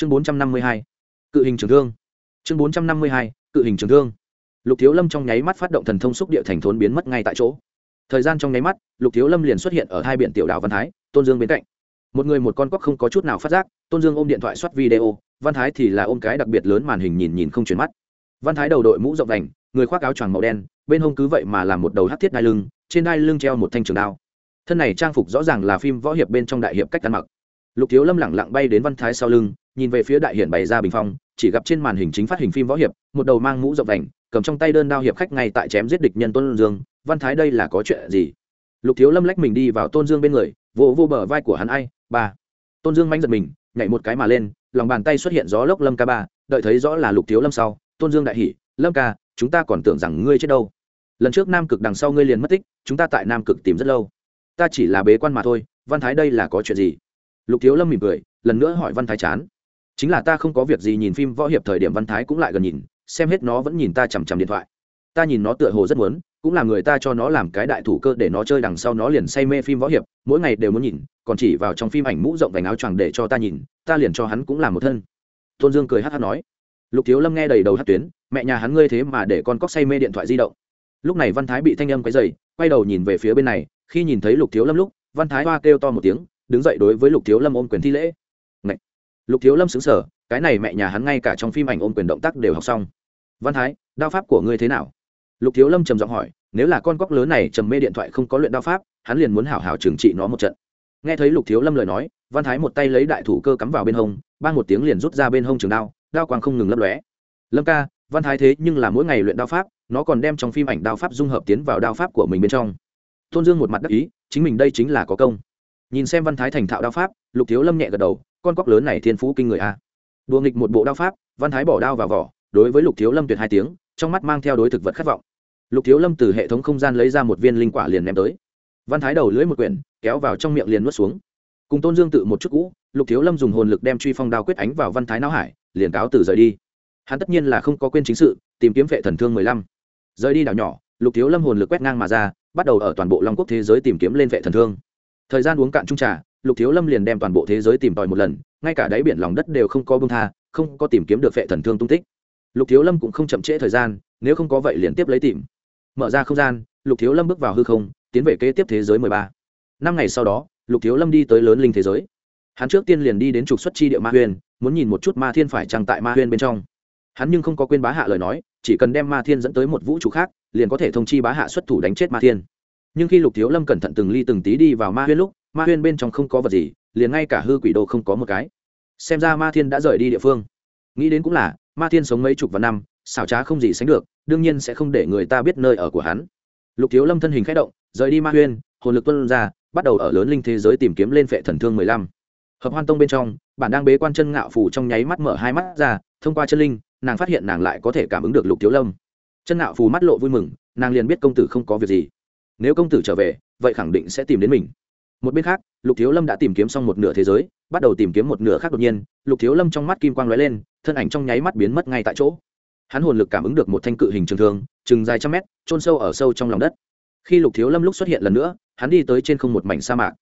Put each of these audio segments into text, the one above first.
chương bốn trăm năm mươi hai, cự hình trường thương. Chương bốn trăm năm mươi hai, cự hình trường thương. Lục thiếu lâm trong nháy mắt phát động thần thông xúc địa thành thốn biến mất ngay tại chỗ. Thời gian trong nháy mắt, lục thiếu lâm liền xuất hiện ở hai biển tiểu đảo văn thái, tôn dương bên cạnh. Một người một con cóc không có chút nào phát giác, tôn dương ôm điện thoại soát video, văn thái thì là ôm cái đặc biệt lớn màn hình nhìn nhìn không chuyển mắt. Văn thái đầu đội mũ rộng đành, người khoác áo choàng màu đen, bên hông cứ vậy mà làm một đầu hát thiết đai lưng, trên đai lưng treo một thanh trường đao. Thân này trang phục rõ ràng là phim võ hiệp bên trong đại hiệp cách ăn mặc. Lục thiếu lâm lẳng lặng bay đến văn thái sau lưng nhìn về phía đại hiển bày ra bình phong chỉ gặp trên màn hình chính phát hình phim võ hiệp một đầu mang mũ rộng đành cầm trong tay đơn đao hiệp khách ngay tại chém giết địch nhân tôn dương. Văn thái đây là có chuyện gì? Lục thiếu lâm lách mình đi vào tôn dương bên người vỗ vô, vô bờ vai của hắn ai ba. Tôn dương manh giật mình nhảy một cái mà lên lòng bàn tay xuất hiện gió lốc lâm ca ba đợi thấy rõ là lục thiếu lâm sau tôn dương đại hỉ lâm ca chúng ta còn tưởng rằng ngươi chết đâu. Lần trước nam cực đằng sau ngươi liền mất tích chúng ta tại nam cực tìm rất lâu. Ta chỉ là bế quan mà thôi văn thái đây là có chuyện gì? Lục thiếu lâm mỉm cười lần nữa hỏi văn thái chán chính là ta không có việc gì nhìn phim võ hiệp thời điểm văn thái cũng lại gần nhìn, xem hết nó vẫn nhìn ta chằm chằm điện thoại. Ta nhìn nó tựa hồ rất muốn, cũng là người ta cho nó làm cái đại thủ cơ để nó chơi đằng sau nó liền say mê phim võ hiệp, mỗi ngày đều muốn nhìn, còn chỉ vào trong phim ảnh mũ rộng vành áo choàng để cho ta nhìn, ta liền cho hắn cũng làm một thân. Tôn dương cười hát hát nói. Lục thiếu lâm nghe đầy đầu hát tuyến, mẹ nhà hắn ngươi thế mà để con cóc say mê điện thoại di động. Lúc này văn thái bị thanh âm quấy dày quay đầu nhìn về phía bên này, khi nhìn thấy lục thiếu lâm lúc, văn thái hoa kêu to một tiếng, đứng dậy đối với lục thiếu lâm ôm quyền thi lễ lục thiếu lâm xứng sở cái này mẹ nhà hắn ngay cả trong phim ảnh ôm quyền động tác đều học xong. Văn thái, đao pháp của ngươi thế nào? Lục thiếu lâm trầm giọng hỏi, nếu là con cóc lớn này trầm mê điện thoại không có luyện đao pháp, hắn liền muốn hảo hảo trừng trị nó một trận. Nghe thấy lục thiếu lâm lời nói, văn thái một tay lấy đại thủ cơ cắm vào bên hông ban một tiếng liền rút ra bên hông trường đao đao quang không ngừng lấp lóe. Lâm ca, văn thái thế nhưng là mỗi ngày luyện đao pháp, nó còn đem trong phim ảnh đao pháp dung hợp tiến vào đao pháp của mình bên trong. Tôn dương một mặt đắc ý, chính mình đây chính là có công. Nhìn xem văn thái thành thạo đao pháp, lục thiếu lâm nhẹ gật đầu con cóc lớn này thiên phú kinh người a. Đùa nghịch một bộ đao pháp, văn thái bỏ đao vào vỏ, đối với lục thiếu lâm tuyệt hai tiếng, trong mắt mang theo đối thực vật khát vọng. Lục thiếu lâm từ hệ thống không gian lấy ra một viên linh quả liền ném tới. Văn thái đầu lưỡi một quyển, kéo vào trong miệng liền nuốt xuống. Cùng tôn dương tự một chút cũ, lục thiếu lâm dùng hồn lực đem truy phong đao quyết ánh vào văn thái não hải, liền cáo từ rời đi. Hắn tất nhiên là không có quên chính sự, tìm kiếm vệ thần thương mười lăm. Rời đi đảo nhỏ, lục thiếu lâm hồn lực quét ngang mà ra, bắt đầu ở toàn bộ long quốc thế giới tìm kiếm lên vệ thần thương. Thời gian uống cạn trung trà lục thiếu lâm liền đem toàn bộ thế giới tìm tòi một lần, ngay cả đáy biển lòng đất đều không có bông tha, không có tìm kiếm được vệ thần thương tung tích. Lục thiếu lâm cũng không chậm trễ thời gian, nếu không có vậy liền tiếp lấy tìm. Mở ra không gian, lục thiếu lâm bước vào hư không, tiến về kế tiếp thế giới mười ba. Năm ngày sau đó, lục thiếu lâm đi tới lớn linh thế giới. Hắn trước tiên liền đi đến trục xuất chi địa ma huyền muốn nhìn một chút ma thiên phải trăng tại ma huyền bên trong. Hắn nhưng không có quên bá hạ lời nói, chỉ cần đem ma thiên dẫn tới một vũ trụ khác, liền có thể thông chi bá hạ xuất thủ đánh chết ma thiên. Nhưng khi lục thiếu lâm cẩn thận từng ly từng tí đi vào ma huyên lúc ma huyên bên trong không có vật gì, liền ngay cả hư quỷ đồ không có một cái. Xem ra ma thiên đã rời đi địa phương. Nghĩ đến cũng là, ma thiên sống mấy chục vạn năm, xảo trá không gì sánh được, đương nhiên sẽ không để người ta biết nơi ở của hắn. Lục thiếu lâm thân hình k h ẽ động, rời đi ma huyên, hồn lực tuân ra, bắt đầu ở lớn linh thế giới tìm kiếm lên phệ thần thương mười lăm. Hợp hoan tông bên trong, bản đang bế quan chân ngạo phủ trong nháy mắt mở hai mắt ra, thông qua chân linh, nàng phát hiện nàng lại có thể cảm ứng được lục thiếu lâm. Chân ngạo phù mắt lộ vui mừng, nàng liền biết công tử không có việc gì. Nếu công tử trở về, vậy khẳng định sẽ tìm đến mình một bên khác, lục thiếu lâm đã tìm kiếm xong một nửa thế giới, bắt đầu tìm kiếm một nửa khác đột nhiên, lục thiếu lâm trong mắt kim quang lóe lên, thân ảnh trong nháy mắt biến mất ngay tại chỗ. Hắn hồn lực cảm ứng được một thanh cự hình trường thường chừng dài trăm mét trôn sâu ở sâu trong lòng đất. Khi lục thiếu lâm lúc xuất hiện lần nữa, hắn đi tới trên không một mảnh sa mạc.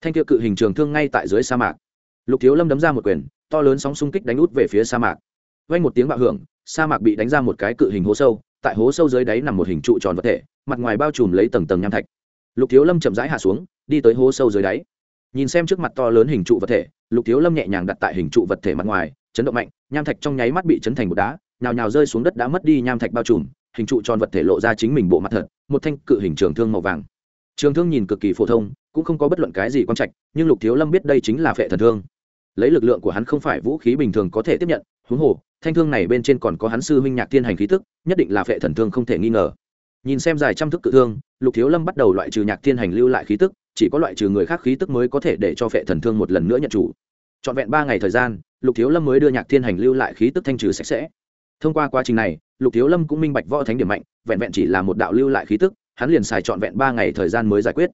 Thanh kia cự hình trường thương ngay tại dưới sa mạc. Lục thiếu lâm đấm ra một quyền, to lớn sóng xung kích đánh út về phía sa mạc. Vang một tiếng bạo hưởng, sa mạc bị đánh ra một cái cự hình hố sâu, tại hố sâu dưới đáy nằm một hình trụ tròn vật thể, mặt ngoài bao trùm lấy tầng tầng nham thạch lục thiếu lâm chậm rãi hạ xuống, đi tới hố sâu dưới đáy. Nhìn xem trước mặt to lớn hình trụ vật thể, lục thiếu lâm nhẹ nhàng đặt tại hình trụ vật thể mặt ngoài, chấn động mạnh, nham thạch trong nháy mắt bị chấn thành một đá, nhào nhào rơi xuống đất đã mất đi nham thạch bao trùm, hình trụ tròn vật thể lộ ra chính mình bộ mặt thật, một thanh cự hình trường thương màu vàng. Trường thương nhìn cực kỳ phổ thông, cũng không có bất luận cái gì quan trạch, nhưng lục thiếu lâm biết đây chính là phệ thần thương. Lấy lực lượng của hắn không phải vũ khí bình thường có thể tiếp nhận, huống hồ, thanh thương này bên trên còn có hắn sư huynh nhạc tiên hành khí tức, nhất định là phệ thần thương không thể nghi ngờ nhìn xem dài trăm thước cự thương, lục thiếu lâm bắt đầu loại trừ nhạc thiên hành lưu lại khí tức, chỉ có loại trừ người khác khí tức mới có thể để cho phệ thần thương một lần nữa nhận chủ. Trọn vẹn ba ngày thời gian, lục thiếu lâm mới đưa nhạc thiên hành lưu lại khí tức thanh trừ sạch sẽ. Thông qua quá trình này, lục thiếu lâm cũng minh bạch võ thánh điểm mạnh, vẹn vẹn chỉ là một đạo lưu lại khí tức, hắn liền xài trọn vẹn ba ngày thời gian mới giải quyết.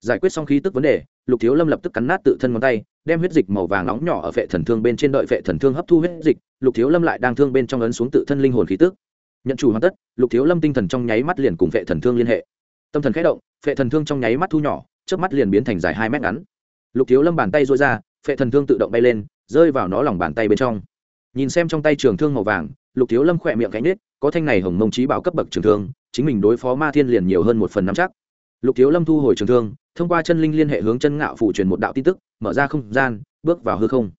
Giải quyết xong khí tức vấn đề, lục thiếu lâm lập tức cắn nát tự thân ngón tay, đem huyết dịch màu vàng nóng nhỏ ở vệ thần thương bên trên đợi vệ thần thương hấp thu huyết dịch, lục thiếu lâm lại đang thương bên trong ấn xuống tự thân linh hồn khí tức nhận chủ hoàn tất, lục thiếu lâm tinh thần trong nháy mắt liền cùng vệ thần thương liên hệ. Tâm thần khẽ động vệ thần thương trong nháy mắt thu nhỏ trước mắt liền biến thành dài hai mét ngắn. Lục thiếu lâm bàn tay dối ra vệ thần thương tự động bay lên, rơi vào nó lòng bàn tay bên trong. Nhìn xem trong tay trường thương màu vàng, lục thiếu lâm khỏe miệng cánh nết có thanh này hồng mông trí bảo cấp bậc trường thương, chính mình đối phó ma thiên liền nhiều hơn một phần nắm chắc. Lục thiếu lâm thu hồi trường thương, thông qua chân linh liên hệ hướng chân ngạo phủ truyền một đạo tin tức, mở ra không gian, bước vào hư không.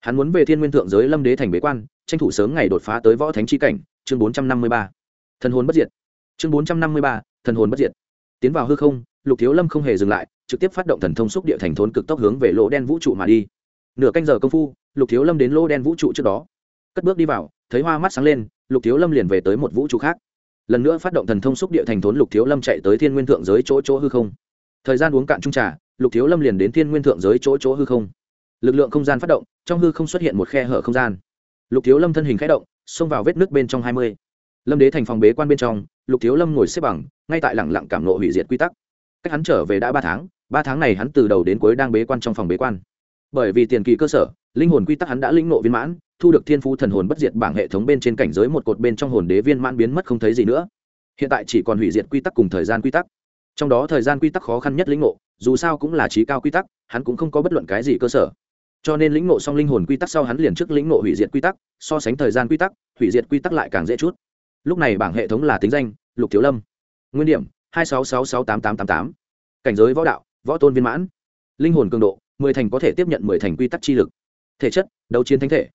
Hắn muốn về thiên nguyên thượng giới lâm đế thành bế quan, tranh thủ sớm ngày đột phá tới võ thánh chi cảnh chương bốn trăm năm mươi ba. Thần hồn bất diệt. Chương bốn trăm năm mươi ba, thần hồn bất diệt. Tiến vào hư không, lục thiếu lâm không hề dừng lại, trực tiếp phát động thần thông xúc địa thành thốn cực tốc hướng về lỗ đen vũ trụ mà đi. Nửa canh giờ công phu, lục thiếu lâm đến lỗ đen vũ trụ trước đó. Cất bước đi vào, thấy hoa mắt sáng lên, lục thiếu lâm liền về tới một vũ trụ khác. Lần nữa phát động thần thông xúc địa thành thốn, lục thiếu lâm chạy tới thiên nguyên thượng giới chỗ chỗ hư không. Thời gian uống cạn trung trà, lục thiếu lâm liền đến thiên nguyên thượng giới chỗ chỗ hư không. Lực lượng không gian phát động, trong hư không xuất hiện một khe hở không gian. Lục thiếu lâm thân hình khẽ động xông vào vết nước bên trong hai mươi. Lâm đế thành phòng bế quan bên trong, lục thiếu lâm ngồi xếp bằng, ngay tại lẳng lặng cảm nộ hủy diệt quy tắc. Cách hắn trở về đã ba tháng ba tháng này hắn từ đầu đến cuối đang bế quan trong phòng bế quan. Bởi vì tiền kỳ cơ sở, linh hồn quy tắc hắn đã linh nộ viên mãn, thu được thiên phú thần hồn bất diệt bảng hệ thống bên trên cảnh giới một cột bên trong hồn đế viên mãn biến mất không thấy gì nữa. Hiện tại chỉ còn hủy diệt quy tắc cùng thời gian quy tắc. Trong đó thời gian quy tắc khó khăn nhất lĩnh ngộ, dù sao cũng là trí cao quy tắc, hắn cũng không có bất luận cái gì cơ sở cho nên lĩnh ngộ xong linh hồn quy tắc sau hắn liền trước lĩnh ngộ hủy diệt quy tắc, so sánh thời gian quy tắc, hủy diệt quy tắc lại càng dễ chút. Lúc này bảng hệ thống là tính danh, lục thiếu lâm. Nguyên điểm, hai sáu sáu sáu tám tám tám tám. Cảnh giới võ đạo, võ tôn viên mãn. Linh hồn cường độ, mười thành có thể tiếp nhận mười thành quy tắc chi lực. Thể chất, đấu chiến thánh thể.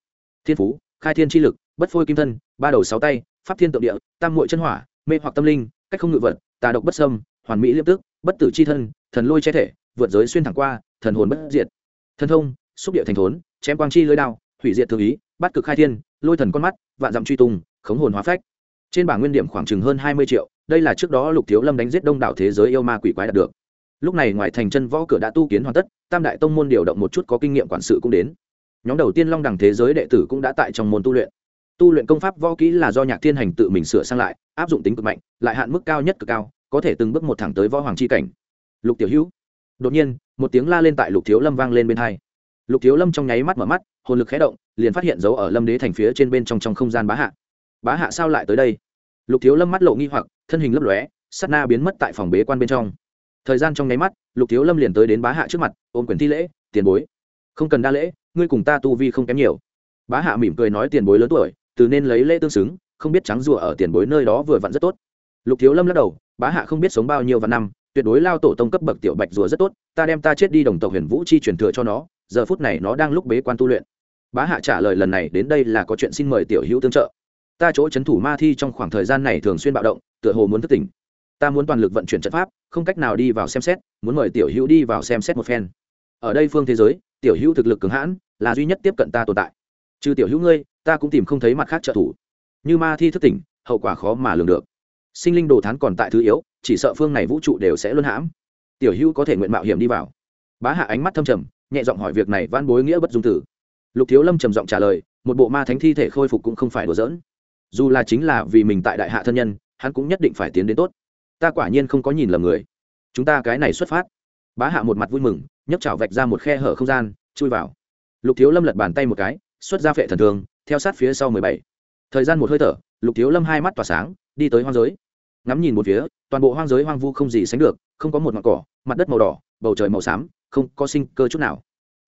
Thiên phú, khai thiên chi lực, bất phôi kim thân, ba đầu sáu tay, pháp thiên tượng địa, tam muội chân hỏa, mê hoặc tâm linh, cách không ngự vật, tà độc bất sâm hoàn mỹ liêm tức, bất tử chi thân, thần lôi che thể, vượt giới xuyên thẳng qua, thần hồn bất diệt. Thần thông xúc địa thành thốn, chém quang chi lưới đao, hủy diệt thượng ý, bắt cực khai thiên, lôi thần con mắt, vạn dặm truy tùng khống hồn hóa phách. Trên bảng nguyên điểm khoảng chừng hơn hai mươi triệu, đây là trước đó lục thiếu lâm đánh giết đông đảo thế giới yêu ma quỷ quái đạt được. Lúc này ngoài thành chân võ cửa đã tu kiến hoàn tất, tam đại tông môn điều động một chút có kinh nghiệm quản sự cũng đến. Nhóm đầu tiên long đẳng thế giới đệ tử cũng đã tại trong môn tu luyện. Tu luyện công pháp võ kỹ là do nhạc thiên hành tự mình sửa sang lại, áp dụng tính cực mạnh, lại hạn mức cao nhất cực cao, có thể từng bước một thẳng tới võ hoàng c h i cảnh. Lục tiểu hữu. Đột nhiên, một tiếng la lên tại lục thiếu lâm vang lên bên hai lục thiếu lâm trong nháy mắt mở mắt, hồn lực khé động, liền phát hiện dấu ở lâm đế thành phía trên bên trong trong không gian bá hạ. Bá hạ sao lại tới đây? Lục thiếu lâm mắt lộ nghi hoặc, thân hình lấp lóe sắt na biến mất tại phòng bế quan bên trong. Thời gian trong nháy mắt, lục thiếu lâm liền tới đến bá hạ trước mặt, ôm quyền thi lễ, tiền bối, không cần đa lễ, ngươi cùng ta tu vi không kém nhiều. Bá hạ mỉm cười nói, tiền bối lớn tuổi, từ nên lấy lễ tương xứng, không biết trắng rùa ở tiền bối nơi đó vừa vặn rất tốt. Lục thiếu lâm lắc đầu, bá hạ không biết sống bao nhiêu vạn năm, tuyệt đối lao tổ tông cấp bậc tiểu bạch rùa rất tốt, ta đem ta chết đi đồng tộc huyền vũ chi truyền thừa cho nó giờ phút này nó đang lúc bế quan tu luyện. Bá hạ trả lời lần này đến đây là có chuyện xin mời tiểu hữu tương trợ. Ta chỗ c h ấ n thủ ma thi trong khoảng thời gian này thường xuyên bạo động, tựa hồ muốn thức tỉnh. Ta muốn toàn lực vận chuyển trận pháp, không cách nào đi vào xem xét, muốn mời tiểu hữu đi vào xem xét một phen. Ở đây phương thế giới, tiểu hữu thực lực cứng hãn, là duy nhất tiếp cận ta tồn tại. Trừ tiểu hữu ngươi, ta cũng tìm không thấy mặt khác trợ thủ. Như ma thi thức tỉnh, hậu quả khó mà lường được. Sinh linh đồ thán còn tại thứ yếu, chỉ sợ phương này vũ trụ đều sẽ luân hãm. Tiểu hữu có thể nguyện mạo hiểm đi vào. Bá hạ ánh mắt thâm trầm nhẹ giọng hỏi việc này van bối nghĩa bất dung tử. Lục thiếu lâm trầm giọng trả lời, một bộ ma thánh thi thể khôi phục cũng không phải đùa giỡn. Dù là chính là vì mình tại đại hạ thân nhân, hắn cũng nhất định phải tiến đến tốt. Ta quả nhiên không có nhìn lầm người. Chúng ta cái này xuất phát. Bá hạ một mặt vui mừng, nhấc chảo vạch ra một khe hở không gian, chui vào. Lục thiếu lâm lật bàn tay một cái, xuất ra phệ thần thường theo sát phía sau mười bảy. Thời gian một hơi thở, lục thiếu lâm hai mắt tỏa sáng, đi tới hoang giới. Ngắm nhìn một phía, toàn bộ hoang giới hoang vu không gì sánh được, không có một ngọn cỏ, mặt đất màu đỏ, bầu trời màu xám không có sinh cơ chút nào.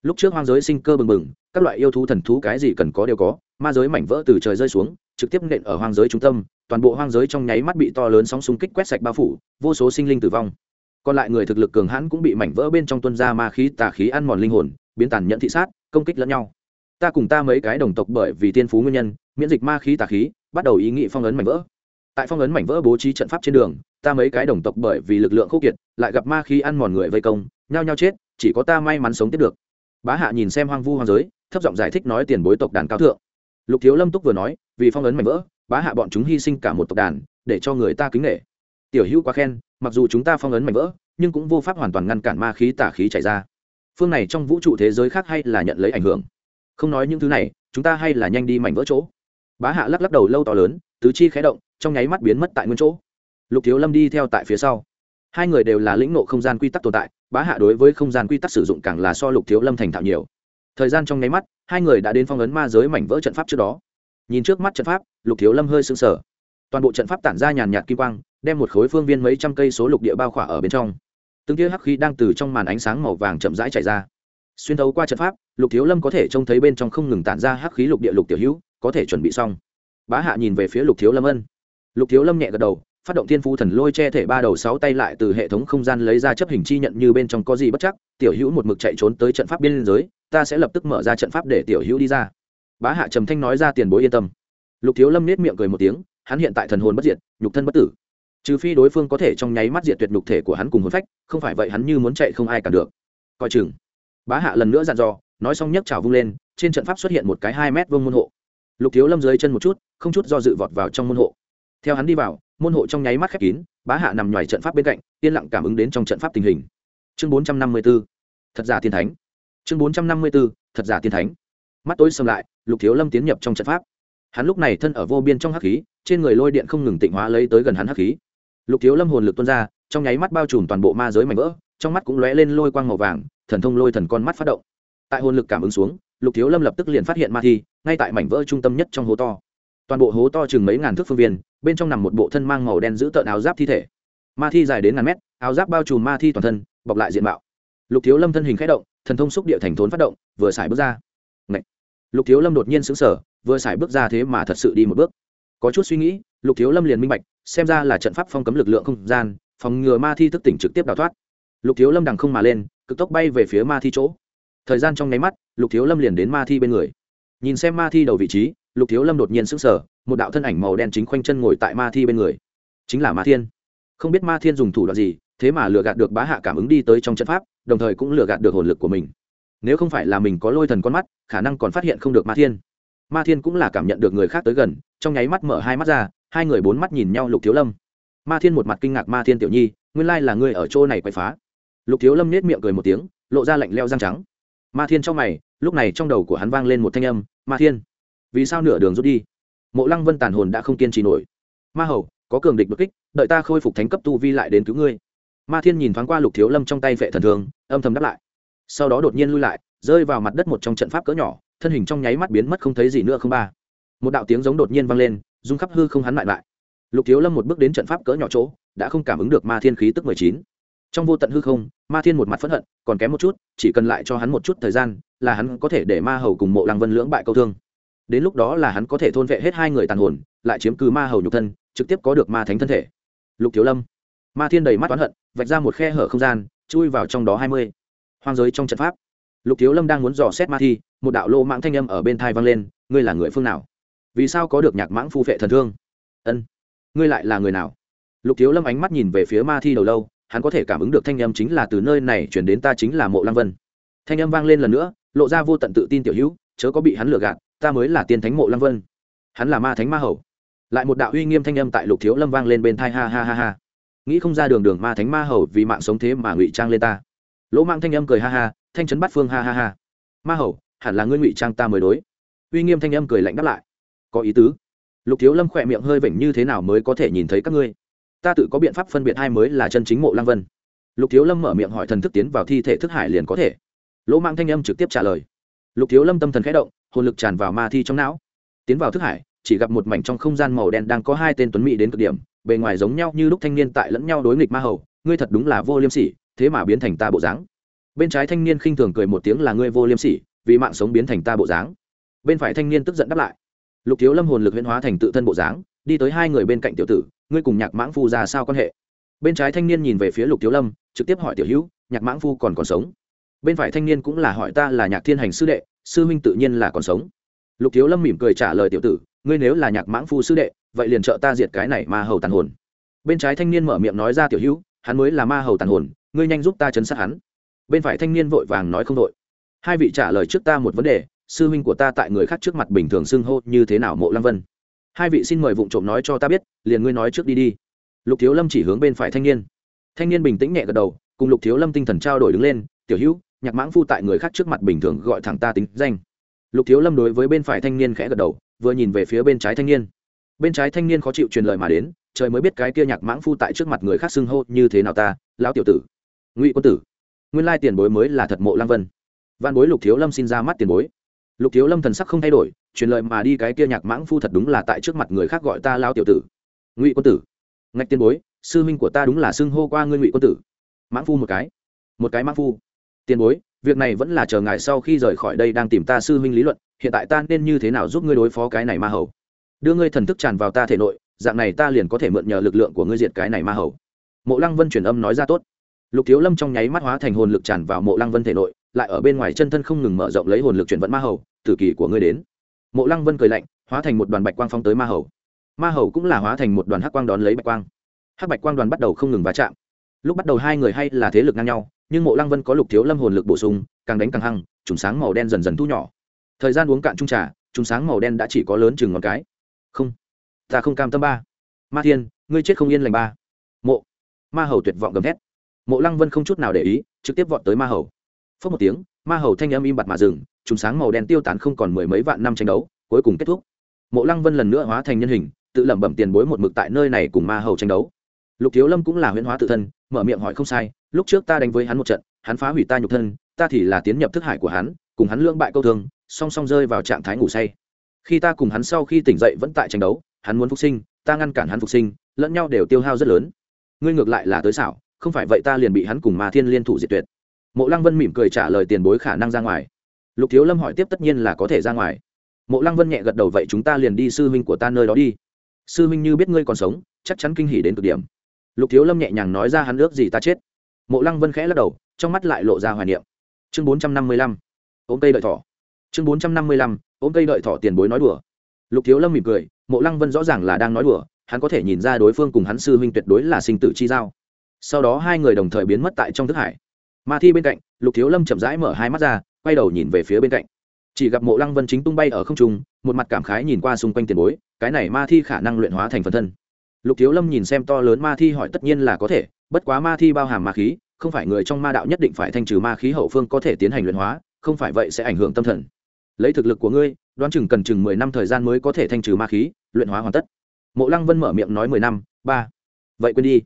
Lúc trước hoang giới sinh cơ bừng bừng, các loại yêu thú thần thú cái gì cần có đều có, ma giới mảnh vỡ từ trời rơi xuống, trực tiếp nện ở hoang giới trung tâm, toàn bộ hoang giới trong nháy mắt bị to lớn sóng xung kích quét sạch bao phủ, vô số sinh linh tử vong. Còn lại người thực lực cường hãn cũng bị mảnh vỡ bên trong tuân ra ma khí, tà khí ăn mòn linh hồn, biến tàn nhận thị sát, công kích lẫn nhau. Ta cùng ta mấy cái đồng tộc bởi vì tiên phú nguyên nhân, miễn dịch ma khí, tà khí, bắt đầu ý nghĩ phong ấn mảnh vỡ. Tại phong ấn mảnh vỡ bố trí trận pháp trên đường, ta mấy cái đồng tộc bởi vì lực lượng khốc kiệt, lại gặp ma khí ăn mòn người vây công, nhao nhao chết chỉ có ta may mắn sống tiếp được. Bá hạ nhìn xem hoang vu hoang giới, thấp giọng giải thích nói tiền bối tộc đàn cao thượng. Lục thiếu lâm túc vừa nói, vì phong ấn mảnh vỡ, bá hạ bọn chúng hy sinh cả một tộc đàn, để cho người ta kính nghệ tiểu hữu quá khen, mặc dù chúng ta phong ấn mảnh vỡ, nhưng cũng vô pháp hoàn toàn ngăn cản ma khí tả khí chảy ra. Phương này trong vũ trụ thế giới khác hay là nhận lấy ảnh hưởng. Không nói những thứ này, chúng ta hay là nhanh đi mảnh vỡ chỗ. Bá hạ lắc lắc đầu lâu to lớn, tứ chi khé động, trong nháy mắt biến mất tại nguyên chỗ. Lục thiếu lâm đi theo tại phía sau hai người đều là lĩnh nộ không gian quy tắc tồn tại, bá hạ đối với không gian quy tắc sử dụng càng là so lục thiếu lâm thành thạo nhiều. Thời gian trong nháy mắt, hai người đã đến phong ấn ma giới mảnh vỡ trận pháp trước đó. Nhìn trước mắt trận pháp, lục thiếu lâm hơi sững sở toàn bộ trận pháp tản ra nhàn nhạt kim quang, đem một khối phương viên mấy trăm cây số lục địa bao khỏa ở bên trong. Từng tia hắc khí đang từ trong màn ánh sáng màu vàng chậm rãi chảy ra. Xuyên thấu qua trận pháp, lục thiếu lâm có thể trông thấy bên trong không ngừng tản ra hắc khí lục địa lục tiểu hữu, có thể chuẩn bị xong. Bá hạ nhìn về phía lục thiếu lâm ân. Lục thiếu lâm nhẹ gật đầu phát động thiên phú thần lôi che thể ba đầu sáu tay lại từ hệ thống không gian lấy ra chấp hình chi nhận như bên trong có gì bất chắc, tiểu hữu một mực chạy trốn tới trận pháp biên giới, ta sẽ lập tức mở ra trận pháp để tiểu hữu đi ra. Bá hạ trầm thanh nói ra tiền bối yên tâm. Lục thiếu lâm nết miệng cười một tiếng, hắn hiện tại thần hồn bất diệt, nhục thân bất tử. Trừ phi đối phương có thể trong nháy mắt diệt tuyệt nhục thể của hắn cùng hồn phách, không phải vậy hắn như muốn chạy không ai cản được. Coi chừng. Bá hạ lần nữa dặn dò, nói xong nhấc trào vung lên, trên trận pháp xuất hiện một cái hai mét vương môn hộ. Lục thiếu lâm dưới chân một chút, không chút do dự vọt vào trong môn hộ. Theo hắn đi vào môn hộ trong nháy mắt khép kín, bá hạ nằm ngoài trận pháp bên cạnh, yên lặng cảm ứng đến trong trận pháp tình hình. Chương bốn trăm năm mươi b ố thật giả thiên thánh. Chương bốn trăm năm mươi b ố thật giả thiên thánh. Mắt tối xâm lại, lục thiếu lâm tiến nhập trong trận pháp. Hắn lúc này thân ở vô biên trong hắc khí, trên người lôi điện không ngừng tịnh hóa lấy tới gần hắn hắc khí. Lục thiếu lâm hồn lực tuôn ra, trong nháy mắt bao trùm toàn bộ ma giới mảnh vỡ, trong mắt cũng lóe lên lôi quang màu vàng, thần thông lôi thần con mắt phát động. Tại hồn lực cảm ứng xuống, lục thiếu lâm lập tức liền phát hiện ma thi, ngay tại mảnh vỡ trung tâm nhất trong hố to toàn bộ hố to chừng mấy ngàn thước phương viên, bên trong nằm một bộ thân mang màu đen giữ tợn áo giáp thi thể. Ma thi dài đến ngàn mét, áo giáp bao trùm ma thi toàn thân, bọc lại diện mạo. Lục thiếu lâm thân hình k h ẽ động, thần thông xúc địa thành thốn phát động, vừa xài bước ra. Ngậy! lục thiếu lâm đột nhiên xứng sở vừa xài bước ra thế mà thật sự đi một bước. Có chút suy nghĩ, lục thiếu lâm liền minh bạch, xem ra là trận pháp phong cấm lực lượng không gian, phòng ngừa ma thi thức tỉnh trực tiếp đào thoát. Lục thiếu lâm đằng không mà lên, cực tốc bay về phía ma thi chỗ. Thời gian trong nháy mắt, lục thiếu lâm liền đến ma thi bên người. Nhìn xem ma thi đầu vị trí lục thiếu lâm đột nhiên sững sờ, một đạo thân ảnh màu đen chính khoanh chân ngồi tại ma thi bên người. Chính là ma thiên. Không biết ma thiên dùng thủ đoạn gì, thế mà lừa gạt được bá hạ cảm ứng đi tới trong trận pháp, đồng thời cũng lừa gạt được hồn lực của mình. Nếu không phải là mình có lôi thần con mắt, khả năng còn phát hiện không được ma thiên. Ma thiên cũng là cảm nhận được người khác tới gần, trong nháy mắt mở hai mắt ra, hai người bốn mắt nhìn nhau lục thiếu lâm. Ma thiên một mặt kinh ngạc ma thiên tiểu nhi, nguyên lai là ngươi ở chỗ này quậy phá. Lục thiếu lâm nết miệng cười một tiếng, lộ ra lạnh leo răng trắng. Ma thiên trong mày, lúc này trong đầu của hắn vang lên một thanh âm, ma thiên vì sao nửa đường rút đi? Mộ lăng vân tàn hồn đã không kiên trì nổi. Ma hầu, có cường địch bất kích, đợi ta khôi phục thánh cấp tu vi lại đến cứu ngươi. Ma thiên nhìn thoáng qua lục thiếu lâm trong tay vệ thần thường âm thầm đáp lại. Sau đó đột nhiên lui lại, rơi vào mặt đất một trong trận pháp cỡ nhỏ, thân hình trong nháy mắt biến mất không thấy gì nữa không ba. Một đạo tiếng giống đột nhiên vang lên, rung khắp hư không hắn lại lại. Lục thiếu lâm một bước đến trận pháp cỡ nhỏ chỗ, đã không cảm ứng được ma thiên khí tức mười chín. Trong vô tận hư không, ma thiên một mặt phẫn hận, còn kém một chút, chỉ cần lại cho hắn một chút thời gian, là hắn có thể để ma hầu cùng mộ lăng vân lưỡng bại câu thương đến lúc đó là hắn có thể thôn vệ hết hai người tàn hồn, lại chiếm cứ ma hầu nhục thân, trực tiếp có được ma thánh thân thể. Lục thiếu lâm. Ma thiên đầy mắt oán hận, vạch ra một khe hở không gian, chui vào trong đó hai mươi. Hoang giới trong trận pháp. Lục thiếu lâm đang muốn dò xét ma thi, một đạo lô mãng thanh âm ở bên thai vang lên, ngươi là người phương nào? Vì sao có được nhạc mãng phu vệ thần thương? Ân, ngươi lại là người nào? Lục thiếu lâm ánh mắt nhìn về phía ma thi đầu lâu, hắn có thể cảm ứng được thanh âm chính là từ nơi này chuyển đến ta chính là mộ lăng vân. Thanh âm vang lên lần nữa, lộ ra vô tận tự tin tiểu hữu, chớ có bị hắn lừa gạt ta mới là tiên thánh mộ lăng vân. Hắn là ma thánh ma hầu. Lại một đạo uy nghiêm thanh âm tại lục thiếu lâm vang lên bên thai ha ha ha ha. Nghĩ không ra đường đường ma thánh ma hầu vì mạng sống thế mà ngụy trang lên ta. Lỗ mạng thanh âm cười, ha ha, thanh trấn bắt phương, ha ha ha. Ma hầu, hẳn là ngươi ngụy trang ta mới đối. Uy nghiêm thanh âm cười lạnh đáp lại. Có ý tứ. Lục thiếu lâm khỏe miệng hơi vểnh như thế nào mới có thể nhìn thấy các ngươi? Ta tự có biện pháp phân biệt hai mới là chân chính mộ lăng vân. Lục thiếu lâm mở miệng hỏi thần thức tiến vào thi thể thức hải liền có thể. Lỗ mạng thanh âm trực tiếp trả lời. Lục thiếu lâm tâm thần khẽ động hồn lực tràn vào ma thi trong não. Tiến vào thức hải, chỉ gặp một mảnh trong không gian màu đen đang có hai tên tuấn mỹ đến cực điểm, bề ngoài giống nhau như lúc thanh niên tại lẫn nhau đối nghịch ma hầu, ngươi thật đúng là vô liêm sỉ, thế mà biến thành ta bộ dáng. Bên trái thanh niên khinh thường cười một tiếng là, ngươi vô liêm sỉ, vì mạng sống biến thành ta bộ dáng. Bên phải thanh niên tức giận đáp lại, lục thiếu lâm hồn lực huyễn hóa thành tự thân bộ dáng, đi tới hai người bên cạnh tiểu tử, ngươi cùng nhạc mãng phu ra sao quan hệ? Bên trái thanh niên nhìn về phía lục thiếu lâm, trực tiếp hỏi tiểu hữu, nhạc mãng phu còn còn sống? Bên phải thanh niên cũng là hỏi ta là nhạc thiên hành sư đệ sư huynh tự nhiên là còn sống. Lục thiếu lâm mỉm cười trả lời tiểu tử, ngươi nếu là nhạc mãng phu sư đệ, vậy liền trợ ta diệt cái này ma hầu tàn hồn. Bên trái thanh niên mở miệng nói ra tiểu hữu, hắn mới là ma hầu tàn hồn, ngươi nhanh giúp ta chấn sát hắn. Bên phải thanh niên vội vàng nói không đội. Hai vị trả lời trước ta một vấn đề, sư huynh của ta tại người khác trước mặt bình thường xưng hô như thế nào mộ lăng vân? Hai vị xin mời vụng trộm nói cho ta biết, liền ngươi nói trước đi đi. Lục thiếu lâm chỉ hướng bên phải thanh niên. Thanh niên bình tĩnh nhẹ gật đầu, cùng lục thiếu lâm tinh thần trao đổi đứng lên, tiểu hữu nhạc mãng phu tại người khác trước mặt bình thường gọi thẳng ta tính danh. Lục thiếu lâm đối với bên phải thanh niên khẽ gật đầu, vừa nhìn về phía bên trái thanh niên. Bên trái thanh niên khó chịu truyền lời mà đến, trời mới biết cái kia nhạc mãng phu tại trước mặt người khác xưng hô như thế nào ta, lão tiểu tử. Ngụy quân tử. Nguyên lai tiền bối mới là thật mộ lang vân. Văn bối lục thiếu lâm xin ra mắt tiền bối. Lục thiếu lâm thần sắc không thay đổi, truyền lời mà đi cái kia nhạc mãng phu thật đúng là tại trước mặt người khác gọi ta lao tiểu tử. Ngụy quân tử. Ngạch tiền bối, sư minh của ta đúng là xưng hô qua ngươi ngụy quân tử. Mãng phu một cái. Một cái mãng phu tiền bối, việc này vẫn là chờ ngài sau khi rời khỏi đây đang tìm ta sư huynh lý luận, hiện tại ta nên như thế nào giúp ngươi đối phó cái này ma hầu? Đưa ngươi thần thức tràn vào ta thể nội, dạng này ta liền có thể mượn nhờ lực lượng của ngươi diệt cái này ma hầu. Mộ lăng vân truyền âm nói ra tốt. Lục thiếu lâm trong nháy mắt hóa thành hồn lực tràn vào mộ lăng vân thể nội, lại ở bên ngoài chân thân không ngừng mở rộng lấy hồn lực chuyển vận ma hầu, tử kỳ của ngươi đến. Mộ lăng vân cười lạnh, hóa thành một đoàn bạch quang phóng tới ma hầu. Ma hầu cũng là hóa thành một đoàn hắc quang đón lấy bạch quang. Hắc bạch quang đoàn bắt đầu không ngừng va chạm. Lúc bắt đầu hai người hay là thế lực ngang nhau nhưng mộ lăng vân có lục thiếu lâm hồn lực bổ sung, càng đánh càng hăng trùng sáng màu đen dần dần thu nhỏ. Thời gian uống cạn trung trà trùng sáng màu đen đã chỉ có lớn chừng ngón cái. Không, ta không cam tâm ba. Ma thiên, ngươi chết không yên lành ba. Mộ, ma hầu tuyệt vọng gầm thét. Mộ lăng vân không chút nào để ý, trực tiếp vọt tới ma hầu. Phớt một tiếng, ma hầu thanh âm im bặt mà dừng trùng sáng màu đen tiêu tán không còn mười mấy vạn năm tranh đấu, cuối cùng kết thúc. Mộ lăng vân lần nữa hóa thành nhân hình, tự lẩm bẩm tiền bối một mực tại nơi này cùng ma hầu tranh đấu. Lục thiếu lâm cũng là huyễn hóa tự thân, mở miệng hỏi không sai lúc trước ta đánh với hắn một trận, hắn phá hủy ta nhục thân, ta thì là tiến nhập thức hải của hắn, cùng hắn lưỡng bại câu thương, song song rơi vào trạng thái ngủ say. Khi ta cùng hắn sau khi tỉnh dậy vẫn tại tranh đấu, hắn muốn phục sinh, ta ngăn cản hắn phục sinh, lẫn nhau đều tiêu hao rất lớn. Ngươi ngược lại là tới xảo, không phải vậy ta liền bị hắn cùng ma thiên liên thủ diệt tuyệt. Mộ lăng vân mỉm cười trả lời tiền bối khả năng ra ngoài. Lục thiếu lâm hỏi tiếp tất nhiên là có thể ra ngoài. Mộ lăng vân nhẹ gật đầu vậy chúng ta liền đi sư huynh của ta nơi đó đi. Sư huynh như biết ngươi còn sống, chắc chắn kinh hỉ đến cực điểm. Lục thiếu lâm nhẹ nhàng nói ra hắn ước gì ta chết mộ lăng vân khẽ lắc đầu, trong mắt lại lộ ra hoài niệm. Chương bốn trăm năm mươi lăm, ôm cây đợi thỏ. Chương bốn trăm năm mươi lăm, ôm cây đợi thỏ tiền bối nói đùa. Lục thiếu lâm mỉm cười, mộ lăng vân rõ ràng là đang nói đùa, hắn có thể nhìn ra đối phương cùng hắn sư huynh tuyệt đối là sinh tử chi giao. Sau đó hai người đồng thời biến mất tại trong thức hải. Ma thi bên cạnh, lục thiếu lâm chậm rãi mở hai mắt ra, quay đầu nhìn về phía bên cạnh. Chỉ gặp mộ lăng vân chính tung bay ở không trung, một mặt cảm khái nhìn qua xung quanh tiền bối, cái này ma thi khả năng luyện hóa thành phần thân. Lục thiếu lâm nhìn xem to lớn ma thi hỏi tất nhiên là có thể bất quá ma thi bao hàm ma khí, không phải người trong ma đạo nhất định phải thanh trừ ma khí hậu phương có thể tiến hành luyện hóa, không phải vậy sẽ ảnh hưởng tâm thần. Lấy thực lực của ngươi, đoán chừng cần chừng mười năm thời gian mới có thể thanh trừ ma khí, luyện hóa hoàn tất. Mộ lăng vân mở miệng nói mười năm, ba. Vậy quên đi.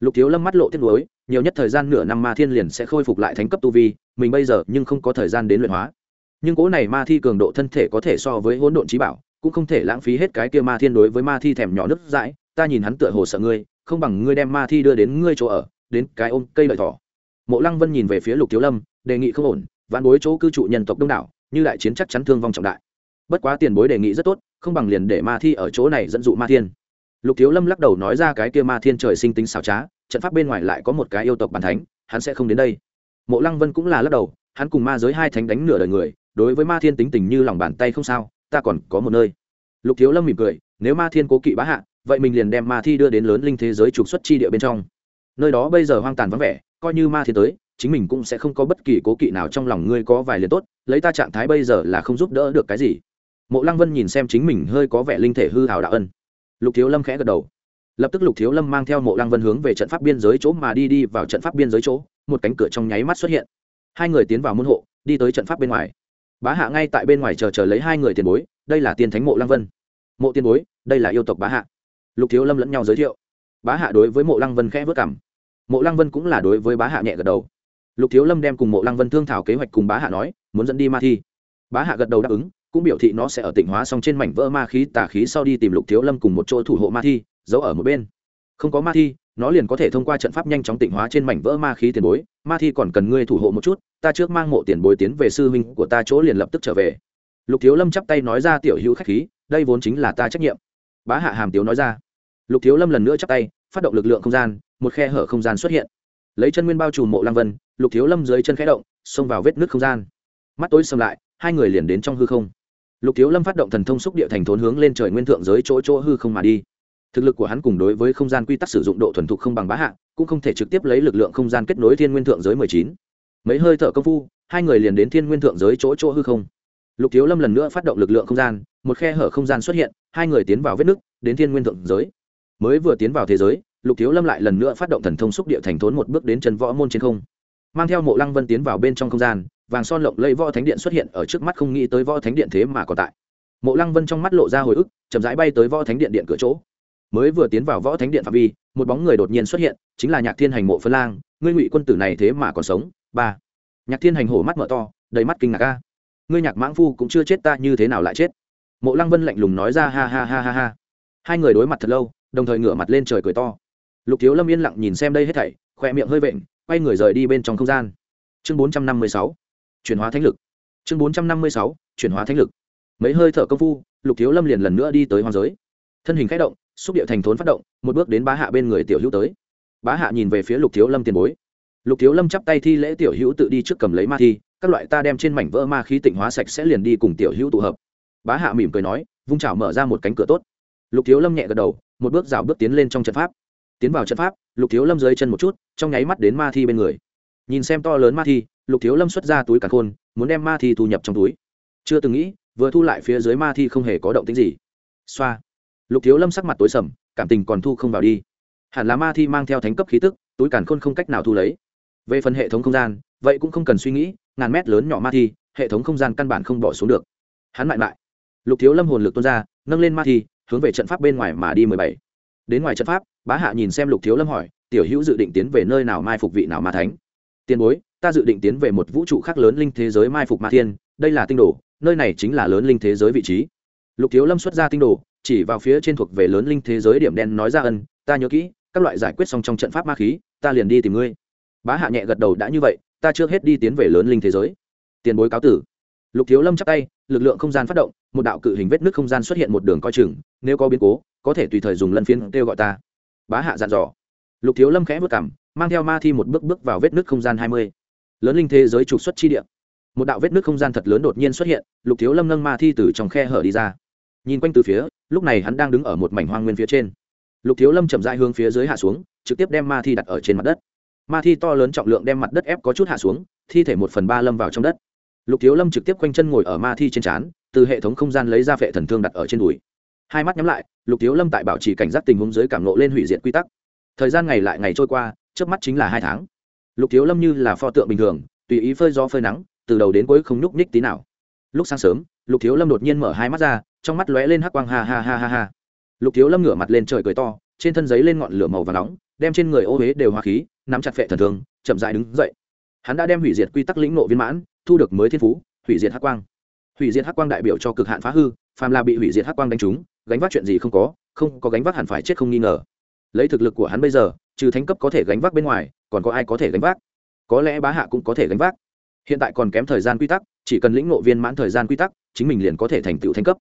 Lục thiếu lâm mắt lộ tiết lối nhiều nhất thời gian nửa năm ma thiên liền sẽ khôi phục lại thánh cấp tu vi, mình bây giờ nhưng không có thời gian đến luyện hóa. Nhưng cỗ này ma thi cường độ thân thể có thể so với hỗn độn trí bảo, cũng không thể lãng phí hết cái kia ma thiên đối với ma thi thèm nhỏ nứt dãi ta nhìn hắn tựa hồ sợ ngươi, không bằng ngươi đem ma thi đưa đến ngươi chỗ ở, đến cái ôm cây lợi thỏ. Mộ lăng vân nhìn về phía lục thiếu lâm, đề nghị không ổn vạn bối chỗ cư trụ nhân tộc đông đảo, như đại chiến chắc chắn thương vong trọng đại. Bất quá tiền bối đề nghị rất tốt, không bằng liền để ma thi ở chỗ này dẫn dụ ma thiên. Lục thiếu lâm lắc đầu nói ra cái kia ma thiên trời sinh tính xảo trá, trận pháp bên ngoài lại có một cái yêu tộc bàn thánh, hắn sẽ không đến đây. Mộ lăng vân cũng là lắc đầu, hắn cùng ma giới hai thánh đánh nửa đời người, đối với ma thiên tính tình như lòng bàn tay không sao, ta còn có một nơi. Lục thiếu lâm mỉm cười, nếu ma thiên cố kỵ bá hạ vậy mình liền đem ma thi đưa đến lớn linh thế giới trục xuất chi địa bên trong. Nơi đó bây giờ hoang tàn vắng vẻ, coi như ma thi tới, chính mình cũng sẽ không có bất kỳ cố kỵ nào trong lòng ngươi có vài liền tốt, lấy ta trạng thái bây giờ là không giúp đỡ được cái gì. Mộ lăng vân nhìn xem chính mình hơi có vẻ linh thể hư hào đạo ân. Lục thiếu lâm khẽ gật đầu. Lập tức lục thiếu lâm mang theo mộ lăng vân hướng về trận pháp biên giới chỗ mà đi đi vào trận pháp biên giới chỗ, một cánh cửa trong nháy mắt xuất hiện. Hai người tiến vào môn hộ, đi tới trận pháp bên ngoài. Bá hạ ngay tại bên ngoài chờ chờ lấy hai người tiền bối, đây là tiên thánh mộ lăng vân. Mộ tiền bối, đây là yêu tộc bá hạ lục thiếu lâm lẫn nhau giới thiệu. Bá hạ đối với mộ lăng vân khẽ vất cảm. Mộ lăng vân cũng là đối với bá hạ nhẹ gật đầu. Lục thiếu lâm đem cùng mộ lăng vân thương thảo kế hoạch cùng bá hạ nói, muốn dẫn đi ma thi. Bá hạ gật đầu đáp ứng, cũng biểu thị nó sẽ ở tỉnh hóa xong trên mảnh vỡ ma khí, tà khí sau đi tìm lục thiếu lâm cùng một chỗ thủ hộ ma thi, giấu ở một bên. Không có ma thi, nó liền có thể thông qua trận pháp nhanh chóng tỉnh hóa trên mảnh vỡ ma khí tiền bối. Ma thi còn cần ngươi thủ hộ một chút, ta trước mang mộ tiền bối tiến về sư huynh của ta chỗ liền lập tức trở về. Lục thiếu lâm chắp tay nói ra tiểu hữu khách khí, đây vốn chính là ta trách nhiệm. Bá hạ hàm tiếu nói ra lục thiếu lâm lần nữa chắp tay, phát động lực lượng không gian, một khe hở không gian xuất hiện. Lấy chân nguyên bao trùm mộ lang vân, lục thiếu lâm dưới chân khẽ động, xông vào vết nước không gian. Mắt tối xâm lại, hai người liền đến trong hư không. Lục thiếu lâm phát động thần thông xúc địa thành thốn hướng lên trời nguyên thượng giới chỗ chỗ hư không mà đi. Thực lực của hắn cùng đối với không gian quy tắc sử dụng độ thuần thục không bằng bá hạ, cũng không thể trực tiếp lấy lực lượng không gian kết nối thiên nguyên thượng giới mười chín. Mấy hơi thở công phu, hai người liền đến thiên nguyên thượng giới chỗ chỗ hư không. Lục thiếu lâm lần nữa phát động lực lượng không gian, một khe hở không gian xuất hiện, hai người tiến vào vết nứt, đến thiên nguyên thượng giới mới vừa tiến vào thế giới, lục thiếu lâm lại lần nữa phát động thần thông xúc địa thành thốn một bước đến chân võ môn trên không. Mang theo mộ lăng vân tiến vào bên trong không gian, vàng son lộng lây võ thánh điện xuất hiện ở trước mắt không nghĩ tới võ thánh điện thế mà còn tại. Mộ lăng vân trong mắt lộ ra hồi ức, chậm rãi bay tới võ thánh điện điện cửa chỗ. Mới vừa tiến vào võ thánh điện phạm vi, một bóng người đột nhiên xuất hiện, chính là nhạc thiên hành mộ phân lang, ngươi ngụy quân tử này thế mà còn sống? Ba. Nhạc thiên hành hổ mắt mở to, đầy mắt kinh ngạc ca ngươi nhạc mãng phu cũng chưa chết ta như thế nào lại chết? Mộ lăng vân lạnh lùng nói ra ha ha ha ha ha. Hai người đối mặt thật lâu đồng thời ngửa mặt lên trời cười to. Lục thiếu lâm yên lặng nhìn xem đây hết thảy, khoe miệng hơi vện, quay người rời đi bên trong không gian. Chương bốn trăm năm mươi sáu, chuyển hóa thánh lực. Chương bốn trăm năm mươi sáu, chuyển hóa thánh lực. Mấy hơi thở công phu, lục thiếu lâm liền lần nữa đi tới hoàng giới. Thân hình k h ẽ động, xúc địa thành thốn phát động, một bước đến bá hạ bên người tiểu hữu tới. Bá hạ nhìn về phía lục thiếu lâm tiền bối. Lục thiếu lâm chắp tay thi lễ tiểu hữu tự đi trước cầm lấy ma thi, các loại ta đem trên mảnh vỡ ma khí tịnh hóa sạch sẽ liền đi cùng tiểu hữu tụ hợp. Bá hạ mỉm cười nói, vung chảo mở ra một cánh cửa tốt. Lục thiếu lâm nhẹ gật đầu một bước rào bước tiến lên trong trận pháp. Tiến vào trận pháp, lục thiếu lâm dưới chân một chút, trong nháy mắt đến ma thi bên người. Nhìn xem to lớn ma thi, lục thiếu lâm xuất ra túi cả khôn, muốn đem ma thi thu nhập trong túi. Chưa từng nghĩ, vừa thu lại phía dưới ma thi không hề có động tính gì. Xoa. Lục thiếu lâm sắc mặt tối sầm, cảm tình còn thu không vào đi. Hẳn là ma thi mang theo thánh cấp khí tức, túi càn khôn không cách nào thu lấy. Về phần hệ thống không gian, vậy cũng không cần suy nghĩ, ngàn mét lớn nhỏ ma thi, hệ thống không gian căn bản không bỏ xuống được. Hắn mại mại. Lục thiếu lâm hồn lực tuôn ra, nâng lên ma thi hướng về trận pháp bên ngoài mà đi mười bảy. Đến ngoài trận pháp, bá hạ nhìn xem lục thiếu lâm hỏi, tiểu hữu dự định tiến về nơi nào mai phục vị nào ma thánh? Tiền bối, ta dự định tiến về một vũ trụ khác lớn linh thế giới mai phục ma thiên, đây là tinh đồ, nơi này chính là lớn linh thế giới vị trí. Lục thiếu lâm xuất ra tinh đồ, chỉ vào phía trên thuộc về lớn linh thế giới điểm đen nói ra ân, ta nhớ kỹ, các loại giải quyết xong trong trận pháp ma khí, ta liền đi tìm ngươi. Bá hạ nhẹ gật đầu, đã như vậy, ta trước hết đi tiến về lớn linh thế giới. Tiền bối cáo tử lục thiếu lâm chắc tay, lực lượng không gian phát động, một đạo cự hình vết nước không gian xuất hiện một đường coi chừng, nếu có biến cố, có thể tùy thời dùng lân phiên kêu gọi ta. Bá hạ dặn dò. Lục thiếu lâm khẽ vất cảm mang theo ma thi một bước bước vào vết nước không gian hai mươi. Lớn linh thế giới trục xuất chi địa. Một đạo vết nước không gian thật lớn đột nhiên xuất hiện, lục thiếu lâm nâng ma thi từ trong khe hở đi ra. Nhìn quanh từ phía, lúc này hắn đang đứng ở một mảnh hoang nguyên phía trên. Lục thiếu lâm chậm dại hướng phía dưới hạ xuống, trực tiếp đem ma thi đặt ở trên mặt đất. Ma thi to lớn trọng lượng đem mặt đất ép có chút hạ xuống, thi thể một phần ba lâm vào trong đất lục thiếu lâm trực tiếp quanh chân ngồi ở ma thi trên trán, từ hệ thống không gian lấy ra phệ thần thương đặt ở trên đùi. Hai mắt nhắm lại, lục thiếu lâm tại bảo trì cảnh giác tình huống dưới cảm nộ lên hủy diệt quy tắc. Thời gian ngày lại ngày trôi qua trước mắt chính là hai tháng. Lục thiếu lâm như là pho tượng bình thường, tùy ý phơi gió phơi nắng, từ đầu đến cuối không nhúc nhích tí nào. Lúc sáng sớm, lục thiếu lâm đột nhiên mở hai mắt ra, trong mắt lóe lên hắc quang ha ha ha ha ha. Lục thiếu lâm ngửa mặt lên trời cười to, trên thân giấy lên ngọn lửa màu và nóng, đem trên người ô huế đều hoa khí, nắm chặt phệ thần thương, chậm dại đứng dậy. Hắn đã đem hủy diệt quy tắc lĩnh nộ viên mãn thu được mới thiên phú, hủy diệt hắc quang. Hủy diệt hắc quang đại biểu cho cực hạn phá hư, phàm là bị hủy diệt hắc quang đánh trúng, gánh vác chuyện gì không có không có gánh vác hẳn phải chết không nghi ngờ. Lấy thực lực của hắn bây giờ, trừ thánh cấp có thể gánh vác bên ngoài, còn có ai có thể gánh vác? Có lẽ bá hạ cũng có thể gánh vác. Hiện tại còn kém thời gian quy tắc, chỉ cần lĩnh ngộ viên mãn thời gian quy tắc, chính mình liền có thể thành tựu thánh cấp.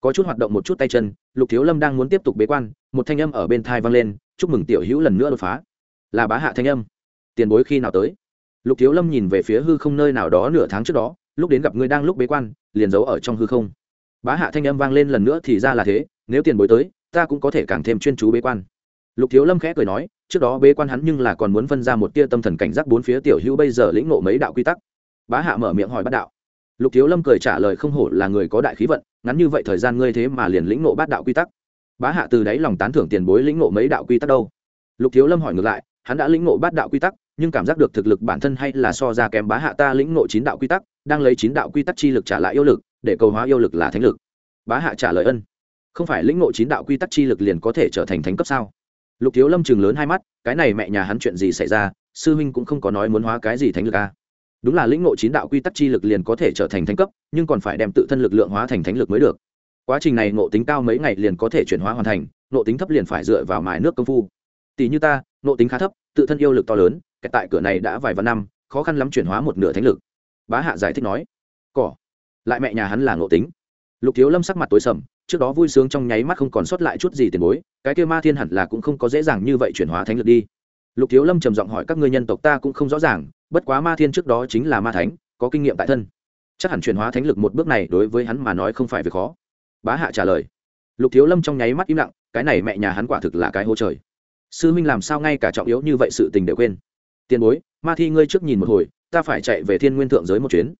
Có chút hoạt động một chút tay chân, lục thiếu lâm đang muốn tiếp tục bế quan, một thanh âm ở bên thai vang lên, chúc mừng tiểu hữu lần nữa đột phá. Là bá hạ thanh âm. Tiền bối khi nào tới? Lục thiếu lâm nhìn về phía hư không nơi nào đó nửa tháng trước đó, lúc đến gặp ngươi đang lúc bế quan, liền giấu ở trong hư không. Bá hạ thanh âm vang lên lần nữa thì ra là thế, nếu tiền bối tới, ta cũng có thể càng thêm chuyên chú bế quan. Lục thiếu lâm khẽ cười nói, trước đó bế quan hắn nhưng là còn muốn phân ra một tia tâm thần cảnh giác bốn phía tiểu hữu bây giờ lĩnh ngộ mấy đạo quy tắc. Bá hạ mở miệng hỏi bát đạo. Lục thiếu lâm cười trả lời không hổ là người có đại khí vận, ngắn như vậy thời gian ngươi thế mà liền lĩnh ngộ bát đạo quy tắc. Bá hạ từ đáy lòng tán thưởng tiền bối lĩnh ngộ mấy đạo quy tắc đâu? Lục thiếu lâm hỏi ngược lại, hắn đã lĩnh ngộ bát đạo quy tắc nhưng cảm giác được thực lực bản thân hay là so ra kém bá hạ ta lĩnh nội chín đạo quy tắc, đang lấy chín đạo quy tắc chi lực trả lại yêu lực, để cầu hóa yêu lực là thánh lực. Bá hạ trả lời ân. Không phải lĩnh nội chín đạo quy tắc chi lực liền có thể trở thành thánh cấp sao? Lục thiếu lâm chừng lớn hai mắt, cái này mẹ nhà hắn chuyện gì xảy ra, sư huynh cũng không có nói muốn hóa cái gì thánh lực à. đúng là lĩnh nội chín đạo quy tắc chi lực liền có thể trở thành thánh cấp, nhưng còn phải đem tự thân lực lượng hóa thành thánh lực mới được. Quá trình này ngộ tính cao mấy ngày liền có thể chuyển hóa hoàn thành, ngộ tính thấp liền phải dựa vào mài nước công phu. Tỷ như ta, ngộ tính khá thấp, tự thân yêu lực to lớn kẹt tại cửa này đã vài vạn năm, khó khăn lắm chuyển hóa một nửa thánh lực. Bá hạ giải thích nói, cỏ, lại mẹ nhà hắn là ngộ tính. Lục thiếu lâm sắc mặt tối sầm, trước đó vui sướng trong nháy mắt không còn sót lại chút gì tiền bối, cái kêu ma thiên hẳn là cũng không có dễ dàng như vậy chuyển hóa thánh lực đi. Lục thiếu lâm trầm giọng hỏi, các ngươi nhân tộc ta cũng không rõ ràng, bất quá ma thiên trước đó chính là ma thánh, có kinh nghiệm tại thân. Chắc hẳn chuyển hóa thánh lực một bước này đối với hắn mà nói không phải việc khó. Bá hạ trả lời. Lục thiếu lâm trong nháy mắt im lặng, cái này mẹ nhà hắn quả thực là cái hô trời. Sư minh làm sao ngay cả trọng yếu như vậy sự tình đều quên tiền bối, ma thi ngươi trước nhìn một hồi, ta phải chạy về thiên nguyên thượng giới một chuyến.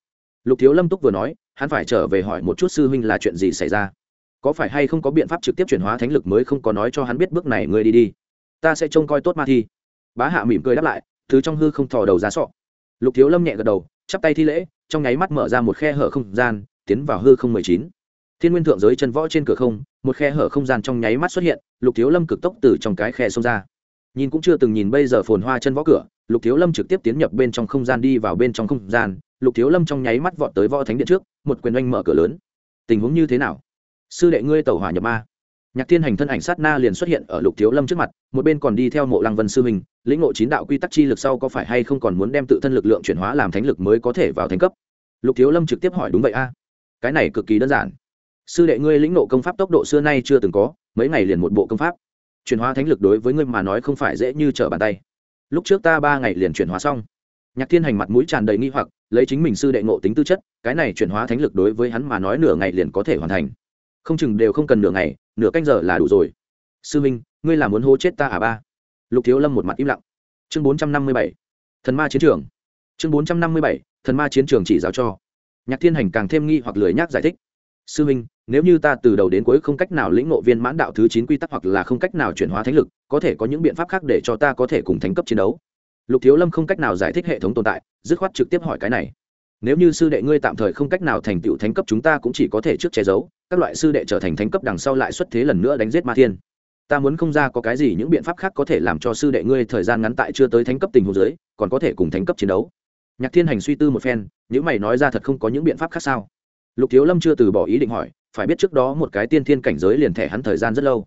Lục thiếu lâm túc vừa nói, hắn phải trở về hỏi một chút sư huynh là chuyện gì xảy ra. Có phải hay không có biện pháp trực tiếp chuyển hóa thánh lực mới không có nói cho hắn biết bước này ngươi đi đi. Ta sẽ trông coi tốt ma thi. Bá hạ mỉm cười đáp lại, thứ trong hư không thò đầu ra sọ. Lục thiếu lâm nhẹ gật đầu, chắp tay thi lễ, trong nháy mắt mở ra một khe hở không gian, tiến vào hư không mười chín. Thiên nguyên thượng giới chân võ trên cửa không, một khe hở không gian trong nháy mắt xuất hiện, lục thiếu lâm cực tốc từ trong cái khe xông ra. Nhìn cũng chưa từng nhìn, bây giờ phồn hoa chân võ cửa lục thiếu lâm trực tiếp tiến nhập bên trong không gian đi vào bên trong không gian. Lục thiếu lâm trong nháy mắt vọt tới võ thánh điện trước, một quyền oanh mở cửa lớn. Tình huống như thế nào? Sư đệ ngươi tàu hỏa nhập ma. Nhạc thiên hành thân ảnh sát na liền xuất hiện ở lục thiếu lâm trước mặt, một bên còn đi theo mộ lăng vân sư mình lĩnh ngộ chín đạo quy tắc chi lực sau có phải hay không còn muốn đem tự thân lực lượng chuyển hóa làm thánh lực mới có thể vào thánh cấp? Lục thiếu lâm trực tiếp hỏi đúng vậy a. Cái này cực kỳ đơn giản. Sư đệ ngươi lĩnh ngộ công pháp tốc độ xưa nay chưa từng có, mấy ngày liền một bộ công pháp. Chuyển hóa thánh lực đối với ngươi mà nói không phải dễ như trở bàn tay lúc trước ta ba ngày liền chuyển hóa xong. Nhạc thiên hành mặt mũi tràn đầy nghi hoặc, lấy chính mình sư đệ ngộ tính tư chất, cái này chuyển hóa thánh lực đối với hắn mà nói nửa ngày liền có thể hoàn thành. Không chừng đều không cần nửa ngày, nửa canh giờ là đủ rồi. Sư minh, ngươi là muốn hô chết ta à ba? Lục thiếu lâm một mặt im lặng. Chương bốn trăm năm mươi bảy, thần ma chiến trường. Chương bốn trăm năm mươi bảy, thần ma chiến trường chỉ giáo cho. Nhạc thiên hành càng thêm nghi hoặc lười nhác giải thích sư minh nếu như ta từ đầu đến cuối không cách nào lĩnh ngộ viên mãn đạo thứ chín quy tắc hoặc là không cách nào chuyển hóa thánh lực, có thể có những biện pháp khác để cho ta có thể cùng thánh cấp chiến đấu. Lục thiếu lâm không cách nào giải thích hệ thống tồn tại, dứt khoát trực tiếp hỏi cái này. Nếu như sư đệ ngươi tạm thời không cách nào thành tựu thánh cấp chúng ta cũng chỉ có thể trước che giấu, các loại sư đệ trở thành thánh cấp đằng sau lại xuất thế lần nữa đánh giết ma thiên. Ta muốn không ra có cái gì những biện pháp khác có thể làm cho sư đệ ngươi thời gian ngắn tại chưa tới thánh cấp tình hồ dưới, còn có thể cùng thánh cấp chiến đấu. Nhạc thiên hành suy tư một phen những mày nói ra thật không có những biện pháp khác sao? Lục thiếu lâm chưa từ bỏ ý định hỏi, phải biết trước đó một cái tiên thiên cảnh giới liền thẻ hắn thời gian rất lâu.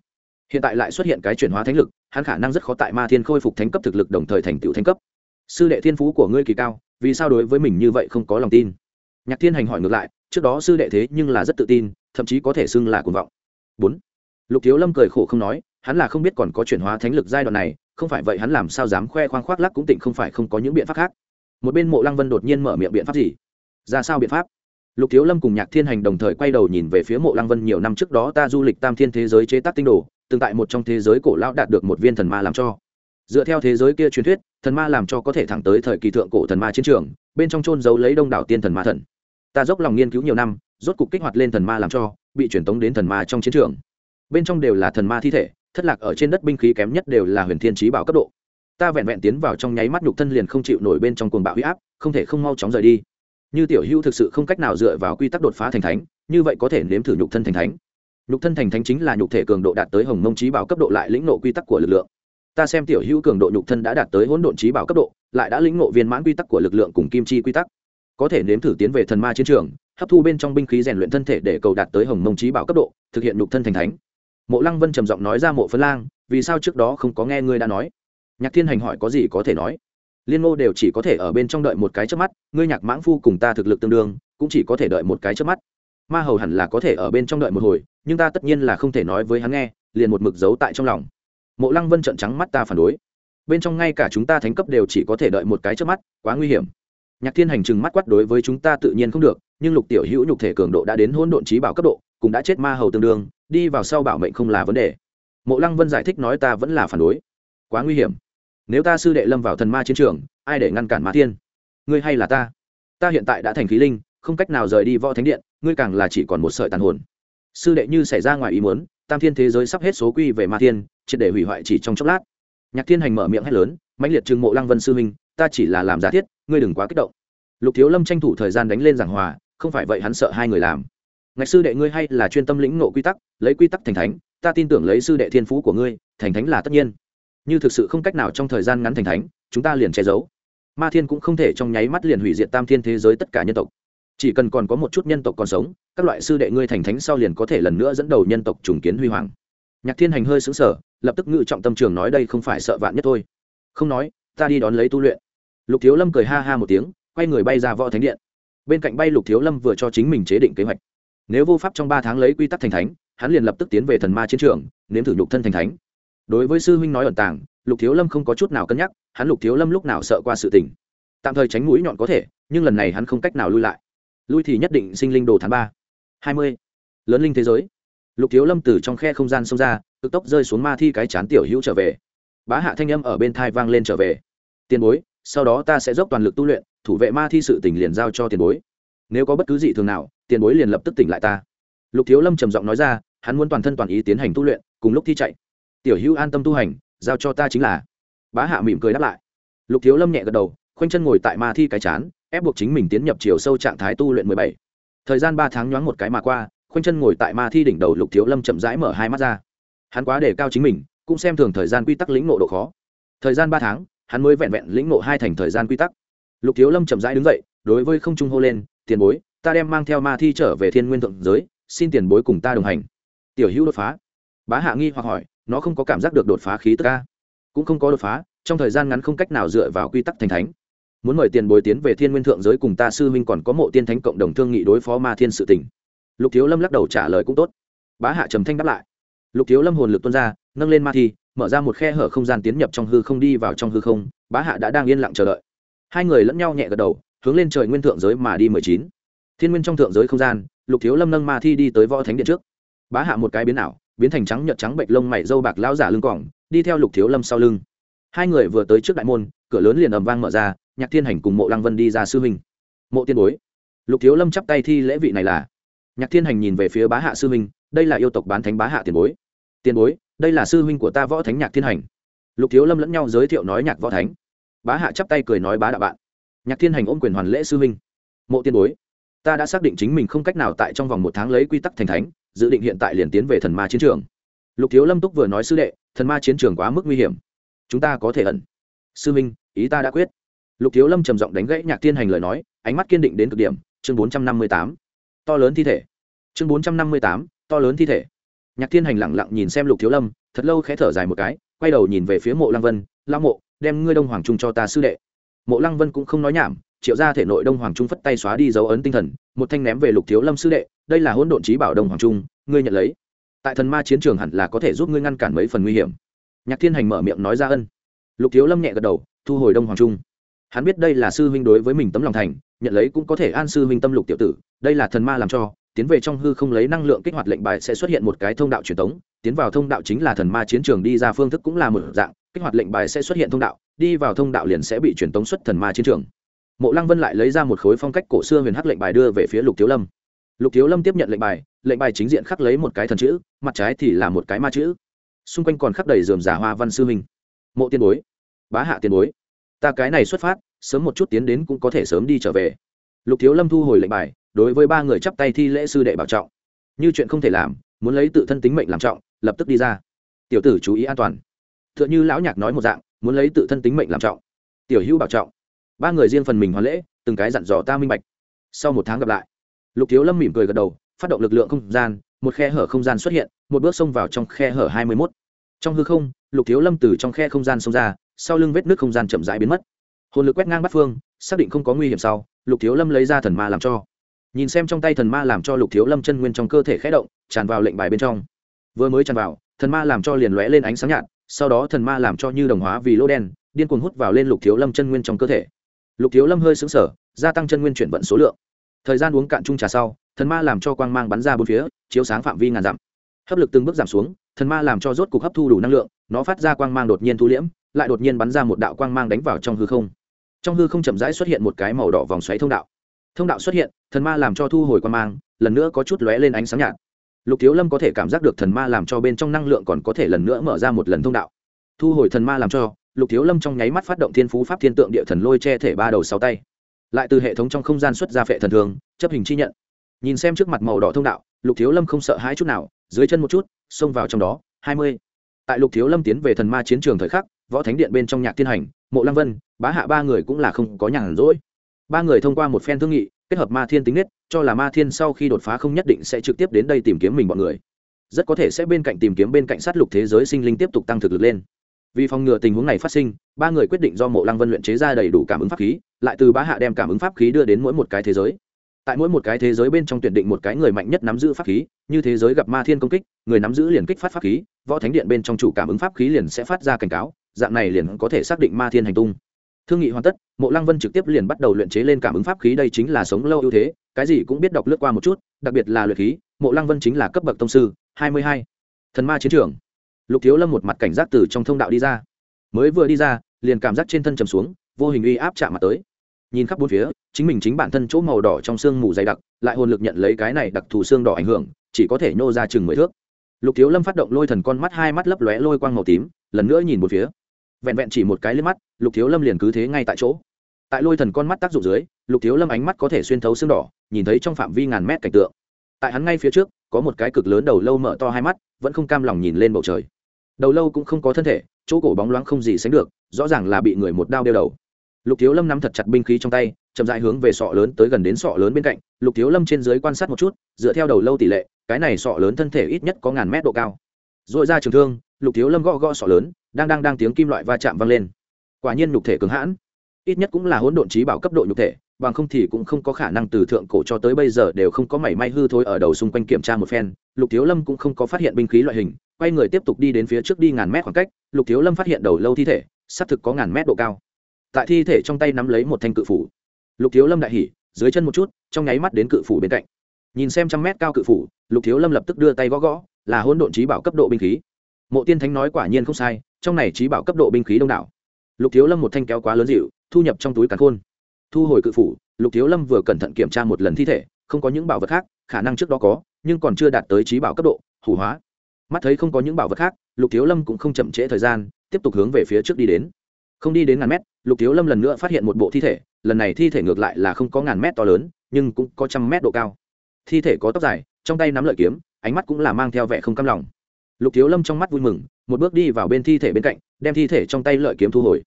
Hiện tại lại xuất hiện cái chuyển hóa thánh lực, hắn khả năng rất khó tại ma thiên khôi phục thánh cấp thực lực đồng thời thành tựu thánh cấp. Sư đệ thiên phú của ngươi kỳ cao, vì sao đối với mình như vậy không có lòng tin? Nhạc thiên hành hỏi ngược lại, trước đó sư đệ thế nhưng là rất tự tin, thậm chí có thể xưng là cuồng vọng. Bốn. Lục thiếu lâm cười khổ không nói, hắn là không biết còn có chuyển hóa thánh lực giai đoạn này, không phải vậy hắn làm sao dám khoe khoang khoác lắc cũng tỉnh không phải không có những biện pháp khác. Một bên mộ lăng vân đột nhiên mở miệng biện pháp gì? Ra sao biện pháp? Lục thiếu lâm cùng nhạc thiên hành đồng thời quay đầu nhìn về phía mộ lăng vân nhiều năm trước đó ta du lịch tam thiên thế giới chế tác tinh đồ từng tại một trong thế giới cổ lão đạt được một viên thần ma làm cho. Dựa theo thế giới kia truyền thuyết, thần ma làm cho có thể thẳng tới thời kỳ thượng cổ thần ma chiến trường, bên trong trôn giấu lấy đông đảo tiên thần ma thần. Ta dốc lòng nghiên cứu nhiều năm, rốt cục kích hoạt lên thần ma làm cho, bị truyền tống đến thần ma trong chiến trường. Bên trong đều là thần ma thi thể, thất lạc ở trên đất binh khí kém nhất đều là huyền thiên trí bảo cấp độ. Ta vẹn vẹn tiến vào trong nháy mắt nhục thân liền không chịu nổi bên trong cuồng bạo huy áp, không thể không mau chóng rời đi như tiểu hữu thực sự không cách nào dựa vào quy tắc đột phá thành thánh, như vậy có thể nếm thử nhục thân thành thánh. Nhục thân thành thánh chính là nhục thể cường độ đạt tới hồng mông trí bảo cấp độ lại lĩnh nộ quy tắc của lực lượng. Ta xem tiểu hữu cường độ nhục thân đã đạt tới hỗn độn trí bảo cấp độ, lại đã lĩnh nộ viên mãn quy tắc của lực lượng cùng kim chi quy tắc. Có thể nếm thử tiến về thần ma chiến trường, hấp thu bên trong binh khí rèn luyện thân thể để cầu đạt tới hồng mông trí bảo cấp độ, thực hiện nhục thân thành thánh. Mộ lăng vân trầm giọng nói ra mộ phân lang, vì sao trước đó không có nghe ngươi đã nói? Nhạc thiên hành hỏi có gì có thể nói? Liên ngô đều chỉ có thể ở bên trong đợi một cái trước mắt, ngươi nhạc mãng phu cùng ta thực lực tương đương, cũng chỉ có thể đợi một cái trước mắt. Ma hầu hẳn là có thể ở bên trong đợi một hồi, nhưng ta tất nhiên là không thể nói với hắn nghe, liền một mực giấu tại trong lòng. Mộ lăng vân trận trắng mắt ta phản đối. Bên trong ngay cả chúng ta thánh cấp đều chỉ có thể đợi một cái trước mắt, quá nguy hiểm. Nhạc thiên hành chừng mắt quát đối với chúng ta tự nhiên không được, nhưng lục tiểu hữu nhục thể cường độ đã đến hôn độn trí bảo cấp độ, cũng đã chết ma hầu tương đương, đi vào sau bảo mệnh không là vấn đề. Mộ lăng vân giải thích nói ta vẫn là phản đối. Quá nguy hiểm nếu ta sư đệ lâm vào thần ma chiến trường, ai để ngăn cản ma thiên? Ngươi hay là ta? Ta hiện tại đã thành khí linh, không cách nào rời đi võ thánh điện, ngươi càng là chỉ còn một sợi tàn hồn. Sư đệ như xảy ra ngoài ý muốn, tam thiên thế giới sắp hết số quy về ma thiên, triệt để hủy hoại chỉ trong chốc lát. Nhạc thiên hành mở miệng hét lớn, mãnh liệt trừng mộ lăng vân sư huynh, ta chỉ là làm giả thiết, ngươi đừng quá kích động. Lục thiếu lâm tranh thủ thời gian đánh lên giảng hòa, không phải vậy hắn sợ hai người làm. Ngạch sư đệ ngươi hay là chuyên tâm lĩnh nộ quy tắc, lấy quy tắc thành thánh, ta tin tưởng lấy sư đệ thiên phú của ngươi, thành thánh là tất nhiên như thực sự không cách nào trong thời gian ngắn thành thánh, chúng ta liền che giấu. Ma thiên cũng không thể trong nháy mắt liền hủy diệt tam thiên thế giới tất cả nhân tộc. Chỉ cần còn có một chút nhân tộc còn sống, các loại sư đệ ngươi thành thánh sau liền có thể lần nữa dẫn đầu nhân tộc trùng kiến huy hoàng. Nhạc thiên hành hơi xứng sở lập tức ngự trọng tâm trường nói đây không phải sợ vạn nhất thôi. Không nói, ta đi đón lấy tu luyện. Lục thiếu lâm cười ha ha một tiếng, quay người bay ra võ thánh điện. Bên cạnh bay lục thiếu lâm vừa cho chính mình chế định kế hoạch. Nếu vô pháp trong ba tháng lấy quy tắc thành thánh, hắn liền lập tức tiến về thần ma chiến trường, nếm thử nhục thân thành thánh đối với sư huynh nói ẩn tàng, lục thiếu lâm không có chút nào cân nhắc, hắn lục thiếu lâm lúc nào sợ qua sự tình. Tạm thời tránh mũi nhọn có thể, nhưng lần này hắn không cách nào lui lại. Lui thì nhất định sinh linh đồ tháng ba. Hai mươi. Lớn linh thế giới. Lục thiếu lâm từ trong khe không gian xông ra, cực tốc rơi xuống ma thi cái chán tiểu hữu trở về. Bá hạ thanh âm ở bên thai vang lên trở về. Tiền bối, sau đó ta sẽ dốc toàn lực tu luyện, thủ vệ ma thi sự tỉnh liền giao cho tiền bối. Nếu có bất cứ gì thường nào, tiền bối liền lập tức tỉnh lại ta. Lục thiếu lâm trầm giọng nói ra, hắn muốn toàn thân toàn ý tiến hành tu luyện, cùng lúc thi chạy tiểu hữu an tâm tu hành, giao cho ta chính là. Bá hạ mỉm cười đáp lại. Lục thiếu lâm nhẹ gật đầu, khoanh chân ngồi tại ma thi cái chán, ép buộc chính mình tiến nhập chiều sâu trạng thái tu luyện mười bảy. Thời gian ba tháng nhoáng một cái mà qua, khoanh chân ngồi tại ma thi đỉnh đầu lục thiếu lâm chậm rãi mở hai mắt ra. Hắn quá đề cao chính mình, cũng xem thường thời gian quy tắc lĩnh nộ độ khó. Thời gian ba tháng, hắn mới vẹn vẹn lĩnh nộ hai thành thời gian quy tắc. Lục thiếu lâm chậm rãi đứng dậy, đối với không trung hô lên, tiền bối, ta đem mang theo ma thi trở về thiên nguyên thượng giới, xin tiền bối cùng ta đồng hành. Tiểu hữu đột phá. Bá hạ nghi hoặc hỏi nó không có cảm giác được đột phá khí tức ca cũng không có đột phá, trong thời gian ngắn không cách nào dựa vào quy tắc thành thánh. Muốn mời tiền bối tiến về thiên nguyên thượng giới cùng ta sư huynh còn có mộ tiên thánh cộng đồng thương nghị đối phó ma thiên sự tỉnh lục thiếu lâm lắc đầu trả lời cũng tốt. Bá hạ trầm thanh đáp lại. Lục thiếu lâm hồn lực tuôn ra, nâng lên ma thi, mở ra một khe hở không gian tiến nhập trong hư không đi vào trong hư không, bá hạ đã đang yên lặng chờ đợi. Hai người lẫn nhau nhẹ gật đầu, hướng lên trời nguyên thượng giới mà đi mười chín. Thiên nguyên trong thượng giới không gian, lục thiếu lâm nâng ma thi đi tới võ thánh điện trước. Bá hạ một cái biến ảo biến thành trắng nhợt trắng bệnh lông mày dâu bạc lão giả lưng cỏng đi theo lục thiếu lâm sau lưng. Hai người vừa tới trước đại môn, cửa lớn liền ầm vang mở ra, nhạc thiên hành cùng mộ lăng vân đi ra sư huynh. Mộ tiên bối. Lục thiếu lâm chắp tay thi lễ vị này là. Nhạc thiên hành nhìn về phía bá hạ sư huynh, đây là yêu tộc bán thánh bá hạ tiền bối. Tiền bối, đây là sư huynh của ta võ thánh nhạc thiên hành. Lục thiếu lâm lẫn nhau giới thiệu nói nhạc võ thánh. Bá hạ chắp tay cười nói bá đạo bạn. Nhạc thiên hành ôm quyền hoàn lễ sư huynh. Mộ tiên bối, ta đã xác định chính mình không cách nào tại trong vòng một tháng lấy quy tắc thành thánh dự định hiện tại liền tiến về thần ma chiến trường. Lục thiếu lâm túc vừa nói sư đệ, thần ma chiến trường quá mức nguy hiểm. Chúng ta có thể ẩn. Sư minh, ý ta đã quyết. Lục thiếu lâm trầm giọng đánh gãy nhạc tiên hành lời nói, ánh mắt kiên định đến cực điểm. Chương bốn trăm năm mươi tám. To lớn thi thể. Chương bốn trăm năm mươi tám. To lớn thi thể. Nhạc thiên hành lẳng lặng nhìn xem lục thiếu lâm, thật lâu khẽ thở dài một cái, quay đầu nhìn về phía mộ lăng vân. Lao mộ, đem ngươi đông hoàng trung cho ta, sư đệ. Mộ lăng vân cũng không nói nhảm triệu ra thể nội đông hoàng trung phất tay xóa đi dấu ấn tinh thần, một thanh ném về lục thiếu lâm sư đệ, đây là hỗn độn trí bảo đông hoàng trung, ngươi nhận lấy. Tại thần ma chiến trường hẳn là có thể giúp ngươi ngăn cản mấy phần nguy hiểm. Nhạc thiên hành mở miệng nói ra ân. Lục thiếu lâm nhẹ gật đầu, thu hồi đông hoàng trung. Hắn biết đây là sư huynh đối với mình tấm lòng thành, nhận lấy cũng có thể an sư huynh tâm lục tiểu tử, đây là thần ma làm cho, tiến về trong hư không lấy năng lượng kích hoạt lệnh bài sẽ xuất hiện một cái thông đạo truyền thống tiến vào thông đạo chính là thần ma chiến trường đi ra phương thức cũng là một dạng, kích hoạt lệnh bài sẽ xuất hiện thông đạo, đi vào thông đạo liền sẽ bị truyền tống xuất thần ma chiến trường mộ lăng vân lại lấy ra một khối phong cách cổ xưa huyền hắc lệnh bài đưa về phía lục thiếu lâm. Lục thiếu lâm tiếp nhận lệnh bài lệnh bài chính diện khắc lấy một cái thần chữ, mặt trái thì là một cái ma chữ. Xung quanh còn khắc đầy dườm giả hoa văn sư minh mộ tiên bối, bá hạ tiền bối, ta cái này xuất phát, sớm một chút tiến đến cũng có thể sớm đi trở về. Lục thiếu lâm thu hồi lệnh bài, đối với ba người chắp tay thi lễ sư đệ bảo trọng. Như chuyện không thể làm, muốn lấy tự thân tính mệnh làm trọng, lập tức đi ra. Tiểu tử chú ý an toàn. T h ư ợ n h ư lão nhạc nói một dạng, muốn lấy tự thân tính mệnh làm trọng. Tiểu hữu bảo trọng ba người riêng phần mình hoàn lễ, từng cái dặn dò ta minh bạch. Sau một tháng gặp lại, lục thiếu lâm mỉm cười gật đầu, phát động lực lượng không gian, một khe hở không gian xuất hiện, một bước xông vào trong khe hở hai mươi mốt. Trong hư không, lục thiếu lâm từ trong khe không gian xông ra, sau lưng vết nước không gian chậm rãi biến mất. Hồn lực quét ngang bắt phương, xác định không có nguy hiểm sau, lục thiếu lâm lấy ra thần ma làm cho. Nhìn xem trong tay thần ma làm cho lục thiếu lâm chân nguyên trong cơ thể khé động, tràn vào lệnh bài bên trong. Vừa mới tràn vào, thần ma làm cho liền lóe lên ánh sáng nhạt, sau đó thần ma làm cho như đồng hóa vì lỗ đen, điên cuồng hút vào lên lục thiếu lâm chân nguyên trong cơ thể lục thiếu lâm hơi xứng sở gia tăng chân nguyên chuyển vận số lượng. Thời gian uống cạn chung trà sau, thần ma làm cho quang mang bắn ra bốn phía, chiếu sáng phạm vi ngàn dặm. Hấp lực từng bước giảm xuống, thần ma làm cho rốt cục hấp thu đủ năng lượng, nó phát ra quang mang đột nhiên thu liễm, lại đột nhiên bắn ra một đạo quang mang đánh vào trong hư không. Trong hư không chậm rãi xuất hiện một cái màu đỏ vòng xoáy thông đạo. Thông đạo xuất hiện, thần ma làm cho thu hồi quang mang, lần nữa có chút lóe lên ánh sáng nhạt. Lục thiếu lâm có thể cảm giác được thần ma làm cho bên trong năng lượng còn có thể lần nữa mở ra một lần thông đạo. Thu hồi thần ma làm cho lục thiếu lâm trong nháy mắt phát động thiên phú pháp thiên tượng địa thần lôi che thể ba đầu sáu tay. Lại từ hệ thống trong không gian xuất ra phệ thần thường, chấp hình chi nhận. Nhìn xem trước mặt màu đỏ thông đạo, lục thiếu lâm không sợ hãi chút nào, dưới chân một chút, xông vào trong đó, hai mươi. Tại lục thiếu lâm tiến về thần ma chiến trường thời khắc, võ thánh điện bên trong nhạc thiên hành, mộ lăng vân, bá hạ ba người cũng là không có nhàn rỗi. Ba người thông qua một phen thương nghị, kết hợp ma thiên tính nết, cho là ma thiên sau khi đột phá không nhất định sẽ trực tiếp đến đây tìm kiếm mình bọn người. Rất có thể sẽ bên cạnh tìm kiếm bên cạnh sát lục thế giới sinh linh tiếp tục tăng thực lực lên vì phòng ngừa tình huống này phát sinh, ba người quyết định do mộ lăng vân luyện chế ra đầy đủ cảm ứng pháp khí, lại từ bá hạ đem cảm ứng pháp khí đưa đến mỗi một cái thế giới. Tại mỗi một cái thế giới bên trong tuyển định một cái người mạnh nhất nắm giữ pháp khí, như thế giới gặp ma thiên công kích, người nắm giữ liền kích phát pháp khí, võ thánh điện bên trong chủ cảm ứng pháp khí liền sẽ phát ra cảnh cáo, dạng này liền có thể xác định ma thiên hành tung. Thương nghị hoàn tất, mộ lăng vân trực tiếp liền bắt đầu luyện chế lên cảm ứng pháp khí đây chính là sống lâu ưu thế, cái gì cũng biết đọc lướt qua một chút, đặc biệt là luyện khí, mộ lăng vân chính là cấp bậc tông sư, hai mươi hai. Thần ma chiến trường lục thiếu lâm một mặt cảnh giác từ trong thông đạo đi ra. Mới vừa đi ra, liền cảm giác trên thân trầm xuống, vô hình uy áp chạm mặt tới. Nhìn khắp bốn phía, chính mình chính bản thân chỗ màu đỏ trong xương mù dày đặc, lại hồn lực nhận lấy cái này đặc thù xương đỏ ảnh hưởng, chỉ có thể nhô ra chừng mười thước. Lục thiếu lâm phát động lôi thần con mắt hai mắt lấp lóe lôi quang màu tím, lần nữa nhìn một phía. Vẹn vẹn chỉ một cái lên mắt, lục thiếu lâm liền cứ thế ngay tại chỗ. Tại lôi thần con mắt tác dụng dưới, lục thiếu lâm ánh mắt có thể xuyên thấu xương đỏ, nhìn thấy trong phạm vi ngàn mét cảnh tượng. Tại hắn ngay phía trước có một cái cực lớn đầu lâu mở to hai mắt, vẫn không cam lòng nhìn lên bầu trời. Đầu lâu cũng không có thân thể, chỗ cổ bóng loáng không gì sánh được, rõ ràng là bị người một đao đeo đầu. Lục thiếu lâm nắm thật chặt binh khí trong tay, chậm dại hướng về sọ lớn tới gần đến sọ lớn bên cạnh. Lục thiếu lâm trên dưới quan sát một chút, dựa theo đầu lâu tỷ lệ, cái này sọ lớn thân thể ít nhất có ngàn mét độ cao. R ồ i ra trường thương, lục thiếu lâm gõ gõ sọ lớn, đang đang đang tiếng kim loại va chạm vang lên. Quả nhiên nhục thể cứng hãn, ít nhất cũng là hỗn độn trí bảo cấp độ nhục thể bằng không thì cũng không có khả năng từ thượng cổ cho tới bây giờ đều không có mảy may hư thối ở đầu xung quanh kiểm tra một phen. Lục thiếu lâm cũng không có phát hiện binh khí loại hình, quay người tiếp tục đi đến phía trước đi ngàn mét khoảng cách. Lục thiếu lâm phát hiện đầu lâu thi thể, xác thực có ngàn mét độ cao. Tại thi thể trong tay nắm lấy một thanh cự phủ. Lục thiếu lâm đại hỉ, dưới chân một chút, trong nháy mắt đến cự phủ bên cạnh. Nhìn xem trăm mét cao cự phủ, lục thiếu lâm lập tức đưa tay gõ gõ, là hôn độn trí bảo cấp độ binh khí. Mộ tiên thánh nói quả nhiên không sai, trong này trí bảo cấp độ binh khí đông đảo. Lục thiếu lâm một thanh kéo quá lớn dịu, thu nhập trong túi càn khôn thu hồi cự phủ, lục thiếu lâm vừa cẩn thận kiểm tra một lần thi thể, không có những bảo vật khác, khả năng trước đó có, nhưng còn chưa đạt tới trí bảo cấp độ, hủ hóa. Mắt thấy không có những bảo vật khác, lục thiếu lâm cũng không chậm trễ thời gian, tiếp tục hướng về phía trước đi đến. Không đi đến ngàn mét, lục thiếu lâm lần nữa phát hiện một bộ thi thể, lần này thi thể ngược lại là không có ngàn mét to lớn, nhưng cũng có trăm mét độ cao. Thi thể có tóc dài, trong tay nắm lợi kiếm, ánh mắt cũng là mang theo vẻ không cam lòng. Lục thiếu lâm trong mắt vui mừng, một bước đi vào bên thi thể bên cạnh, đem thi thể trong tay lợi kiếm thu hồi.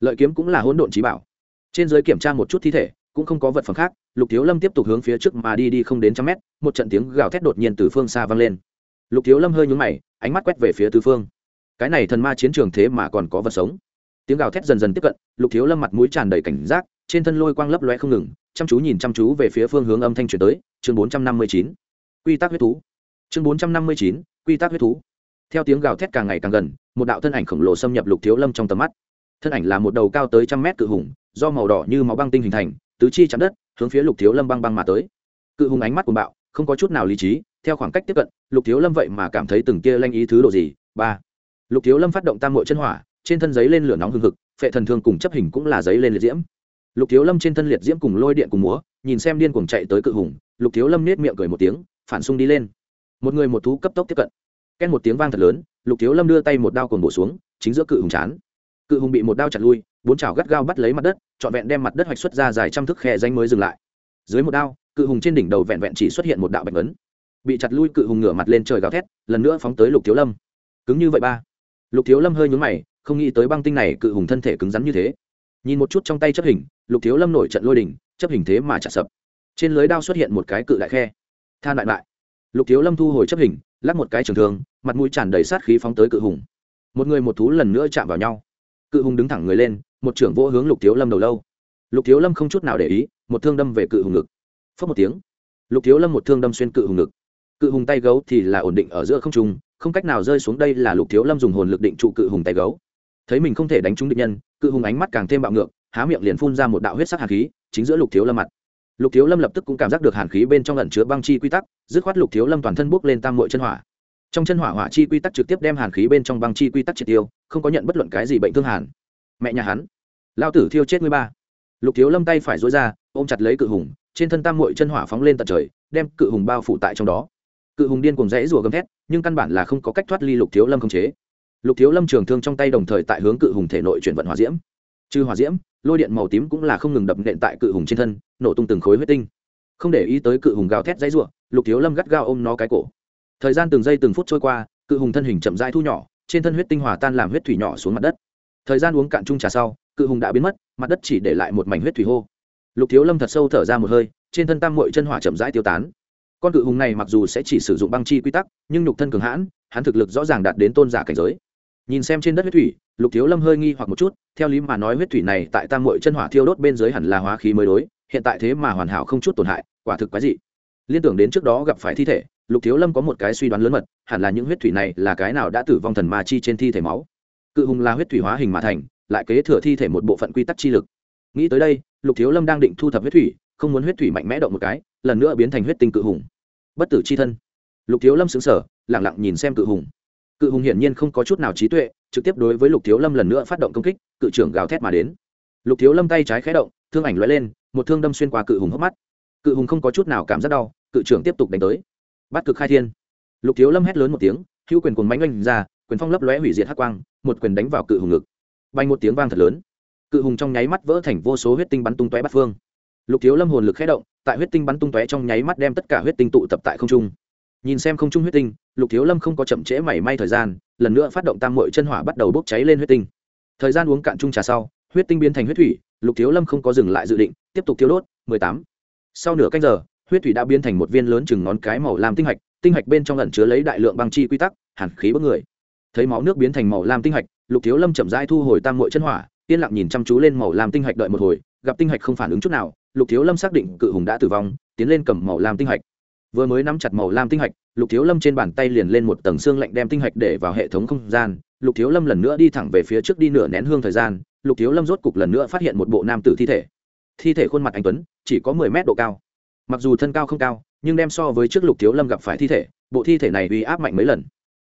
Lợi kiếm cũng là hỗn độn trí bảo trên giới kiểm tra một chút thi thể, cũng không có vật phẩm khác, lục thiếu lâm tiếp tục hướng phía trước mà đi đi không đến trăm mét, một trận tiếng gào thét đột nhiên từ phương xa vang lên. Lục thiếu lâm hơi nhúng mày, ánh mắt quét về phía tứ phương. Cái này thần ma chiến trường thế mà còn có vật sống. Tiếng gào thét dần dần tiếp cận, lục thiếu lâm mặt mũi tràn đầy cảnh giác, trên thân lôi quang lấp loe không ngừng, chăm chú nhìn chăm chú về phía phương hướng âm thanh chuyển tới, chương bốn trăm năm mươi chín. Quy tắc huyết thú. Chương bốn trăm năm mươi chín, quy tắc huyết thú. Theo tiếng gào thét càng ngày càng gần, một đạo thân ảnh khổng lồ xâm nhập lục thiếu lâm trong tầm mắt. Thân ảnh là một đầu cao tới trăm mét cự hùng do màu đỏ như máu băng tinh hình thành, tứ chi chạm đất, hướng phía lục thiếu lâm băng băng mà tới. Cự hùng ánh mắt của bạo, không có chút nào lý trí, theo khoảng cách tiếp cận, lục thiếu lâm vậy mà cảm thấy từng kia lanh ý thứ độ gì? Ba. Lục thiếu lâm phát động tam mội chân hỏa, trên thân giấy lên lửa nóng hừng hực, phệ thần thương cùng chấp hình cũng là giấy lên liệt diễm. Lục thiếu lâm trên thân liệt diễm cùng lôi điện cùng múa, nhìn xem điên cuồng chạy tới cự hùng, lục thiếu lâm nết miệng cười một tiếng, phản xung đi lên. Một người một thú cấp tốc tiếp cận. Ken một tiếng vang thật lớn, lục thiếu lâm đưa tay một đao cồn bổ xuống, chính giữa cự hùng chán. Cự hùng bị một đao chặt lui bốn chảo gắt gao bắt lấy mặt đất, trọn vẹn đem mặt đất hoạch xuất ra dài trăm thước khe danh mới dừng lại. Dưới một đao, cự hùng trên đỉnh đầu vẹn vẹn chỉ xuất hiện một đạo bạch ấn. Bị chặt lui cự hùng ngửa mặt lên trời gào thét, lần nữa phóng tới lục thiếu lâm. Cứng như vậy ba. Lục thiếu lâm hơi nhún mày, không nghĩ tới băng tinh này cự hùng thân thể cứng rắn như thế. Nhìn một chút trong tay chấp hình, lục thiếu lâm nổi trận lôi đỉnh chấp hình thế mà chặt sập. Trên lưới đao xuất hiện một cái cự đại khe. Than lại lại lục thiếu lâm thu hồi chấp hình, lắc một cái trường thường mặt mũi tràn đầy sát khí phóng tới cự hùng. Một người một thú lần nữa chạm vào nhau. Cự hùng đứng thẳng người lên một trưởng vỗ hướng lục thiếu lâm đầu lâu. Lục thiếu lâm không chút nào để ý, một thương đâm về cự hùng ngực. Phớt một tiếng, lục thiếu lâm một thương đâm xuyên cự hùng ngực. Cự hùng tay gấu thì là ổn định ở giữa không trung, không cách nào rơi xuống đây là lục thiếu lâm dùng hồn lực định trụ cự hùng tay gấu. Thấy mình không thể đánh trúng địch nhân, cự hùng ánh mắt càng thêm bạo ngược, há miệng liền phun ra một đạo huyết sắc hàn khí, chính giữa lục thiếu lâm mặt. Lục thiếu lâm lập tức cũng cảm giác được hàn khí bên trong lẩn chứa băng chi quy tắc, dứt khoát lục thiếu lâm toàn thân bốc lên tam mội chân hỏa. Trong chân hỏa hỏa chi quy tắc trực tiếp đem hàn khí bên trong băng chi quy tắc triệt tiêu, không có nhận bất luận cái gì bệnh thương hàn mẹ nhà hắn. Lao tử thiêu chết ngươi ba. Lục thiếu lâm tay phải dối ra, ôm chặt lấy cự hùng, trên thân tam mội chân hỏa phóng lên tận trời, đem cự hùng bao phủ tại trong đó. Cự hùng điên cùng rẽ rùa gầm thét, nhưng căn bản là không có cách thoát ly lục thiếu lâm không chế. Lục thiếu lâm trường thương trong tay đồng thời tại hướng cự hùng thể nội chuyển vận hỏa diễm. Trừ hỏa diễm, lôi điện màu tím cũng là không ngừng đập nện tại cự hùng trên thân, nổ tung từng khối huyết tinh. Không để ý tới cự hùng gào thét dãy ruộng lục thiếu lâm gắt gao ôm nó cái cổ. Thời gian từng giây từng phút trôi qua, cự hùng thân hình chậm rãi thu nhỏ, trên thân huyết tinh hòa tan làm huyết thủy nhỏ xuống mặt đất thời gian uống cạn chung trà sau, cự hùng đã biến mất, mặt đất chỉ để lại một mảnh huyết thủy hô. Lục thiếu lâm thật sâu thở ra một hơi, trên thân tam mội chân hỏa chậm rãi tiêu tán. Con cự hùng này mặc dù sẽ chỉ sử dụng băng chi quy tắc, nhưng nhục thân cường hãn, hắn thực lực rõ ràng đạt đến tôn giả cảnh giới. Nhìn xem trên đất huyết thủy, lục thiếu lâm hơi nghi hoặc một chút, theo lý mà nói huyết thủy này tại tam mội chân hỏa thiêu đốt bên dưới hẳn là hóa khí mới đối, hiện tại thế mà hoàn hảo không chút tổn hại, quả thực quái dị. Liên tưởng đến trước đó gặp phải thi thể, lục thiếu lâm có một cái suy đoán lớn mật, hẳn là những huyết thủy này là cái nào đã tử vong thần ma chi trên thi thể máu cự hùng là huyết thủy hóa hình mà thành, lại kế thừa thi thể một bộ phận quy tắc chi lực. Nghĩ tới đây, lục thiếu lâm đang định thu thập huyết thủy, không muốn huyết thủy mạnh mẽ động một cái, lần nữa biến thành huyết tinh cự hùng. Bất tử c h i thân. Lục thiếu lâm xứng sở lẳng lặng nhìn xem cự hùng. Cự hùng hiển nhiên không có chút nào trí tuệ, trực tiếp đối với lục thiếu lâm lần nữa phát động công kích, cự trưởng gào thét mà đến. Lục thiếu lâm tay trái khé động, thương ảnh l lên, một thương đâm xuyên qua cự hùng hốc mắt. Cự hùng không có chút nào cảm giác đau, cự trưởng tiếp tục đánh tới. Bắt cực khai thiên. Lục thiếu lâm hét lớn một tiếng, hữu quyền cồn mánh oanh ra quyền phong lấp lóe hủy diệt hắc quang, một quyền đánh vào cự hùng ngực. Bay một tiếng vang thật lớn. Cự hùng trong nháy mắt vỡ thành vô số huyết tinh bắn tung tóe bắt phương. Lục thiếu lâm hồn lực khé động, tại huyết tinh bắn tung tóe trong nháy mắt đem tất cả huyết tinh tụ tập tại không trung. Nhìn xem không trung huyết tinh, lục thiếu lâm không có chậm trễ mảy may thời gian, lần nữa phát động tam mội chân hỏa bắt đầu bốc cháy lên huyết tinh. Thời gian uống cạn chung trà sau, huyết tinh biến thành huyết thủy, lục thiếu lâm không có dừng lại dự định, tiếp tục thiếu đốt, mười tám. Sau nửa canh giờ, huyết thủy đã biến thành một viên lớn chừng ngón cái màu lam tinh hạch tinh hạch bên trong lần chứa lấy đại lượng băng chi quy tắc, hàn khí bất người thấy máu nước biến thành màu lam tinh hạch, lục thiếu lâm chậm rãi thu hồi tam mội chân hỏa, yên lặng nhìn chăm chú lên màu lam tinh hạch đợi một hồi, gặp tinh hạch không phản ứng chút nào, lục thiếu lâm xác định cự hùng đã tử vong, tiến lên cầm màu lam tinh hạch. Vừa mới nắm chặt màu lam tinh hạch, lục thiếu lâm trên bàn tay liền lên một tầng xương lạnh đem tinh hạch để vào hệ thống không gian, lục thiếu lâm lần nữa đi thẳng về phía trước đi nửa nén hương thời gian, lục thiếu lâm rốt cục lần nữa phát hiện một bộ nam tử thi thể. Thi thể khuôn mặt anh tuấn, chỉ có mười mét độ cao. Mặc dù thân cao không cao, nhưng đem so với trước lục thiếu lâm gặp phải thi thể, bộ thi thể này uy áp mạnh mấy lần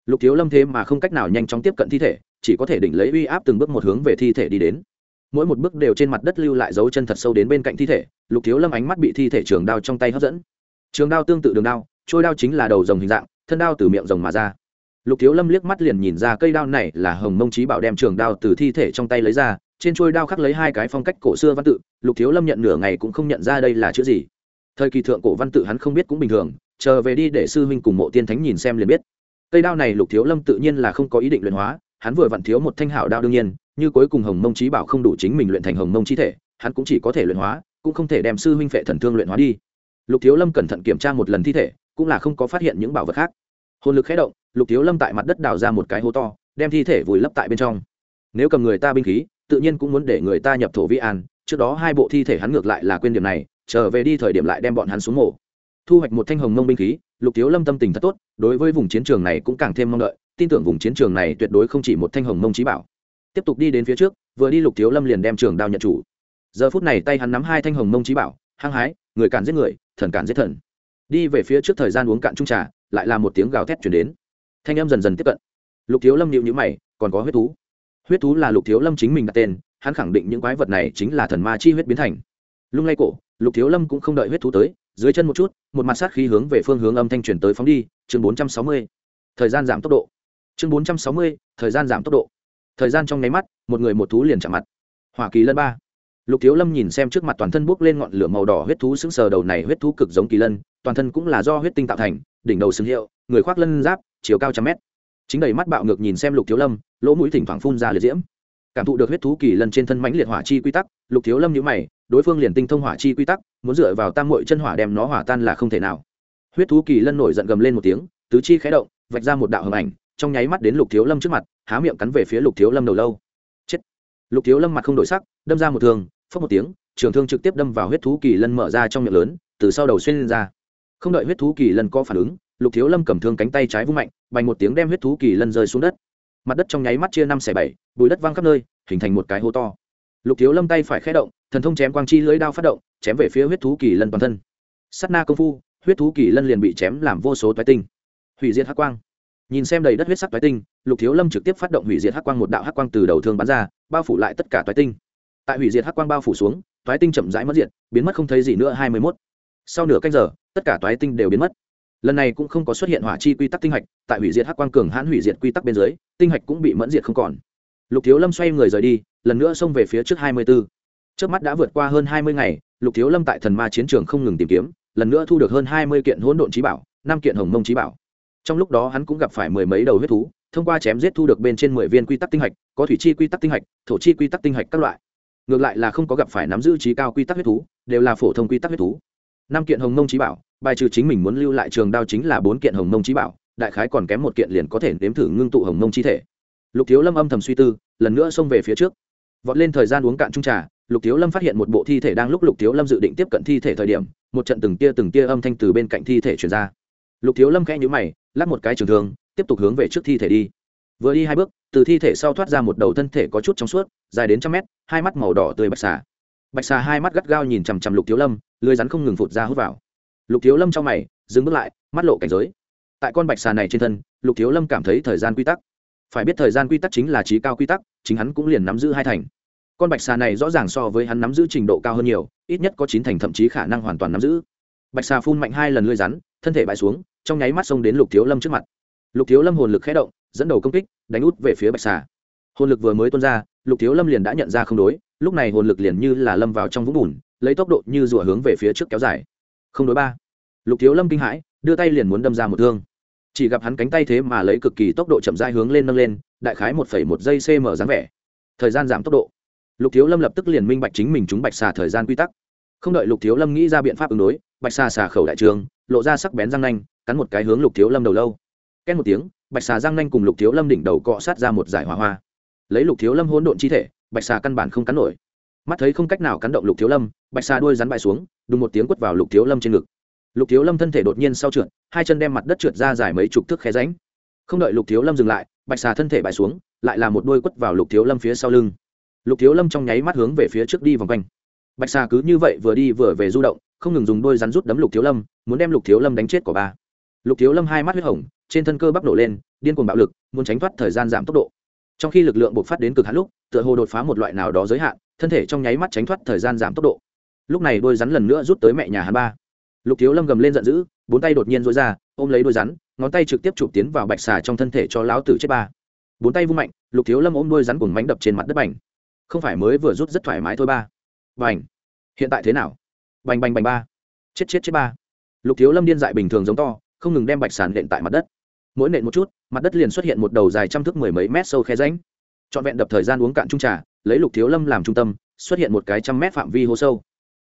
lục thiếu lâm thế mà không cách nào nhanh chóng tiếp cận thi thể, chỉ có thể đỉnh lấy uy áp từng bước một hướng về thi thể đi đến. Mỗi một bước đều trên mặt đất lưu lại dấu chân thật sâu đến bên cạnh thi thể, lục thiếu lâm ánh mắt bị thi thể trường đao trong tay hấp dẫn. Trường đao tương tự đường đao, trôi đao chính là đầu rồng hình dạng, thân đao từ miệng rồng mà ra. Lục thiếu lâm liếc mắt liền nhìn ra cây đao này là hồng mông trí bảo đem trường đao từ thi thể trong tay lấy ra, trên trôi đao khắc lấy hai cái phong cách cổ xưa văn tự, lục thiếu lâm nhận nửa ngày cũng không nhận ra đây là chữ gì. Thời kỳ thượng cổ văn tự hắn không biết cũng bình thường, chờ về đi để sư huynh cùng mộ tiên thánh nhìn xem liền biết cây đao này lục thiếu lâm tự nhiên là không có ý định luyện hóa, hắn vừa vặn thiếu một thanh hảo đao đương nhiên, như cuối cùng hồng mông trí bảo không đủ chính mình luyện thành hồng mông trí thể, hắn cũng chỉ có thể luyện hóa, cũng không thể đem sư huynh phệ thần thương luyện hóa đi. Lục thiếu lâm cẩn thận kiểm tra một lần thi thể, cũng là không có phát hiện những bảo vật khác. Hồn lực khé động, lục thiếu lâm tại mặt đất đào ra một cái hố to, đem thi thể vùi lấp tại bên trong. Nếu cầm người ta binh khí, tự nhiên cũng muốn để người ta nhập thổ vi an, trước đó hai bộ thi thể hắn ngược lại là quên điểm này, trở về đi thời điểm lại đem bọn hắn xuống mổ. Thu hoạch một thanh hồng mông binh khí lục thiếu lâm tâm tình thật tốt, đối với vùng chiến trường này cũng càng thêm mong đợi, tin tưởng vùng chiến trường này tuyệt đối không chỉ một thanh hồng mông trí bảo. Tiếp tục đi đến phía trước, vừa đi lục thiếu lâm liền đem trường đao nhận chủ. Giờ phút này tay hắn nắm hai thanh hồng mông trí bảo, hăng hái, người cản giết người, thần cản giết thần. Đi về phía trước thời gian uống cạn trung trà, lại là một tiếng gào thét chuyển đến. Thanh em dần dần tiếp cận. Lục thiếu lâm nhịu nhữ mày, còn có huyết thú. Huyết thú là lục thiếu lâm chính mình đặt tên, hắn khẳng định những quái vật này chính là thần ma chi huyết biến thành. Lung lay cổ, lục thiếu lâm cũng không đợi huyết thú tới dưới chân một chút, một mặt sát khí hướng về phương hướng âm thanh chuyển tới phóng đi, chương bốn trăm sáu mươi. Thời gian giảm tốc độ. Chương bốn trăm sáu mươi, thời gian giảm tốc độ. Thời gian trong nháy mắt, một người một thú liền chạm mặt. Hoa kỳ lân ba. Lục thiếu lâm nhìn xem trước mặt toàn thân bốc lên ngọn lửa màu đỏ huyết thú xứng sờ đầu này huyết thú cực giống kỳ lân, toàn thân cũng là do huyết tinh tạo thành, đỉnh đầu xứng hiệu, người khoác lân giáp, chiều cao trăm mét. Chính đầy mắt bạo ngược nhìn xem lục thiếu lâm, lỗ mũi thỉnh thoảng phun ra liệt diễm. Cảm thụ được huyết thú kỳ lân trên thân mãnh liệt hỏa chi quy tắc, lục thiếu lâm nhữ mày đối phương liền tinh thông hỏa chi quy tắc, muốn dựa vào tam mội chân hỏa đem nó hỏa tan là không thể nào. Huyết thú kỳ lân nổi giận gầm lên một tiếng, tứ chi khé động, vạch ra một đạo hầm ảnh, trong nháy mắt đến lục thiếu lâm trước mặt, há miệng cắn về phía lục thiếu lâm đầu lâu. Chết! Lục thiếu lâm mặt không đổi sắc, đâm ra một thương phớt một tiếng, trường thương trực tiếp đâm vào huyết thú kỳ lân mở ra trong miệng lớn, từ sau đầu xuyên lên ra. Không đợi huyết thú kỳ lân có phản ứng, lục thiếu lâm cầm thương cánh tay trái vung mạnh, bành một tiếng đem huyết thú kỳ lân rơi xuống đất. Mặt đất trong nháy mắt chia năm xẻ bảy, bùi đất văng khắp nơi, hình thành một cái hố to lục thiếu lâm tay phải khé động, thần thông chém quang chi lưới đao phát động, chém về phía huyết thú kỳ lân toàn thân. Sắt na công phu, huyết thú kỳ lân liền bị chém làm vô số toái tinh. Hủy diệt hắc quang. Nhìn xem đầy đất huyết sắc toái tinh, lục thiếu lâm trực tiếp phát động hủy diệt hắc quang một đạo hắc quang từ đầu thương bắn ra, bao phủ lại tất cả toái tinh. Tại hủy diệt hắc quang bao phủ xuống, toái tinh chậm rãi mất diệt, biến mất không thấy gì nữa hai mươi mốt. Sau nửa canh giờ, tất cả toái tinh đều biến mất. Lần này cũng không có xuất hiện hỏa chi quy tắc tinh hạch, tại hủy diệt hắc quang cường hãn hủy diệt quy tắc bên dưới, tinh hạch cũng bị mẫn diệt không còn. Lục thiếu lâm xoay người rời đi lần nữa xông về phía trước hai mươi b ố trước mắt đã vượt qua hơn hai mươi ngày, lục thiếu lâm tại thần ma chiến trường không ngừng tìm kiếm, lần nữa thu được hơn hai mươi kiện hỗn độn trí bảo, năm kiện hồng mông trí bảo. Trong lúc đó hắn cũng gặp phải mười mấy đầu huyết thú, thông qua chém giết thu được bên trên mười viên quy tắc tinh hạch, có thủy chi quy tắc tinh hạch, thổ chi quy tắc tinh hạch các loại. Ngược lại là không có gặp phải nắm giữ trí cao quy tắc huyết thú, đều là phổ thông quy tắc huyết thú. Năm kiện hồng mông trí bảo, bài trừ chính mình muốn lưu lại trường đao chính là bốn kiện hồng mông trí bảo, đại khái còn kém một kiện liền có thể nếm thử ngưng tụ hồng mông chi thể. Lục thiếu lâm âm thầm suy tư, lần nữa xông về phía trước vọt lên thời gian uống cạn trung trà, lục thiếu lâm phát hiện một bộ thi thể đang lúc lục thiếu lâm dự định tiếp cận thi thể thời điểm, một trận từng tia từng tia âm thanh từ bên cạnh thi thể truyền ra. Lục thiếu lâm khẽ nhũ mày lắp một cái trường thương, tiếp tục hướng về trước thi thể đi. Vừa đi hai bước, từ thi thể sau thoát ra một đầu thân thể có chút trong suốt, dài đến trăm mét, hai mắt màu đỏ tươi bạch xà. Bạch xà hai mắt gắt gao nhìn chằm chằm lục thiếu lâm, lưới rắn không ngừng phụt ra hút vào. Lục thiếu lâm trong mày, dừng bước lại, mắt lộ cảnh giới. Tại con bạch xà này trên thân, lục thiếu lâm cảm thấy thời gian quy tắc phải biết thời gian quy tắc chính là trí cao quy tắc, chính hắn cũng liền nắm giữ hai thành. Con bạch xà này rõ ràng so với hắn nắm giữ trình độ cao hơn nhiều, ít nhất có chín thành thậm chí khả năng hoàn toàn nắm giữ. Bạch xà phun mạnh hai lần lưới rắn, thân thể bãi xuống, trong nháy mắt xông đến lục thiếu lâm trước mặt. Lục thiếu lâm hồn lực khé động, dẫn đầu công kích, đánh út về phía bạch xà. Hồn lực vừa mới tuôn ra, lục thiếu lâm liền đã nhận ra không đối, lúc này hồn lực liền như là lâm vào trong vũng bùn, lấy tốc độ như rủa hướng về phía trước kéo dài. Không đối ba. Lục thiếu lâm kinh hãi, đưa tay liền muốn đâm ra một thương chỉ gặp hắn cánh tay thế mà lấy cực kỳ tốc độ chậm dai hướng lên nâng lên, đại khái một phẩy một giây cm dáng vẻ. Thời gian giảm tốc độ. Lục thiếu lâm lập tức liền minh bạch chính mình chúng bạch xà thời gian quy tắc. Không đợi lục thiếu lâm nghĩ ra biện pháp ứng đối, bạch xà xà khẩu đại trường, lộ ra sắc bén răng nanh, cắn một cái hướng lục thiếu lâm đầu lâu. Két một tiếng, bạch xà răng nanh cùng lục thiếu lâm đỉnh đầu cọ sát ra một giải hỏa hoa. Lấy lục thiếu lâm hỗn độn chi thể, bạch xà căn bản không cắn nổi. Mắt thấy không cách nào cắn động lục thiếu lâm, bạch xà đuôi rắn bại xuống, đùng một tiếng quất vào lục thiếu lâm trên ngực lục thiếu lâm thân thể đột nhiên sau trượt, hai chân đem mặt đất trượt ra dài mấy chục thước khe ránh không đợi lục thiếu lâm dừng lại, bạch xà thân thể bại xuống, lại là một đôi quất vào lục thiếu lâm phía sau lưng. Lục thiếu lâm trong nháy mắt hướng về phía trước đi vòng quanh. Bạch xà cứ như vậy vừa đi vừa về du động, không ngừng dùng đôi rắn rút đấm lục thiếu lâm, muốn đem lục thiếu lâm đánh chết của ba. Lục thiếu lâm hai mắt huyết hồng, trên thân cơ bắp nổ lên, điên cuồng bạo lực, muốn tránh thoát thời gian giảm tốc độ. Trong khi lực lượng bộc phát đến cực hạn lúc, tựa hồ đột phá một loại nào đó giới hạn, thân thể trong nháy mắt tránh thoát thời gian giảm tốc độ. Lúc này đôi rắn lần nữa rút tới mẹ nhà hắn ba lục thiếu lâm gầm lên giận dữ, bốn tay đột nhiên dối ra, ôm lấy đôi rắn, ngón tay trực tiếp chụp tiến vào bạch xà trong thân thể cho lão tử chết ba. Bốn tay vung mạnh, lục thiếu lâm ôm đôi rắn cùng mánh đập trên mặt đất bành. Không phải mới vừa rút rất thoải mái thôi ba. Bành. Hiện tại thế nào? Bành bành bành ba. Chết chết chết ba. Lục thiếu lâm điên dại bình thường giống to, không ngừng đem bạch sàn nện tại mặt đất. Mỗi nện một chút, mặt đất liền xuất hiện một đầu dài trăm thước mười mấy mét sâu khe ránh trọn vẹn đập thời gian uống cạn trung trà, lấy lục thiếu lâm làm trung tâm, xuất hiện một cái trăm mét phạm vi hố sâu.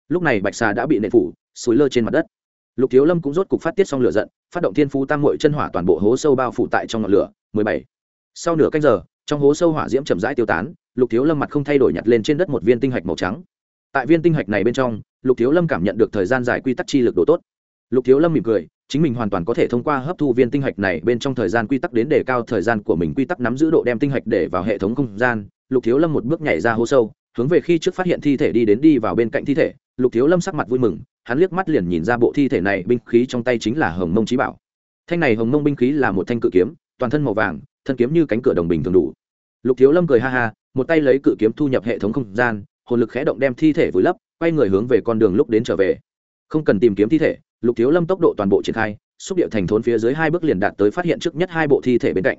Lúc này bạch xà đã bị nện phủ sủi lơ trên mặt đất. Lục thiếu lâm cũng rốt cục phát tiết xong lửa giận, phát động thiên phú tam mội chân hỏa toàn bộ hố sâu bao phủ tại trong ngọn lửa, mười bảy. Sau nửa canh giờ, trong hố sâu hỏa diễm chậm rãi tiêu tán, lục thiếu lâm mặt không thay đổi nhặt lên trên đất một viên tinh hạch màu trắng. Tại viên tinh hạch này bên trong, lục thiếu lâm cảm nhận được thời gian dài quy tắc chi lực độ tốt. Lục thiếu lâm mỉm cười, chính mình hoàn toàn có thể thông qua hấp thu viên tinh hạch này bên trong thời gian quy tắc đến để cao thời gian của mình quy tắc nắm giữ độ đem tinh hạch để vào hệ thống không gian. Lục thiếu lâm một bước nhảy ra hố sâu, hướng về khi trước phát hiện thi thể đi đến đi vào bên cạnh thi thể lục thiếu lâm sắc mặt vui mừng, hắn liếc mắt liền nhìn ra bộ thi thể này binh khí trong tay chính là hồng mông trí bảo. Thanh này hồng mông binh khí là một thanh cự kiếm, toàn thân màu vàng, thân kiếm như cánh cửa đồng bình thường đủ. Lục thiếu lâm cười ha ha, một tay lấy cự kiếm thu nhập hệ thống không gian, hồn lực khẽ động đem thi thể vùi lấp, quay người hướng về con đường lúc đến trở về. Không cần tìm kiếm thi thể, lục thiếu lâm tốc độ toàn bộ triển khai, xúc điệu thành thốn phía dưới hai bước liền đạt tới phát hiện trước nhất hai bộ thi thể bên cạnh.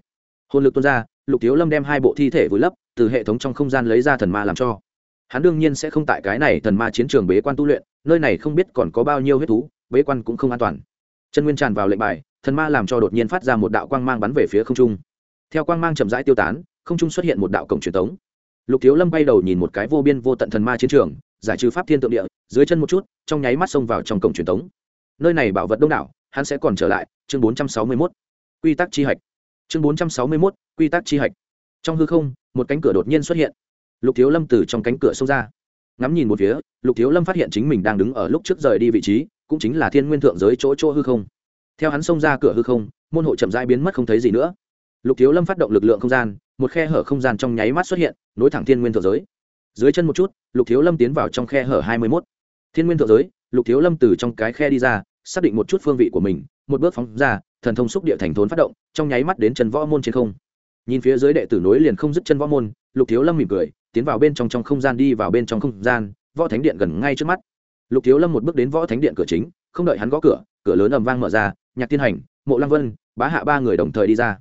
Hồn lực tuôn ra, lục thiếu lâm đem hai bộ thi thể vùi lấp, từ hệ thống trong không gian lấy ra thần ma làm cho hắn đương nhiên sẽ không tại cái này thần ma chiến trường bế quan tu luyện, nơi này không biết còn có bao nhiêu huyết thú, bế quan cũng không an toàn. Chân nguyên tràn vào lệnh bài, thần ma làm cho đột nhiên phát ra một đạo quang mang bắn về phía không trung. Theo quang mang chậm rãi tiêu tán, không trung xuất hiện một đạo cổng truyền thống lục thiếu lâm bay đầu nhìn một cái vô biên vô tận thần ma chiến trường, giải trừ pháp thiên tượng địa, dưới chân một chút, trong nháy mắt xông vào trong cổng truyền thống nơi này bảo vật đông đảo, hắn sẽ còn trở lại, chương bốn trăm sáu mươi mốt. Quy tắc chi hạch. Chương bốn trăm sáu mươi mốt, quy tắc chi hạch. Trong hư không, một cánh cửa đột nhiên xuất hiện lục thiếu lâm từ trong cánh cửa xông ra. Ngắm nhìn một phía, lục thiếu lâm phát hiện chính mình đang đứng ở lúc trước rời đi vị trí, cũng chính là thiên nguyên thượng giới chỗ chỗ hư không. Theo hắn xông ra cửa hư không, môn hộ chậm rãi biến mất không thấy gì nữa. Lục thiếu lâm phát động lực lượng không gian, một khe hở không gian trong nháy mắt xuất hiện, nối thẳng thiên nguyên thượng giới. Dưới chân một chút, lục thiếu lâm tiến vào trong khe hở hai mươi mốt. Thiên nguyên thượng giới, lục thiếu lâm từ trong cái khe đi ra, xác định một chút phương vị của mình, một bước phóng ra, thần thông xúc địa thành thốn phát động, trong nháy mắt đến chân võ môn trên không. Nhìn phía dưới đệ tử nối liền không dứt chân võ môn, lục thiếu lâm mỉm cười tiến vào bên trong trong không gian, đi vào bên trong không gian, võ thánh điện gần ngay trước mắt. Lục thiếu lâm một bước đến võ thánh điện cửa chính, không đợi hắn gõ cửa cửa lớn ầm vang mở ra, nhạc tiên hành, mộ lăng vân, bá hạ ba người đồng thời đi ra.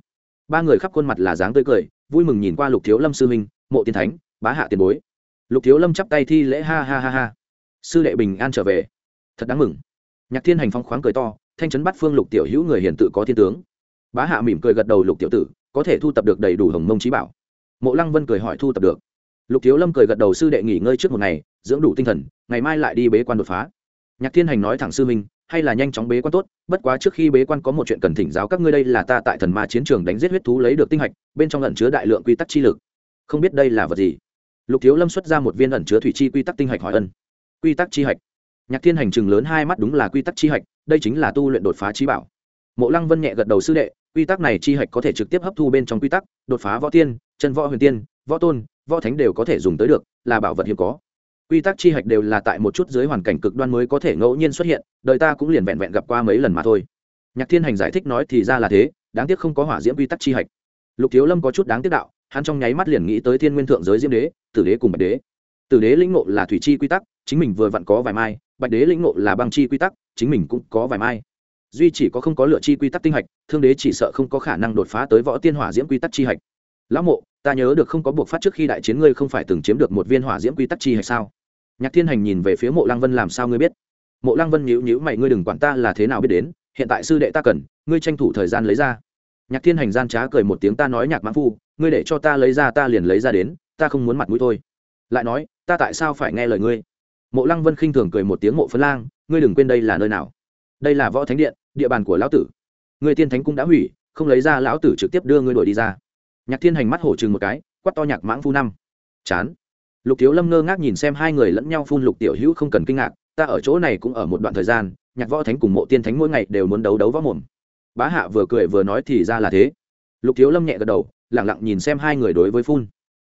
Ba người khắp khuôn mặt là dáng tươi cười, vui mừng nhìn qua lục thiếu lâm sư minh mộ tiên thánh, bá hạ tiền bối. Lục thiếu lâm chắp tay thi lễ ha ha ha ha. Sư đệ bình an trở về. Thật đáng mừng. Nhạc thiên hành phong khoáng cười to, thanh chấn bắt phương lục tiểu hữu người hiền tự có thiên tướng. Bá hạ mỉm cười gật đầu lục tiểu tử, có thể thu tập được đầy đủ hồng mông trí bảo. Mộ lăng vân cười hỏi thu tập được lục thiếu lâm cười gật đầu, sư đệ nghỉ ngơi trước một ngày, dưỡng đủ tinh thần, ngày mai lại đi bế quan đột phá. Nhạc thiên hành nói thẳng, sư minh, hay là nhanh chóng bế quan tốt, bất quá trước khi bế quan có một chuyện cần thỉnh giáo các ngươi đây là ta tại thần ma chiến trường đánh giết huyết thú lấy được tinh hạch, bên trong ẩn chứa đại lượng quy tắc chi lực. Không biết đây là vật gì? Lục thiếu lâm xuất ra một viên ẩn chứa thủy chi quy tắc tinh hạch hỏi ân. Quy tắc chi hạch? Nhạc thiên hành chừng lớn hai mắt, đúng là quy tắc chi hạch, đây chính là tu luyện đột phá trí bảo. Mộ lăng vân nhẹ gật đầu, sư đệ, quy tắc này chi hạch có thể trực tiếp hấp thu bên trong quy tắc, đột phá võ tiên, chân võ huyền tiên, võ tôn võ thánh đều có thể dùng tới được, là bảo vật hiếm có. Quy tắc chi hạch đều là tại một chút dưới hoàn cảnh cực đoan mới có thể ngẫu nhiên xuất hiện, đời ta cũng liền vẹn vẹn gặp qua mấy lần mà thôi. Nhạc thiên hành giải thích nói thì ra là thế, đáng tiếc không có hỏa diễm quy tắc chi hạch. Lục thiếu lâm có chút đáng tiếc đạo, hắn trong nháy mắt liền nghĩ tới thiên nguyên thượng giới diễm đế, tử đế cùng bạch đế. Tử đế lĩnh ngộ là thủy chi quy tắc, chính mình vừa vặn có vài mai, bạch đế lĩnh ngộ là băng chi quy tắc, chính mình cũng có vài mai. Duy chỉ có không có lựa chi quy tắc tinh hạch, thương đế chỉ sợ không có khả năng đột phá tới võ tiên hỏa diễm quy tắc chi hạch. Lão mộ ta nhớ được không có buộc phát trước khi đại chiến ngươi không phải từng chiếm được một viên hỏa diễm quy tắc chi hay sao? Nhạc thiên hành nhìn về phía mộ lăng vân làm sao ngươi biết? Mộ lăng vân nhíu nhíu mày, ngươi đừng quản ta là thế nào biết đến, hiện tại sư đệ ta cần, ngươi tranh thủ thời gian lấy ra. Nhạc thiên hành gian trá cười một tiếng, ta nói nhạc mãn phu, ngươi để cho ta lấy ra, ta liền lấy ra đến, ta không muốn mặt mũi thôi. Lại nói, ta tại sao phải nghe lời ngươi? Mộ lăng vân khinh thường cười một tiếng, mộ phân lang, ngươi đừng quên đây là nơi nào? Đây là võ thánh điện, địa bàn của lão tử. Người tiên thánh cung đã hủy, không lấy ra, lão tử trực tiếp đưa ngươi đuổi đi ra nhạc thiên hành mắt hổ chừng một cái quắt to nhạc mãng phu năm. Chán. Lục thiếu lâm ngơ ngác nhìn xem hai người lẫn nhau phun lục tiểu hữu không cần kinh ngạc, ta ở chỗ này cũng ở một đoạn thời gian, nhạc võ thánh cùng mộ tiên thánh mỗi ngày đều muốn đấu đấu võ mồm. Bá hạ vừa cười vừa nói thì ra là thế. Lục thiếu lâm nhẹ gật đầu lẳng lặng nhìn xem hai người đối với phun.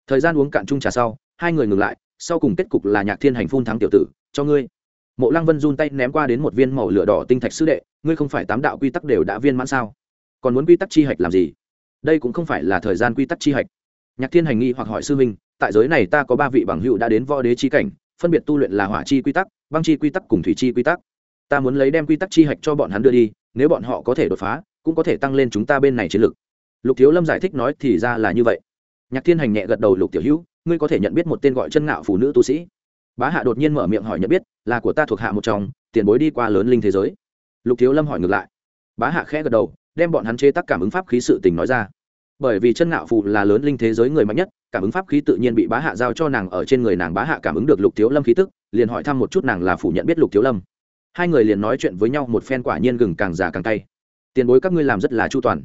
Thời gian uống cạn chung trà sau, hai người ngừng lại, sau cùng kết cục là nhạc thiên hành phun thắng tiểu tử, cho ngươi. Mộ lăng vân run tay ném qua đến một viên màu lửa đỏ tinh thạch sư đệ, ngươi không phải tám đạo quy tắc đều đã viên mãn sao? Còn muốn quy tắc chi hạch làm gì? Đây cũng không phải là thời gian quy tắc chi hạch. Nhạc thiên hành nghi hoặc hỏi sư minh tại giới này ta có ba vị bằng hữu đã đến võ đế chi cảnh, phân biệt tu luyện là hỏa chi quy tắc, băng chi quy tắc cùng thủy chi quy tắc. Ta muốn lấy đem quy tắc chi hạch cho bọn hắn đưa đi, nếu bọn họ có thể đột phá, cũng có thể tăng lên chúng ta bên này chiến lực. lục thiếu lâm giải thích nói thì ra là như vậy. Nhạc thiên hành nhẹ gật đầu, lục tiểu hữu, ngươi có thể nhận biết một tên gọi chân ngạo phụ nữ tu sĩ. Bá hạ đột nhiên mở miệng hỏi nhận biết, là của ta thuộc hạ một chồng tiền bối đi qua lớn linh thế giới. Lục thiếu lâm hỏi ngược lại. Bá hạ khẽ gật đầu đem bọn hắn chế tác cảm ứng pháp khí sự tình nói ra. Bởi vì chân ngạo phụ là lớn linh thế giới người mạnh nhất, cảm ứng pháp khí tự nhiên bị bá hạ giao cho nàng ở trên người nàng bá hạ cảm ứng được lục thiếu lâm khí tức, liền hỏi thăm một chút nàng là phủ nhận biết lục thiếu lâm. Hai người liền nói chuyện với nhau, một phen quả nhiên gừng càng già càng cay. Tiền bối các ngươi làm rất là chu toàn.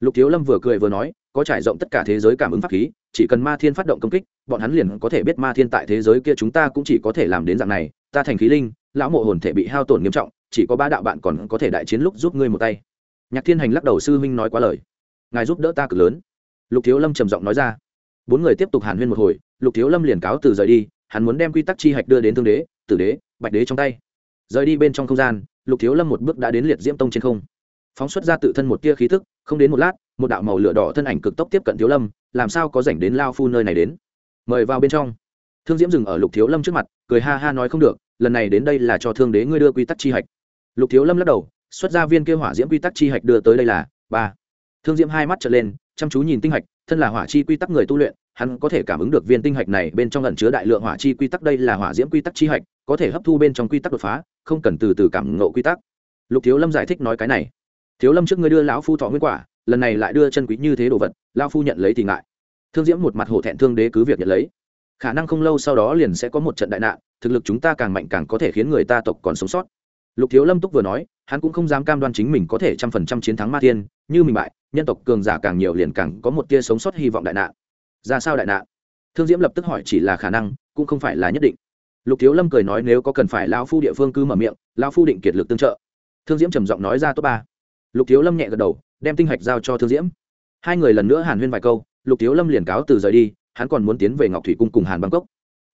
Lục thiếu lâm vừa cười vừa nói, có trải rộng tất cả thế giới cảm ứng pháp khí, chỉ cần ma thiên phát động công kích, bọn hắn liền có thể biết ma thiên tại thế giới kia chúng ta cũng chỉ có thể làm đến dạng này, ta thành khí linh, lão mộ hồn thể bị hao tổn nghiêm trọng, chỉ có ba đạo bạn còn có thể đại chiến lúc giúp ngươi một tay nhạc thiên hành lắc đầu sư huynh nói quá lời. Ngài giúp đỡ ta cực lớn. Lục thiếu lâm trầm giọng nói ra. Bốn người tiếp tục hàn huyên một hồi, lục thiếu lâm liền cáo từ rời đi, hắn muốn đem quy tắc chi hạch đưa đến thương đế, tử đế, bạch đế trong tay. Rời đi bên trong không gian, lục thiếu lâm một bước đã đến liệt diễm tông trên không. Phóng xuất ra tự thân một tia khí thức không đến một lát, một đạo màu lửa đỏ thân ảnh cực tốc tiếp cận thiếu lâm, làm sao có rảnh đến lao phu nơi này đến? Mời vào bên trong. Thương diễm dừng ở lục thiếu lâm trước mặt, cười ha ha nói không được, lần này đến đây là cho thương đế ngươi đưa quy tắc chi hạch. Lục thiếu lâm lắc đầu xuất ra viên kêu hỏa diễm quy tắc chi hạch đưa tới đây là ba. Thương diễm hai mắt trở lên, chăm chú nhìn tinh hạch, thân là hỏa chi quy tắc người tu luyện, hắn có thể cảm ứng được viên tinh hạch này bên trong ẩn chứa đại lượng hỏa chi quy tắc, đây là hỏa diễm quy tắc chi hạch, có thể hấp thu bên trong quy tắc đột phá, không cần từ từ cảm ngộ quy tắc. Lục thiếu lâm giải thích nói cái này. Thiếu lâm trước ngươi đưa lão phu thọ nguyên quả, lần này lại đưa chân quý như thế đồ vật, lão phu nhận lấy thì ngại. Thương diễm một mặt hổ thẹn thương đế cứ việc nhận lấy. Khả năng không lâu sau đó liền sẽ có một trận đại nạn, thực lực chúng ta càng mạnh càng có thể khiến người ta tộc còn sống sót. Lục thiếu lâm túc vừa nói hắn cũng không dám cam đoan chính mình có thể trăm phần trăm chiến thắng ma tiên như mình bại, nhân tộc cường giả càng nhiều liền càng có một tia sống sót hy vọng đại nạn. Ra sao đại nạn? Thương diễm lập tức hỏi chỉ là khả năng, cũng không phải là nhất định. Lục thiếu lâm cười nói nếu có cần phải lao phu địa phương cứ mở miệng lao phu định kiệt lực tương trợ. Thương diễm trầm giọng nói ra top ba. Lục thiếu lâm nhẹ gật đầu, đem tinh hạch giao cho thương diễm. Hai người lần nữa hàn huyên vài câu, lục thiếu lâm liền cáo từ rời đi, hắn còn muốn tiến về ngọc thủy cung cùng hàn bangkok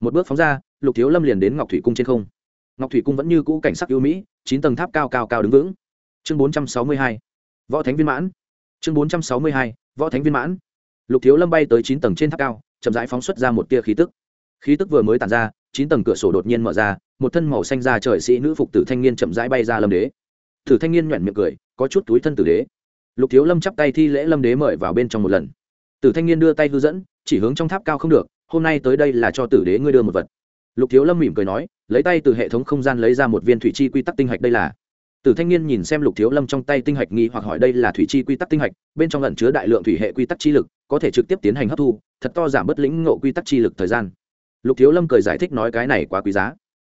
một bước phóng ra, lục thiếu lâm liền đến ngọc thủy cung trên không ngọc thủy cung vẫn như cũ cảnh sắc yêu mỹ, chín tầng tháp cao cao cao đứng vững. Chương bốn trăm sáu mươi hai, võ thánh viên mãn. Chương bốn trăm sáu mươi hai, võ thánh viên mãn. Lục thiếu lâm bay tới chín tầng trên tháp cao, chậm rãi phóng xuất ra một tia khí tức. Khí tức vừa mới tàn ra, chín tầng cửa sổ đột nhiên mở ra, một thân màu xanh ra trời sĩ nữ phục tử thanh niên chậm rãi bay ra lâm đế. Tử thanh niên nhoẻn miệng cười, có chút túi thân tử đế. Lục thiếu lâm chắp tay thi lễ lâm đế mời vào bên trong một lần. Tử thanh niên đưa tay hư dẫn, chỉ hướng trong tháp cao không được, hôm nay tới đây là cho tử đế ngươi đưa một vật lục thiếu lâm mỉm cười nói, lấy tay từ hệ thống không gian lấy ra một viên thủy chi quy tắc tinh hạch đây là. Tử thanh niên nhìn xem lục thiếu lâm trong tay tinh hạch nghi hoặc hỏi đây là thủy chi quy tắc tinh hạch, bên trong ẩn chứa đại lượng thủy hệ quy tắc chi lực, có thể trực tiếp tiến hành hấp thu, thật to giảm bất lĩnh ngộ quy tắc chi lực thời gian. Lục thiếu lâm cười giải thích nói cái này quá quý giá.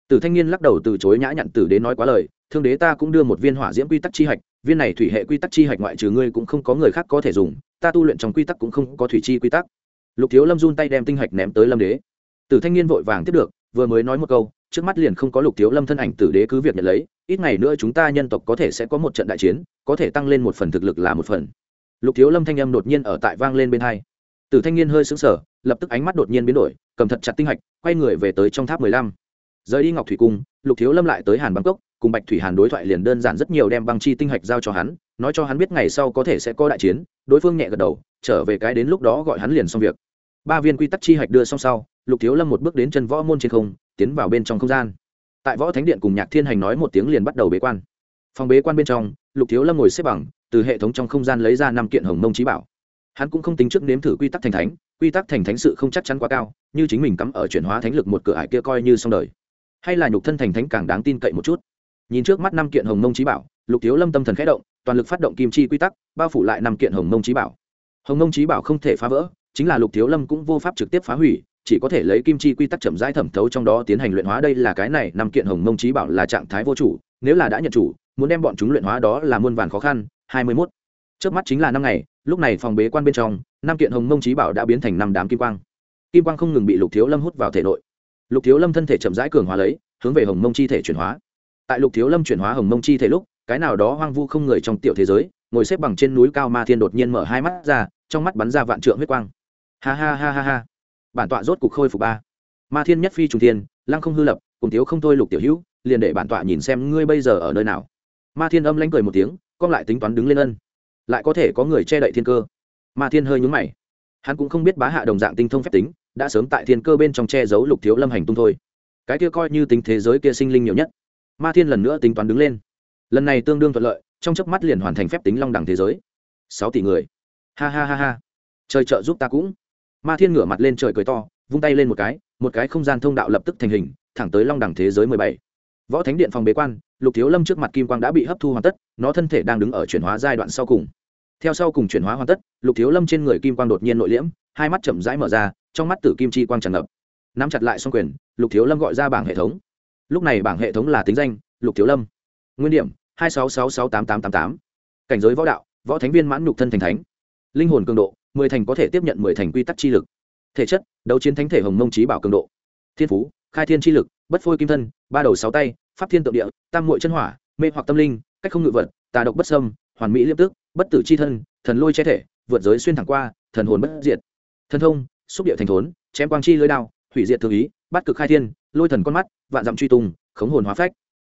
Tử thanh niên lắc đầu từ chối nhã nhặn tử đế nói quá lời, thương đế ta cũng đưa một viên hỏa diễm quy tắc chi hạch, viên này thủy hệ quy tắc chi hạch ngoại trừ ngươi cũng không có người khác có thể dùng, ta tu luyện trong quy tắc cũng không có thủy chi quy tắc. Lục thiếu lâm run tay đem tinh hạch ném tới lâm đế. Tử thanh niên vội vàng tiếp được vừa mới nói một câu, trước mắt liền không có lục thiếu lâm thân ảnh tử đế cứ việc nhận lấy, ít ngày nữa chúng ta nhân tộc có thể sẽ có một trận đại chiến, có thể tăng lên một phần thực lực là một phần. Lục thiếu lâm thanh âm đột nhiên ở tại vang lên bên hai. Tử thanh niên hơi sững sờ, lập tức ánh mắt đột nhiên biến đổi, cầm thật chặt tinh hạch, quay người về tới trong tháp mười lăm. Rời đi ngọc thủy cung, lục thiếu lâm lại tới hàn bangkok cùng bạch thủy hàn đối thoại liền đơn giản rất nhiều đem băng chi tinh hạch giao cho hắn, nói cho hắn biết ngày sau có thể sẽ có đại chiến, đối phương nhẹ gật đầu, trở về cái đến lúc đó gọi hắn liền xong việc. Ba viên quy tắc chi hạch đưa xong sau lục thiếu lâm một bước đến chân võ môn trên không, tiến vào bên trong không gian. Tại võ thánh điện cùng nhạc thiên hành nói một tiếng liền bắt đầu bế quan. Phòng bế quan bên trong, lục thiếu lâm ngồi xếp bằng, từ hệ thống trong không gian lấy ra năm kiện hồng mông trí bảo. Hắn cũng không tính trước nếm thử quy tắc thành thánh, quy tắc thành thánh sự không chắc chắn quá cao, như chính mình cắm ở chuyển hóa thánh lực một cửa ải kia coi như xong đời. Hay là nhục thân thành thánh càng đáng tin cậy một chút. Nhìn trước mắt năm kiện hồng mông trí bảo, lục thiếu lâm tâm thần khẽ động, toàn lực phát động kim chi quy tắc, bao phủ lại năm kiện hồng mông trí bảo. Hồng mông trí bảo không thể phá vỡ, chính là lục thiếu lâm cũng vô pháp trực tiếp phá hủy chỉ có thể lấy kim chi quy tắc chậm rãi thẩm thấu trong đó tiến hành luyện hóa. Đây là cái này, năm kiện hồng mông trí bảo là trạng thái vô chủ, nếu là đã nhận chủ, muốn đem bọn chúng luyện hóa đó là muôn vàn khó khăn. Hai mươi mốt. Trước mắt chính là năm ngày, lúc này phòng bế quan bên trong, năm kiện hồng mông trí bảo đã biến thành năm đám kim quang. Kim quang không ngừng bị lục thiếu lâm hút vào thể nội. Lục thiếu lâm thân thể chậm rãi cường hóa lấy, hướng về hồng mông chi thể chuyển hóa. Tại lục thiếu lâm chuyển hóa hồng mông chi thể lúc, cái nào đó hoang vu không người trong tiểu thế giới, ngồi xếp bằng trên núi cao ma thiên đột nhiên mở hai mắt ra, trong mắt bắn ra vạn trượng huyết quang. Ha ha ha ha ha bản tọa rốt cục khôi phục ba. Ma thiên nhất phi trùng thiên, lăng không hư lập, cùng thiếu không thôi lục tiểu hữu, liền để bản tọa nhìn xem ngươi bây giờ ở nơi nào. Ma thiên âm lánh cười một tiếng, con lại tính toán đứng lên ân. Lại có thể có người che đậy thiên cơ. Ma thiên hơi nhúng mày. Hắn cũng không biết bá hạ đồng dạng tinh thông phép tính, đã sớm tại thiên cơ bên trong che giấu lục thiếu lâm hành tung thôi. Cái kia coi như tính thế giới kia sinh linh nhiều nhất. Ma thiên lần nữa tính toán đứng lên. Lần này tương đương thuận lợi, trong chớp mắt liền hoàn thành phép tính long đẳng thế giới. Sáu tỷ người. Ha ha ha ha. Trời trợ giúp ta cũng ma thiên ngửa mặt lên trời cười to, vung tay lên một cái một cái không gian thông đạo lập tức thành hình, thẳng tới long đẳng thế giới mười bảy. Võ thánh điện phòng bế quan, lục thiếu lâm trước mặt kim quang đã bị hấp thu hoàn tất, nó thân thể đang đứng ở chuyển hóa giai đoạn sau cùng. Theo sau cùng chuyển hóa hoàn tất, lục thiếu lâm trên người kim quang đột nhiên nội liễm, hai mắt chậm rãi mở ra, trong mắt tử kim chi quang tràn ngập. Nắm chặt lại xong quyền, lục thiếu lâm gọi ra bảng hệ thống. Lúc này bảng hệ thống là tính danh, lục thiếu lâm. Nguyên điểm, hai sáu sáu sáu tám tám tám tám. Cảnh giới võ đạo, võ thánh viên mãn nhục thân thành thánh. Linh hồn cường độ mười thành có thể tiếp nhận mười thành quy tắc chi lực. Thể chất, đấu chiến thánh thể hồng mông trí bảo cường độ. Thiên phú, khai thiên chi lực, bất phôi kim thân, ba đầu sáu tay, pháp thiên tượng địa, tam mội chân hỏa, mê hoặc tâm linh, cách không ngự vật, tà độc bất sâm hoàn mỹ liêm tức, bất tử c h i thân, thần lôi che thể, vượt giới xuyên thẳng qua, thần hồn bất diệt. Thân thông, xúc địa thành thốn, chém quang chi lưới đao, hủy diệt thượng ý, bắt cực khai thiên, lôi thần con mắt, vạn dặm truy tùng khống hồn hóa phách.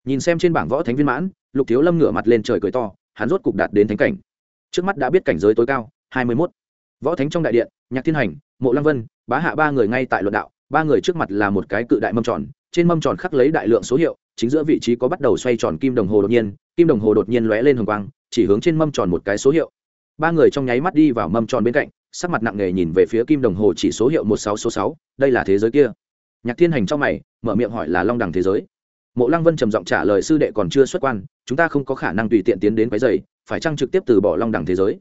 Nhìn xem trên bảng võ thánh viên mãn, lục thiếu lâm ngửa mặt lên trời cười to, hắn rốt cục đạt đến thánh cảnh. Trước mắt đã biết cảnh giới tối cao, hai mươi mốt võ thánh trong đại điện, nhạc thiên hành, mộ lăng vân, bá hạ ba người ngay tại luận đạo, ba người trước mặt là một cái cự đại mâm tròn, trên mâm tròn khắc lấy đại lượng số hiệu, chính giữa vị trí có bắt đầu xoay tròn kim đồng hồ đột nhiên, kim đồng hồ đột nhiên lóe lên hồng quang, chỉ hướng trên mâm tròn một cái số hiệu. Ba người trong nháy mắt đi vào mâm tròn bên cạnh, sắc mặt nặng nề nhìn về phía kim đồng hồ chỉ số hiệu một sáu số sáu, đây là thế giới kia. Nhạc thiên hành trong mày, mở miệng hỏi là long đẳng thế giới. Mộ lăng vân trầm giọng trả lời sư đệ còn chưa xuất quan, chúng ta không có khả năng tùy tiện tiến đến quái dày phải chăng trực tiếp từ bỏ long đẳng thế giới?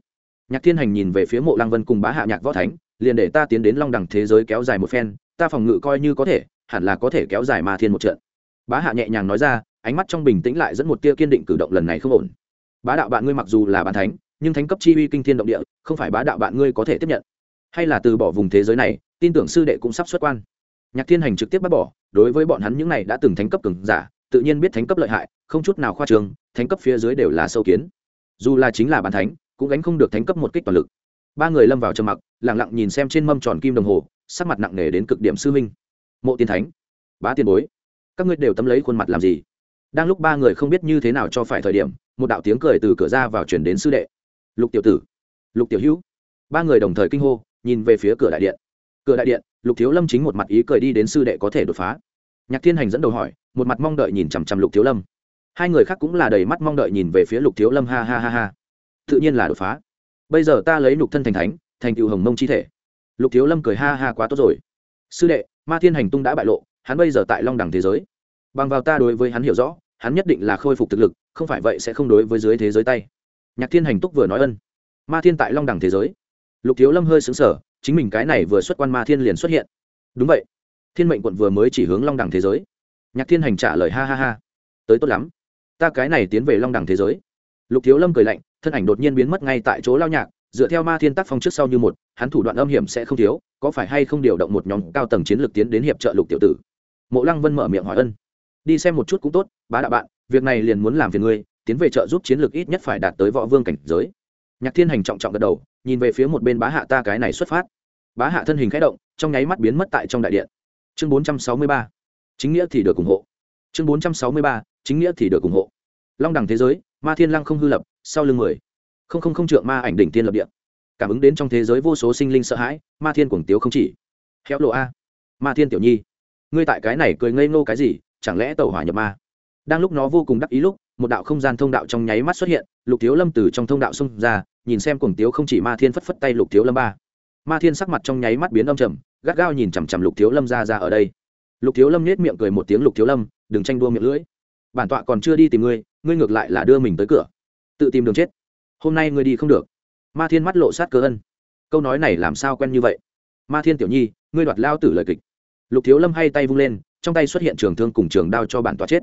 Nhạc thiên hành nhìn về phía mộ lăng vân cùng bá hạ nhạc võ thánh, liền để ta tiến đến long đẳng thế giới kéo dài một phen, ta phòng ngự coi như có thể, hẳn là có thể kéo dài ma thiên một trận. Bá hạ nhẹ nhàng nói ra, ánh mắt trong bình tĩnh lại dẫn một tia kiên định cử động lần này không ổn. Bá đạo bạn ngươi mặc dù là bàn thánh, nhưng thánh cấp chi uy kinh thiên động địa, không phải bá đạo bạn ngươi có thể tiếp nhận. Hay là từ bỏ vùng thế giới này, tin tưởng sư đệ cũng sắp xuất quan. Nhạc thiên hành trực tiếp bác bỏ, đối với bọn hắn những này đã từng thánh cấp cường giả, tự nhiên biết thánh cấp lợi hại, không chút nào khoa trường thánh cấp phía dưới đều là sâu kiến. Dù là chính là bàn thánh cũng gánh không được thánh cấp một kích toàn lực. Ba người lâm vào trầm mặc lẳng lặng nhìn xem trên mâm tròn kim đồng hồ, sắc mặt nặng nề đến cực điểm sư minh mộ tiên thánh, bá tiền bối, các ngươi đều tấm lấy khuôn mặt làm gì? Đang lúc ba người không biết như thế nào cho phải thời điểm, một đạo tiếng cười từ cửa ra vào chuyển đến sư đệ. Lục tiểu tử, lục tiểu hữu. Ba người đồng thời kinh hô, nhìn về phía cửa đại điện. Cửa đại điện, lục thiếu lâm chính một mặt ý cười đi đến sư đệ có thể đột phá. Nhạc thiên hành dẫn đầu hỏi, một mặt mong đợi nhìn chằm chằm lục thiếu lâm. Hai người khác cũng là đầy mắt mong đợi nhìn về phía lục thiếu lâm, ha ha ha ha tự nhiên là đột phá. Bây giờ ta lấy lục thân thành thánh, thành cựu hồng mông chi thể. Lục thiếu lâm cười ha ha quá tốt rồi. Sư đệ, ma thiên hành tung đã bại lộ, hắn bây giờ tại long đẳng thế giới. Bằng vào ta đối với hắn hiểu rõ, hắn nhất định là khôi phục thực lực, không phải vậy sẽ không đối với dưới thế giới tay. Nhạc thiên hành túc vừa nói ân. Ma thiên tại long đẳng thế giới. Lục thiếu lâm hơi xứng sở chính mình cái này vừa xuất quan ma thiên liền xuất hiện. Đúng vậy. Thiên mệnh quận vừa mới chỉ hướng long đẳng thế giới. Nhạc thiên hành trả lời ha ha ha. Tới tốt lắm. Ta cái này tiến về long đẳng thế giới lục thiếu lâm cười lạnh, thân ảnh đột nhiên biến mất ngay tại chỗ lao nhạc, dựa theo ma thiên tác phong trước sau như một, hắn thủ đoạn âm hiểm sẽ không thiếu, có phải hay không điều động một nhóm cao tầng chiến lược tiến đến hiệp trợ lục tiểu tử? Mộ lăng vân mở miệng hỏi ân. Đi xem một chút cũng tốt, bá đạo bạn, việc này liền muốn làm phiền ngươi, tiến về trợ giúp chiến lược ít nhất phải đạt tới võ vương cảnh giới. Nhạc thiên hành trọng trọng gật đầu, nhìn về phía một bên bá hạ ta cái này xuất phát. Bá hạ thân hình khẽ động, trong nháy mắt biến mất tại trong đại điện. Chương bốn trăm sáu mươi ba. Chính nghĩa thì được ủng hộ. Chương bốn trăm sáu mươi ba, chính nghĩa thì được ủng hộ. Long đẳng thế giới ma thiên lăng không hư lập, sau lưng mười. Không không không trượng ma ảnh đỉnh tiên lập địa. Cảm ứng đến trong thế giới vô số sinh linh sợ hãi, ma thiên cuồng tiếu không chỉ. Khéo lộ a. Ma thiên tiểu nhi, ngươi tại cái này cười ngây ngô cái gì, chẳng lẽ tàu hỏa nhập ma? Đang lúc nó vô cùng đắc ý lúc, một đạo không gian thông đạo trong nháy mắt xuất hiện, lục thiếu lâm từ trong thông đạo xông ra, nhìn xem cuồng tiếu không chỉ ma thiên phất phất tay lục thiếu lâm ba. Ma thiên sắc mặt trong nháy mắt biến âm trầm, gắt gao nhìn chằm chằm lục thiếu lâm ra ra ở đây. Lục thiếu lâm nết miệng cười một tiếng lục thiếu lâm, đừng tranh đua miệng lưỡi bản tọa còn chưa đi tìm ngươi ngươi ngược lại là đưa mình tới cửa. Tự tìm đường chết. Hôm nay ngươi đi không được. Ma thiên mắt lộ sát cơ ân. Câu nói này làm sao quen như vậy? Ma thiên tiểu nhi ngươi đoạt lao tử lời kịch. Lục thiếu lâm hay tay vung lên trong tay xuất hiện trường thương cùng trường đao cho bản tọa chết.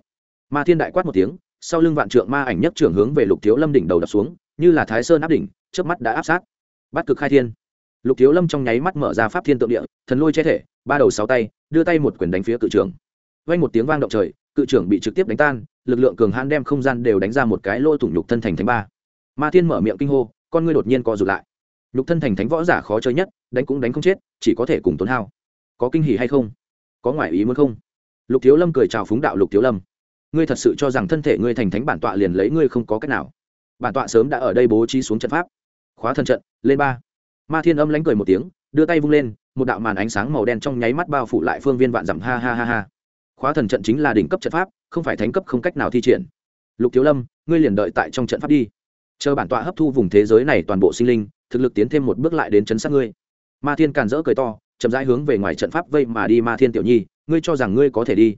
Ma thiên đại quát một tiếng sau lưng vạn trượng ma ảnh nhất trường hướng về lục thiếu lâm đỉnh đầu đập xuống như là thái sơn áp đỉnh trước mắt đã áp sát. Bắt cực khai thiên. Lục thiếu lâm trong nháy mắt mở ra pháp thiên tượng địa thần lôi che thể ba đầu sáu tay đưa tay một quyền đánh phía cự trường, vang một tiếng vang động trời cự trưởng bị trực tiếp đánh tan, lực lượng cường hãn đem không gian đều đánh ra một cái lỗ thủng nhục thân thành thánh ba. Ma thiên mở miệng kinh hô, con ngươi đột nhiên co rụt lại. Nhục thân thành thánh võ giả khó chơi nhất, đánh cũng đánh không chết, chỉ có thể cùng tốn hao. Có kinh hỉ hay không? Có ngoại ý muốn không? Lục thiếu lâm cười chào phúng đạo lục thiếu lâm. Ngươi thật sự cho rằng thân thể ngươi thành thánh bản tọa liền lấy ngươi không có cách nào. Bản tọa sớm đã ở đây bố trí xuống trận pháp. Khóa thần trận, lên ba. Ma thiên âm lánh cười một tiếng, đưa tay vung lên, một đạo màn ánh sáng màu đen trong nháy mắt bao phủ lại phương viên vạn dặm. Ha ha ha ha khóa thần trận chính là đỉnh cấp trận pháp, không phải thánh cấp không cách nào thi triển. Lục thiếu lâm, ngươi liền đợi tại trong trận pháp đi. Chờ bản tọa hấp thu vùng thế giới này toàn bộ sinh linh, thực lực tiến thêm một bước lại đến chấn sát ngươi. Ma thiên càn rỡ cười to, chậm rãi hướng về ngoài trận pháp vây mà đi ma thiên tiểu nhi, ngươi cho rằng ngươi có thể đi.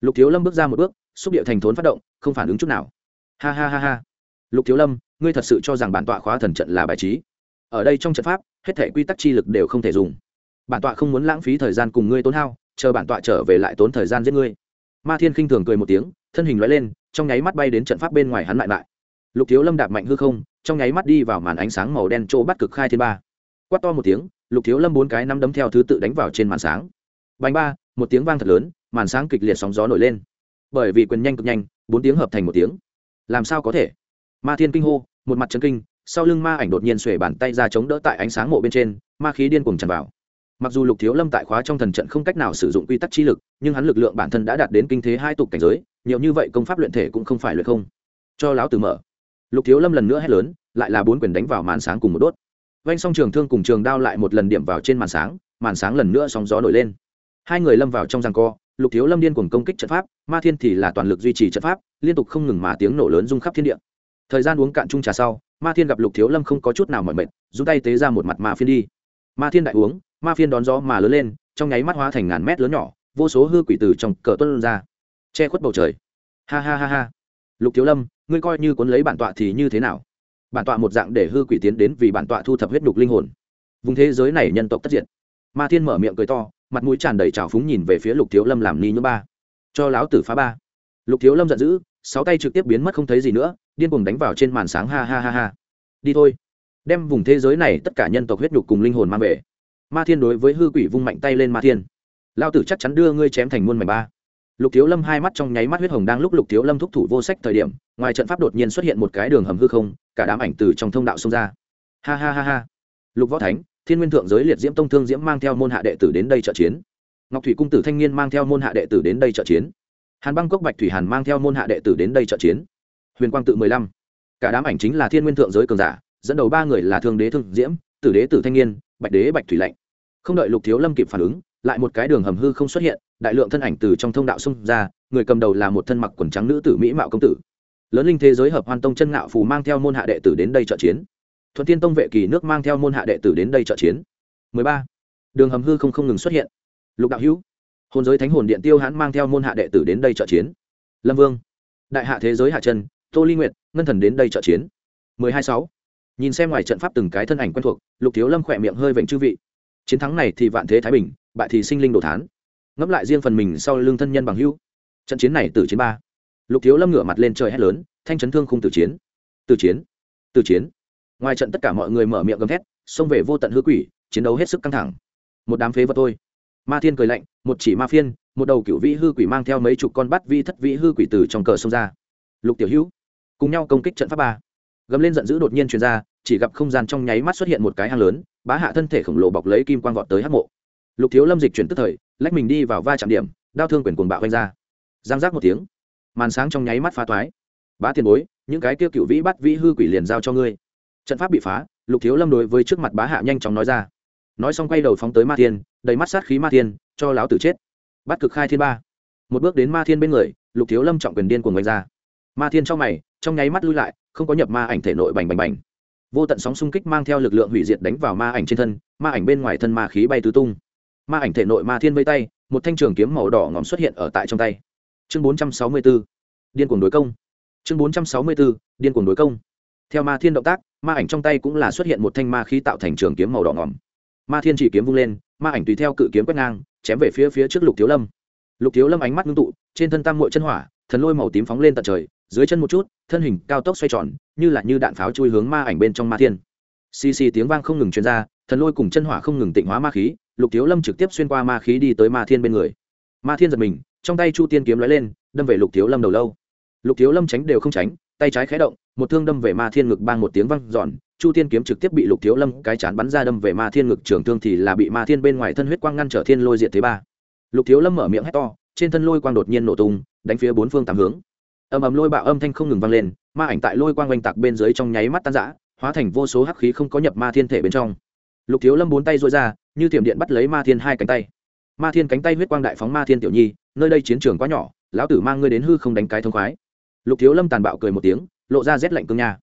Lục thiếu lâm bước ra một bước, xúc điệu thành thốn phát động, không phản ứng chút nào. Ha ha ha ha. Lục thiếu lâm, ngươi thật sự cho rằng bản tọa khóa thần trận là bài trí? Ở đây trong trận pháp, hết thể quy tắc chi lực đều không thể dùng. Bản tọa không muốn lãng phí thời gian cùng ngươi tốn hao chờ bản tọa trở về lại tốn thời gian giết ngươi. Ma thiên khinh thường cười một tiếng, thân hình loại lên, trong nháy mắt bay đến trận pháp bên ngoài hắn lại lại. Lục thiếu lâm đạp mạnh hư không, trong nháy mắt đi vào màn ánh sáng màu đen chỗ bắt cực khai thiên ba. Quát to một tiếng, lục thiếu lâm bốn cái năm đấm theo thứ tự đánh vào trên màn sáng. Bánh ba, một tiếng vang thật lớn, màn sáng kịch liệt sóng gió nổi lên. Bởi vì quyền nhanh cực nhanh, bốn tiếng hợp thành một tiếng. Làm sao có thể? Ma thiên kinh hô, một mặt chân kinh, sau lưng ma ảnh đột nhiên xuể bàn tay ra chống đỡ tại ánh sáng mộ bên trên, ma khí điên cuồng tràn vào mặc dù lục thiếu lâm tại khóa trong thần trận không cách nào sử dụng quy tắc chi lực, nhưng hắn lực lượng bản thân đã đạt đến kinh thế hai tục cảnh giới, nhiều như vậy công pháp luyện thể cũng không phải luyện không. Cho láo từ mở. Lục thiếu lâm lần nữa hét lớn, lại là bốn quyền đánh vào màn sáng cùng một đốt. Vanh song trường thương cùng trường đao lại một lần điểm vào trên màn sáng màn sáng lần nữa sóng gió nổi lên. Hai người lâm vào trong giằng co, lục thiếu lâm điên cuồng công kích trận pháp, ma thiên thì là toàn lực duy trì trận pháp, liên tục không ngừng mà tiếng nổ lớn rung khắp thiên địa. Thời gian uống cạn chung trà sau, ma thiên gặp lục thiếu lâm không có chút nào mỏi mệt dùng tay tế ra một mặt ma phiên đi. Ma thiên đại uống ma phiên đón gió mà lớn lên, trong nháy mắt hóa thành ngàn mét lớn nhỏ, vô số hư quỷ từ trong cờ tuân ra, che khuất bầu trời. Ha ha ha ha. Lục thiếu lâm, ngươi coi như cuốn lấy bản tọa thì như thế nào? Bản tọa một dạng để hư quỷ tiến đến vì bản tọa thu thập huyết đục linh hồn. Vùng thế giới này nhân tộc tất diệt. Ma thiên mở miệng cười to, mặt mũi tràn đầy trào phúng nhìn về phía lục thiếu lâm làm ni như ba. Cho láo tử phá ba. Lục thiếu lâm giận dữ, sáu tay trực tiếp biến mất không thấy gì nữa, điên cuồng đánh vào trên màn sáng, ha ha ha ha. Đi thôi. Đem vùng thế giới này tất cả nhân tộc huyết nhục cùng linh hồn mang về ma thiên đối với hư quỷ vung mạnh tay lên ma thiên. Lao tử chắc chắn đưa ngươi chém thành muôn mảnh ba. Lục thiếu lâm hai mắt trong nháy mắt huyết hồng đang lúc lục thiếu lâm thúc thủ vô sách thời điểm, ngoài trận pháp đột nhiên xuất hiện một cái đường hầm hư không, cả đám ảnh từ trong thông đạo xông ra. Ha ha ha ha. Lục võ thánh, thiên nguyên thượng giới liệt diễm tông thương diễm mang theo môn hạ đệ tử đến đây trợ chiến. Ngọc thủy cung tử thanh niên mang theo môn hạ đệ tử đến đây trợ chiến. Hàn băng cốc bạch thủy hàn mang theo môn hạ đệ tử đến đây trợ chiến. Huyền quang tự mười lăm. Cả đám ảnh chính là thiên nguyên thượng giới cường giả, dẫn đầu ba người là thương đế thương diễm, tử đế tử thanh niên, bạch đế bạch thủy lạnh không đợi lục thiếu lâm kịp phản ứng lại một cái đường hầm hư không xuất hiện đại lượng thân ảnh từ trong thông đạo xông ra người cầm đầu là một thân mặc quần trắng nữ tử mỹ mạo công tử. Lớn linh thế giới hợp hoan tông chân ngạo phù mang theo môn hạ đệ tử đến đây trợ chiến. Thuận tiên tông vệ kỳ nước mang theo môn hạ đệ tử đến đây trợ chiến. 13. đường hầm hư không không ngừng xuất hiện. Lục đạo hữu hồn giới thánh hồn điện tiêu hãn mang theo môn hạ đệ tử đến đây trợ chiến. Lâm vương đại hạ thế giới hạ trần, tô ly nguyệt ngân thần đến đây trợ chiến. 126. nhìn xem ngoài trận pháp từng cái thân ảnh quen thuộc lục thiếu lâm khỏe miệng hơi vệnh chư vị chiến thắng này thì vạn thế thái bình, bại thì sinh linh đồ thán. Ngẫm lại riêng phần mình sau lưng thân nhân bằng hữu. Trận chiến này từ chiến ba. Lục thiếu lâm ngửa mặt lên trời hét lớn, thanh chấn thương khung từ chiến. Từ chiến. Từ chiến. Ngoài trận tất cả mọi người mở miệng gầm thét, xông về vô tận hư quỷ, chiến đấu hết sức căng thẳng. Một đám phế vật thôi. Ma thiên cười lạnh, một chỉ ma phiên, một đầu cựu vĩ hư quỷ mang theo mấy chục con bắt vi thất vĩ hư quỷ từ trong cờ xông ra. Lục tiểu hữu, cùng nhau công kích trận pháp ba. Gầm lên giận dữ đột nhiên truyền ra chỉ gặp không gian trong nháy mắt xuất hiện một cái hang lớn, bá hạ thân thể khổng lồ bọc lấy kim quang vọt tới hắc mộ. Lục thiếu lâm dịch chuyển tức thời, lách mình đi vào va chạm điểm, đao thương quyền cuồng bạo vanh ra. Giang giác một tiếng, màn sáng trong nháy mắt phá toái bá tiền bối, những cái tiêu cựu vĩ bắt vĩ hư quỷ liền giao cho ngươi. Trận pháp bị phá, lục thiếu lâm đối với trước mặt bá hạ nhanh chóng nói ra. Nói xong quay đầu phóng tới ma thiên, đầy mắt sát khí ma thiên, cho láo tử chết. Bắt cực khai thiên ba. Một bước đến ma thiên bên người, lục thiếu lâm trọng quyền điên cuồng oanh ra. Ma thiên trong mày, trong nháy mắt lui lại, không có nhập ma ảnh thể nội bành bành bành vô tận sóng xung kích mang theo lực lượng hủy diệt đánh vào ma ảnh trên thân, ma ảnh bên ngoài thân ma khí bay tứ tung. Ma ảnh thể nội ma thiên vây tay, một thanh trường kiếm màu đỏ ngòm xuất hiện ở tại trong tay. Chương bốn trăm sáu mươi b ố điên cuồng đối công. Chương bốn trăm sáu mươi b ố điên cuồng đối công. Theo ma thiên động tác, ma ảnh trong tay cũng là xuất hiện một thanh ma khí tạo thành trường kiếm màu đỏ ngòm. Ma thiên chỉ kiếm vung lên, ma ảnh tùy theo cự kiếm quét ngang, chém về phía phía trước lục thiếu lâm. Lục thiếu lâm ánh mắt ngưng tụ, trên thân tam mội chân hỏa, thần lôi màu tím phóng lên tận trời dưới chân một chút, thân hình cao tốc xoay tròn, như là như đạn pháo chui hướng ma ảnh bên trong ma thiên. Xì xì tiếng vang không ngừng truyền ra, thần lôi cùng chân hỏa không ngừng tịnh hóa ma khí, lục thiếu lâm trực tiếp xuyên qua ma khí đi tới ma thiên bên người. Ma thiên giật mình, trong tay chu tiên kiếm lóe lên, đâm về lục thiếu lâm đầu lâu. Lục thiếu lâm tránh đều không tránh, tay trái khé động, một thương đâm về ma thiên ngực bang một tiếng văng giòn chu tiên kiếm trực tiếp bị lục thiếu lâm cái chán bắn ra đâm về ma thiên ngực trường thương thì là bị ma thiên bên ngoài thân huyết quang ngăn trở thiên lôi diệt thế ba. Lục thiếu lâm mở miệng hét to, trên thân lôi quang đột nhiên nổ tung, đánh phía bốn phương tám hướng ầm ầm lôi bạo âm thanh không ngừng vang lên, ma ảnh tại lôi quang oanh tạc bên dưới trong nháy mắt tan rã, hóa thành vô số hắc khí không có nhập ma thiên thể bên trong. Lục thiếu lâm bốn tay dội ra, như thiểm điện bắt lấy ma thiên hai cánh tay. Ma thiên cánh tay huyết quang đại phóng ma thiên tiểu nhi, nơi đây chiến trường quá nhỏ, lão tử mang ngươi đến hư không đánh cái thông khoái. Lục thiếu lâm tàn bạo cười một tiếng, lộ ra rét lạnh cương nha.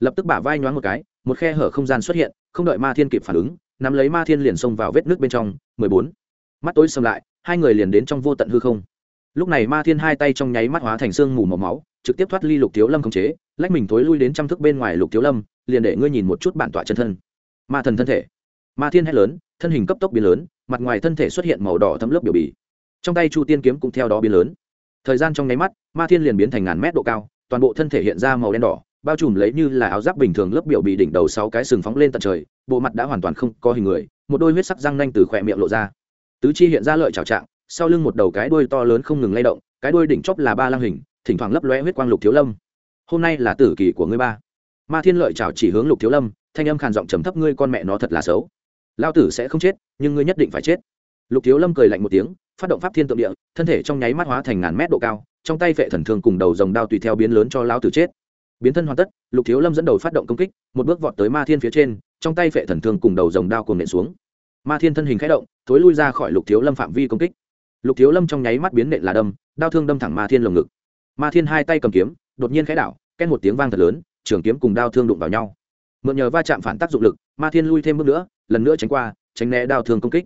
Lập tức bả vai nhoáng một cái, một khe hở không gian xuất hiện, không đợi ma thiên kịp phản ứng, nắm lấy ma thiên liền xông vào vết nước bên trong, mười bốn. Mắt tối xâm lại, hai người liền đến trong vô tận hư không lúc này ma thiên hai tay trong nháy mắt hóa thành xương mù màu máu, trực tiếp thoát ly lục thiếu lâm khống chế, lách mình thối lui đến trăm thước bên ngoài lục thiếu lâm, liền để ngươi nhìn một chút bản tọa chân thân. Ma thần thân thể. Ma thiên hét lớn, thân hình cấp tốc biến lớn, mặt ngoài thân thể xuất hiện màu đỏ thấm lớp biểu bì. Trong tay chu tiên kiếm cũng theo đó biến lớn. Thời gian trong nháy mắt, ma thiên liền biến thành ngàn mét độ cao, toàn bộ thân thể hiện ra màu đen đỏ, bao trùm lấy như là áo giáp bình thường lớp biểu bì đỉnh đầu sáu cái sừng phóng lên tận trời, bộ mặt đã hoàn toàn không có hình người, một đôi huyết sắc răng nanh từ khỏe miệng lộ ra. Tứ chi hiện ra lợi trào trạng sau lưng một đầu cái đuôi to lớn không ngừng lay động, cái đuôi đỉnh chóp là ba lang hình, thỉnh thoảng lấp lóe huyết quang lục thiếu lâm. Hôm nay là tử kỳ của ngươi ba. Ma thiên lợi chào chỉ hướng lục thiếu lâm, thanh âm khàn giọng trầm thấp, ngươi con mẹ nó thật là xấu. Lao tử sẽ không chết, nhưng ngươi nhất định phải chết. Lục thiếu lâm cười lạnh một tiếng, phát động pháp thiên tượng địa, thân thể trong nháy mắt hóa thành ngàn mét độ cao, trong tay vệ thần thương cùng đầu dòng đao tùy theo biến lớn cho lao tử chết. Biến thân hoàn tất, lục thiếu lâm dẫn đầu phát động công kích, một bước vọt tới ma thiên phía trên, trong tay vệ thần thương cùng đầu dòng đao cùng nện xuống. Ma thiên thân hình khẽ động, thối lui ra khỏi lục thiếu lâm phạm vi công kích lục thiếu lâm trong nháy mắt biến nện là đâm, đao thương đâm thẳng ma thiên lồng ngực. Ma thiên hai tay cầm kiếm, đột nhiên khẽ đảo ken một tiếng vang thật lớn, trường kiếm cùng đao thương đụng vào nhau. Mượn nhờ va chạm phản tác dụng lực, ma thiên lui thêm bước nữa, lần nữa tránh qua, tránh né đao thương công kích.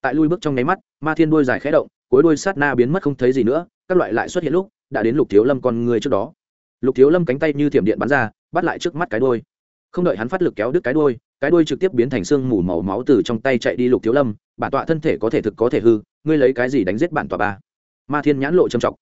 Tại lui bước trong nháy mắt, ma thiên đuôi dài khẽ động, cuối đuôi sát na biến mất không thấy gì nữa, các loại lại xuất hiện lúc, đã đến lục thiếu lâm con người trước đó. Lục thiếu lâm cánh tay như thiểm điện bắn ra, bắt lại trước mắt cái đuôi. Không đợi hắn phát lực kéo đứt cái đuôi cái đuôi trực tiếp biến thành xương mù màu máu từ trong tay chạy đi lục thiếu lâm, bản tọa thân thể có thể thực có thể hư ngươi lấy cái gì đánh giết bản tòa ba? Ma thiên nhãn lộ trầm trọng.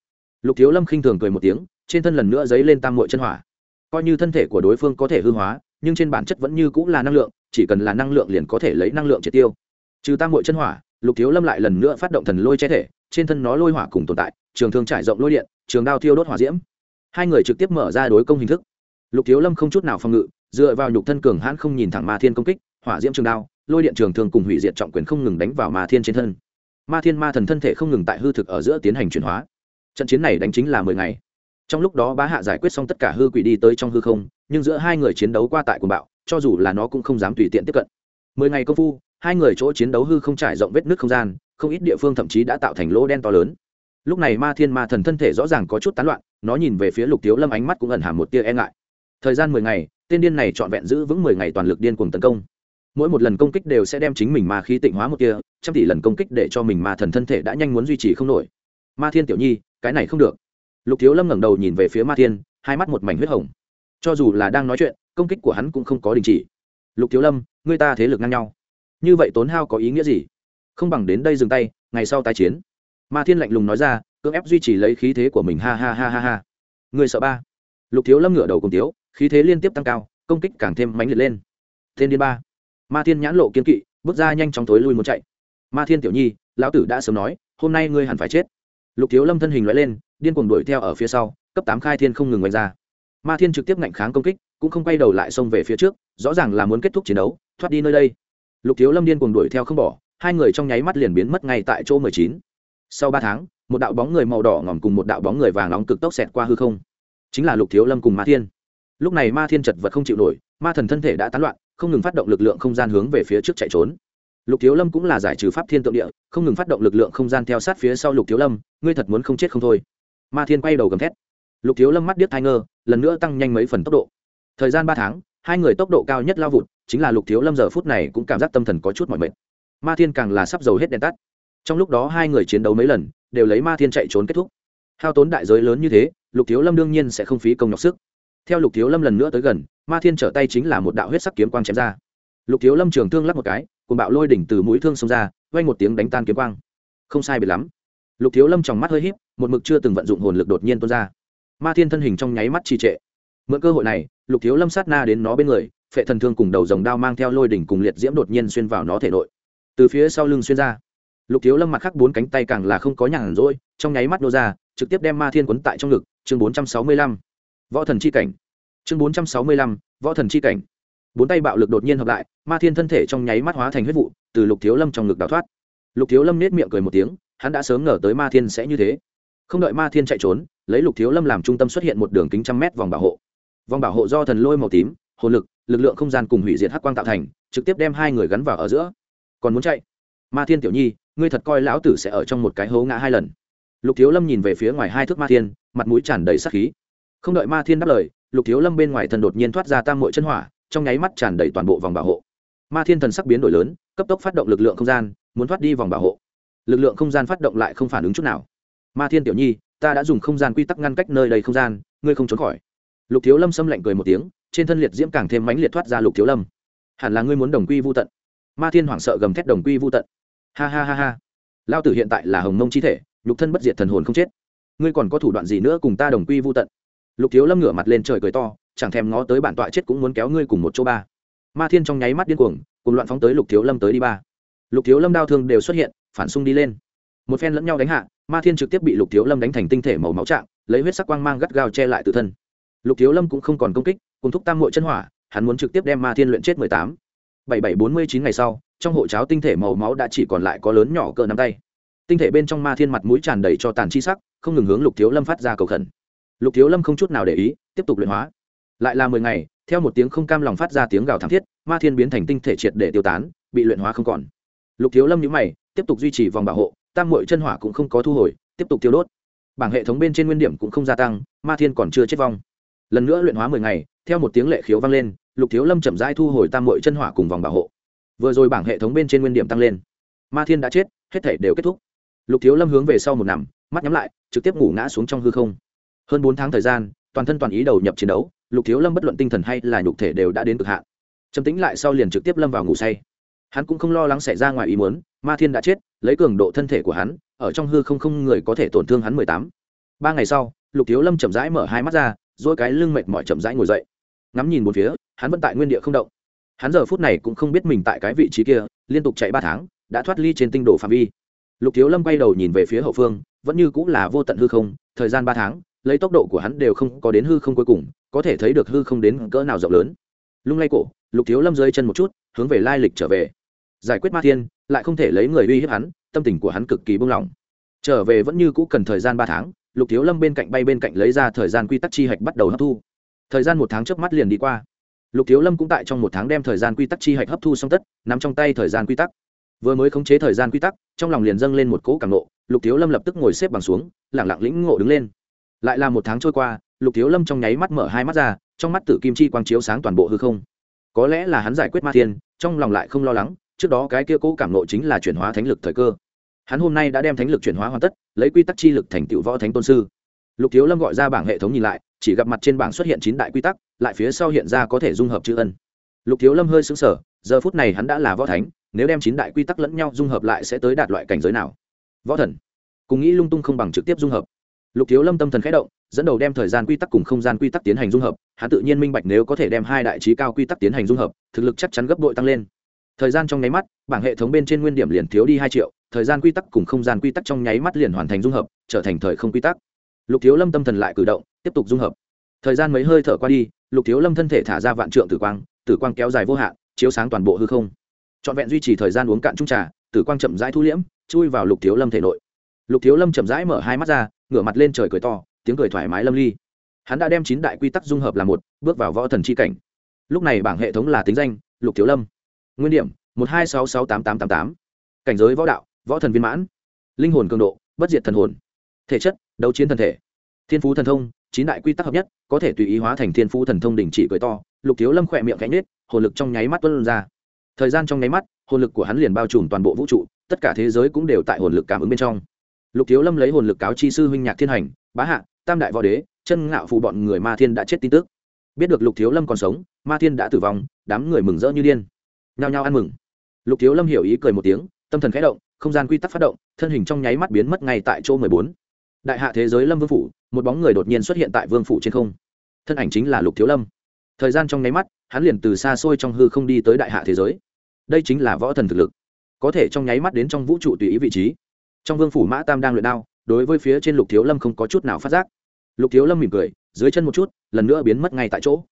Lục thiếu lâm khinh thường cười một tiếng, trên thân lần nữa dấy lên tam mội chân hỏa. Coi như thân thể của đối phương có thể hư hóa, nhưng trên bản chất vẫn như cũng là năng lượng, chỉ cần là năng lượng liền có thể lấy năng lượng triệt tiêu. Trừ tam mội chân hỏa, lục thiếu lâm lại lần nữa phát động thần lôi che thể, trên thân nó lôi hỏa cùng tồn tại, trường thương trải rộng lôi điện, trường đao thiêu đốt hỏa diễm. Hai người trực tiếp mở ra đối công hình thức. Lục thiếu lâm không chút nào phòng ngự, dựa vào nhục thân cường hãn không nhìn thẳng ma thiên công kích, hỏa diễm trường đao, lôi điện trường thương cùng hủy diệt trọng quyền không ngừng đánh vào ma thiên trên thân ma thiên ma thần thân thể không ngừng tại hư thực ở giữa tiến hành chuyển hóa. Trận chiến này đánh chính là mười ngày. Trong lúc đó bá hạ giải quyết xong tất cả hư quỷ đi tới trong hư không, nhưng giữa hai người chiến đấu qua tại cuồng bạo, cho dù là nó cũng không dám tùy tiện tiếp cận. Mười ngày công phu, hai người chỗ chiến đấu hư không trải rộng vết nước không gian, không ít địa phương thậm chí đã tạo thành lỗ đen to lớn. Lúc này ma thiên ma thần thân thể rõ ràng có chút tán loạn, nó nhìn về phía lục tiếu lâm ánh mắt cũng ẩn hàm một tia e ngại. Thời gian mười ngày, tên điên này trọn vẹn giữ vững mười ngày toàn lực điên cuồng tấn công mỗi một lần công kích đều sẽ đem chính mình ma khí tịnh hóa một kia. trăm tỷ lần công kích để cho mình ma thần thân thể đã nhanh muốn duy trì không nổi. Ma thiên tiểu nhi, cái này không được. Lục thiếu lâm ngẩng đầu nhìn về phía ma thiên, hai mắt một mảnh huyết hồng. Cho dù là đang nói chuyện, công kích của hắn cũng không có đình chỉ. Lục thiếu lâm người ta thế lực ngang nhau. Như vậy tốn hao có ý nghĩa gì? Không bằng đến đây dừng tay, ngày sau tái chiến. Ma thiên lạnh lùng nói ra, cưỡng ép duy trì lấy khí thế của mình, ha ha ha ha ha. Người sợ ba. Lục thiếu lâm ngửa đầu cùng tiếu, khí thế liên tiếp tăng cao, công kích càng thêm mãnh liệt lên. Tên điên ba ma thiên nhãn lộ kiên kỵ, bước ra nhanh chóng tối lui muốn chạy. Ma thiên tiểu nhi, lão tử đã sớm nói, hôm nay ngươi hẳn phải chết. Lục thiếu lâm thân hình loại lên, điên cuồng đuổi theo ở phía sau, cấp tám khai thiên không ngừng oanh ra. Ma thiên trực tiếp ngạnh kháng công kích, cũng không quay đầu lại xông về phía trước, rõ ràng là muốn kết thúc chiến đấu, thoát đi nơi đây. Lục thiếu lâm điên cuồng đuổi theo không bỏ, hai người trong nháy mắt liền biến mất ngay tại chỗ mười chín. Sau ba tháng, một đạo bóng người màu đỏ ngòm cùng một đạo bóng người vàng nóng cực tốc xẹt qua hư không. Chính là lục thiếu lâm cùng ma thiên. Lúc này ma thiên chật vật không chịu nổi, ma thần thân thể đã tán loạn không ngừng phát động lực lượng không gian hướng về phía trước chạy trốn. Lục thiếu lâm cũng là giải trừ pháp thiên tượng địa, không ngừng phát động lực lượng không gian theo sát phía sau lục thiếu lâm, ngươi thật muốn không chết không thôi. Ma thiên quay đầu gầm thét. Lục thiếu lâm mắt điếc thai ngơ, lần nữa tăng nhanh mấy phần tốc độ. Thời gian ba tháng, hai người tốc độ cao nhất lao vụt, chính là lục thiếu lâm giờ phút này cũng cảm giác tâm thần có chút mỏi mệt. Ma thiên càng là sắp dầu hết đèn tắt. Trong lúc đó hai người chiến đấu mấy lần, đều lấy ma thiên chạy trốn kết thúc. Hao tốn đại giới lớn như thế, lục thiếu lâm đương nhiên sẽ không phí công nhọc sức. Theo lục thiếu lâm lần nữa tới gần ma thiên trở tay chính là một đạo huyết sắc kiếm quang chém ra. Lục thiếu lâm trường thương lắp một cái cùng bạo lôi đỉnh từ mũi thương xông ra vay một tiếng đánh tan kiếm quang. Không sai biệt lắm. Lục thiếu lâm trong mắt hơi h í p một mực chưa từng vận dụng hồn lực đột nhiên tuôn ra. Ma thiên thân hình trong nháy mắt trì trệ. Mượn cơ hội này, lục thiếu lâm sát na đến nó bên người, phệ thần thương cùng đầu dòng đao mang theo lôi đỉnh cùng liệt diễm đột nhiên xuyên vào nó thể nội. Từ phía sau lưng xuyên ra. Lục thiếu lâm mặt khắc bốn cánh tay càng là không có nhàn rỗi, trong nháy mắt nô ra, trực tiếp đem ma thiên quấn tại trong ngực, chương bốn trăm sáu mươi lăm. Võ thần c h i cảnh chương bốn trăm sáu mươi lăm, võ thần c h i cảnh. Bốn tay bạo lực đột nhiên hợp lại, ma thiên thân thể trong nháy mắt hóa thành huyết vụ, từ lục thiếu lâm trong ngực đào thoát. Lục thiếu lâm nết miệng cười một tiếng, hắn đã sớm ngờ tới ma thiên sẽ như thế. Không đợi ma thiên chạy trốn, lấy lục thiếu lâm làm trung tâm xuất hiện một đường kính trăm mét vòng bảo hộ. Vòng bảo hộ do thần lôi màu tím, hồn lực lực lượng không gian cùng hủy diệt hắc quang tạo thành, trực tiếp đem hai người gắn vào ở giữa. Còn muốn chạy? Ma thiên tiểu nhi, ngươi thật coi lão tử sẽ ở trong một cái hố ngã hai lần. Lục thiếu lâm nhìn về phía ngoài hai thước ma thiên, mặt mũi tràn đầy sắc khí. Không đợi ma thiên đáp lời lục thiếu lâm bên ngoài thần đột nhiên thoát ra tam mội chân hỏa, trong nháy mắt tràn đầy toàn bộ vòng bảo hộ. Ma thiên thần sắc biến đổi lớn, cấp tốc phát động lực lượng không gian, muốn thoát đi vòng bảo hộ. Lực lượng không gian phát động lại không phản ứng chút nào. Ma thiên tiểu nhi, ta đã dùng không gian quy tắc ngăn cách nơi đầy không gian, ngươi không trốn khỏi. Lục thiếu lâm xâm lạnh cười một tiếng, trên thân liệt diễm càng thêm mãnh liệt thoát ra lục thiếu lâm. Hẳn là ngươi muốn đồng quy vô tận. Ma thiên hoảng sợ gầm thét đồng quy vô tận. Ha ha ha ha. Lao tử hiện tại là hồng mông chi thể, nhục thân bất diệt thần hồn không chết. Ngươi còn có thủ đoạn gì nữa cùng ta đồng quy vô tận? Lục thiếu lâm ngửa mặt lên trời cười to, chẳng thèm ngó tới bản tọa chết cũng muốn kéo ngươi cùng một chỗ ba. Ma thiên trong nháy mắt điên cuồng, cùng loạn phóng tới lục thiếu lâm tới đi ba. Lục thiếu lâm đau thương đều xuất hiện, phản xung đi lên. Một phen lẫn nhau đánh hạ, ma thiên trực tiếp bị lục thiếu lâm đánh thành tinh thể màu máu trạng, lấy huyết sắc quang mang gắt gao che lại tự thân. Lục thiếu lâm cũng không còn công kích, cùng thúc tam mội chân hỏa, hắn muốn trực tiếp đem ma thiên luyện chết mười tám. Bảy bảy bốn mươi chín ngày sau, trong hộ cháo tinh thể màu máu đã chỉ còn lại có lớn nhỏ cỡ nắm tay. Tinh thể bên trong ma thiên mặt mũi tràn đầy cho tàn chi sắc, không ngừng hướng lục thiếu lâm phát ra cầu khẩn lục thiếu lâm không chút nào để ý, tiếp tục luyện hóa. Lại là mười ngày, theo một tiếng không cam lòng phát ra tiếng gào thảm thiết, ma thiên biến thành tinh thể triệt để tiêu tán, bị luyện hóa không còn. Lục thiếu lâm nhữ mày, tiếp tục duy trì vòng bảo hộ, tam mội chân hỏa cũng không có thu hồi, tiếp tục tiêu đốt. Bảng hệ thống bên trên nguyên điểm cũng không gia tăng, ma thiên còn chưa chết vong. Lần nữa luyện hóa mười ngày, theo một tiếng lệ khiếu vang lên, lục thiếu lâm chậm rãi thu hồi tam mội chân hỏa cùng vòng bảo hộ. Vừa rồi bảng hệ thống bên trên nguyên điểm tăng lên. Ma thiên đã chết, hết thể đều kết thúc. Lục thiếu lâm hướng về sau một nằm, mắt nhắm lại, trực tiếp ngủ ngã xuống trong hư không hơn bốn tháng thời gian, toàn thân toàn ý đầu nhập chiến đấu, lục thiếu lâm bất luận tinh thần hay là nhục thể đều đã đến cực hạn. Trầm tĩnh lại sau liền trực tiếp lâm vào ngủ say. Hắn cũng không lo lắng xảy ra ngoài ý muốn, ma thiên đã chết, lấy cường độ thân thể của hắn, ở trong hư không không người có thể tổn thương hắn mười tám. Ba ngày sau, lục thiếu lâm chậm rãi mở hai mắt ra dỗi cái lưng mệt mỏi chậm rãi ngồi dậy. Ngắm nhìn một phía, hắn vẫn tại nguyên địa không động. Hắn giờ phút này cũng không biết mình tại cái vị trí kia, liên tục chạy ba tháng, đã thoát ly trên tinh đồ phạm vi. Lục thiếu lâm quay đầu nhìn về phía hậu phương, vẫn như cũng là vô tận hư không, thời gian ba tháng lấy tốc độ của hắn đều không có đến hư không cuối cùng, có thể thấy được hư không đến cỡ nào rộng lớn. Lung lay cổ, lục thiếu lâm rơi chân một chút, hướng về lai lịch trở về. Giải quyết ma thiên, lại không thể lấy người uy hiếp hắn, tâm tình của hắn cực kỳ buông lỏng. Trở về vẫn như cũ cần thời gian ba tháng, lục thiếu lâm bên cạnh bay bên cạnh lấy ra thời gian quy tắc chi hạch bắt đầu hấp thu. Thời gian một tháng trước mắt liền đi qua. Lục thiếu lâm cũng tại trong một tháng đem thời gian quy tắc chi hạch hấp thu xong tất n ắ m trong tay thời gian quy tắc. Vừa mới khống chế thời gian quy tắc, trong lòng liền dâng lên một cỗ càng nộ lục thiếu lâm lập tức ngồi xếp bằng xuống lẳng lặng lĩnh ngộ đứng lên lại là một tháng trôi qua, lục thiếu lâm trong nháy mắt mở hai mắt ra, trong mắt tử kim chi quang chiếu sáng toàn bộ hư không. Có lẽ là hắn giải quyết ma thiên, trong lòng lại không lo lắng, trước đó cái kia cố cảm ngộ chính là chuyển hóa thánh lực thời cơ. Hắn hôm nay đã đem thánh lực chuyển hóa hoàn tất, lấy quy tắc chi lực thành tựu võ thánh tôn sư. Lục thiếu lâm gọi ra bảng hệ thống nhìn lại, chỉ gặp mặt trên bảng xuất hiện chín đại quy tắc, lại phía sau hiện ra có thể dung hợp chữ ân. Lục thiếu lâm hơi xứng sở giờ phút này hắn đã là võ thánh, nếu đem chín đại quy tắc lẫn nhau dung hợp lại sẽ tới đạt loại cảnh giới nào? Võ thần. Cùng nghĩ lung tung không bằng trực tiếp dung hợp lục thiếu lâm tâm thần khẽ động, dẫn đầu đem thời gian quy tắc cùng không gian quy tắc tiến hành dung hợp, hắn tự nhiên minh bạch nếu có thể đem hai đại trí cao quy tắc tiến hành dung hợp, thực lực chắc chắn gấp bội tăng lên. Thời gian trong nháy mắt, bảng hệ thống bên trên nguyên điểm liền thiếu đi hai triệu, thời gian quy tắc cùng không gian quy tắc trong nháy mắt liền hoàn thành dung hợp, trở thành thời không quy tắc. Lục thiếu lâm tâm thần lại cử động, tiếp tục dung hợp. Thời gian mấy hơi thở qua đi, lục thiếu lâm thân thể thả ra vạn trượng tử quang tử quang kéo dài vô hạn, chiếu sáng toàn bộ hư không. Trọn vẹn duy trì thời gian uống cạn trung trà, tử quang chậm rãi thu liễm, chui vào lục thiếu lâm thể nội. Lục thiếu lâm chậm rãi mở hai mắt ra ngửa mặt lên trời cười to, tiếng cười thoải mái lâm ly. Hắn đã đem chín đại quy tắc dung hợp là một, bước vào võ thần c h i cảnh. Lúc này bảng hệ thống là tính danh, lục thiếu lâm. Nguyên điểm, một hai sáu sáu tám tám tám tám. Cảnh giới võ đạo, võ thần viên mãn. Linh hồn cường độ, bất diệt thần hồn. Thể chất, đấu chiến thần thể. Thiên phú thần thông, chín đại quy tắc hợp nhất, có thể tùy ý hóa thành thiên phú thần thông đình chỉ cười to. Lục thiếu lâm khỏe miệng cánh nết hồn lực trong nháy mắt tuân ra. Thời gian trong nháy mắt, hồn lực của hắn liền bao trùm toàn bộ vũ trụ, tất cả thế giới cũng đều tại hồn lực cảm ứng bên trong lục thiếu lâm lấy hồn lực cáo chi sư huynh nhạc thiên hành, bá hạ, tam đại võ đế, chân ngạo phụ bọn người ma thiên đã chết tin tức. Biết được lục thiếu lâm còn sống, ma thiên đã tử vong, đám người mừng rỡ như điên. Nhao nhao ăn mừng. Lục thiếu lâm hiểu ý cười một tiếng, tâm thần khẽ động, không gian quy tắc phát động, thân hình trong nháy mắt biến mất ngay tại chỗ mười bốn. Đại hạ thế giới lâm vương phủ, một bóng người đột nhiên xuất hiện tại vương phủ trên không. Thân ảnh chính là lục thiếu lâm. Thời gian trong nháy mắt, hắn liền từ xa xôi trong hư không đi tới đại hạ thế giới. Đây chính là võ thần thực lực. Có thể trong nháy mắt đến trong vũ trụ tùy ý vị trí trong vương phủ mã tam đang luyện đao, đối với phía trên lục thiếu lâm không có chút nào phát giác. Lục thiếu lâm mỉm cười, dưới chân một chút, lần nữa biến mất ngay tại chỗ.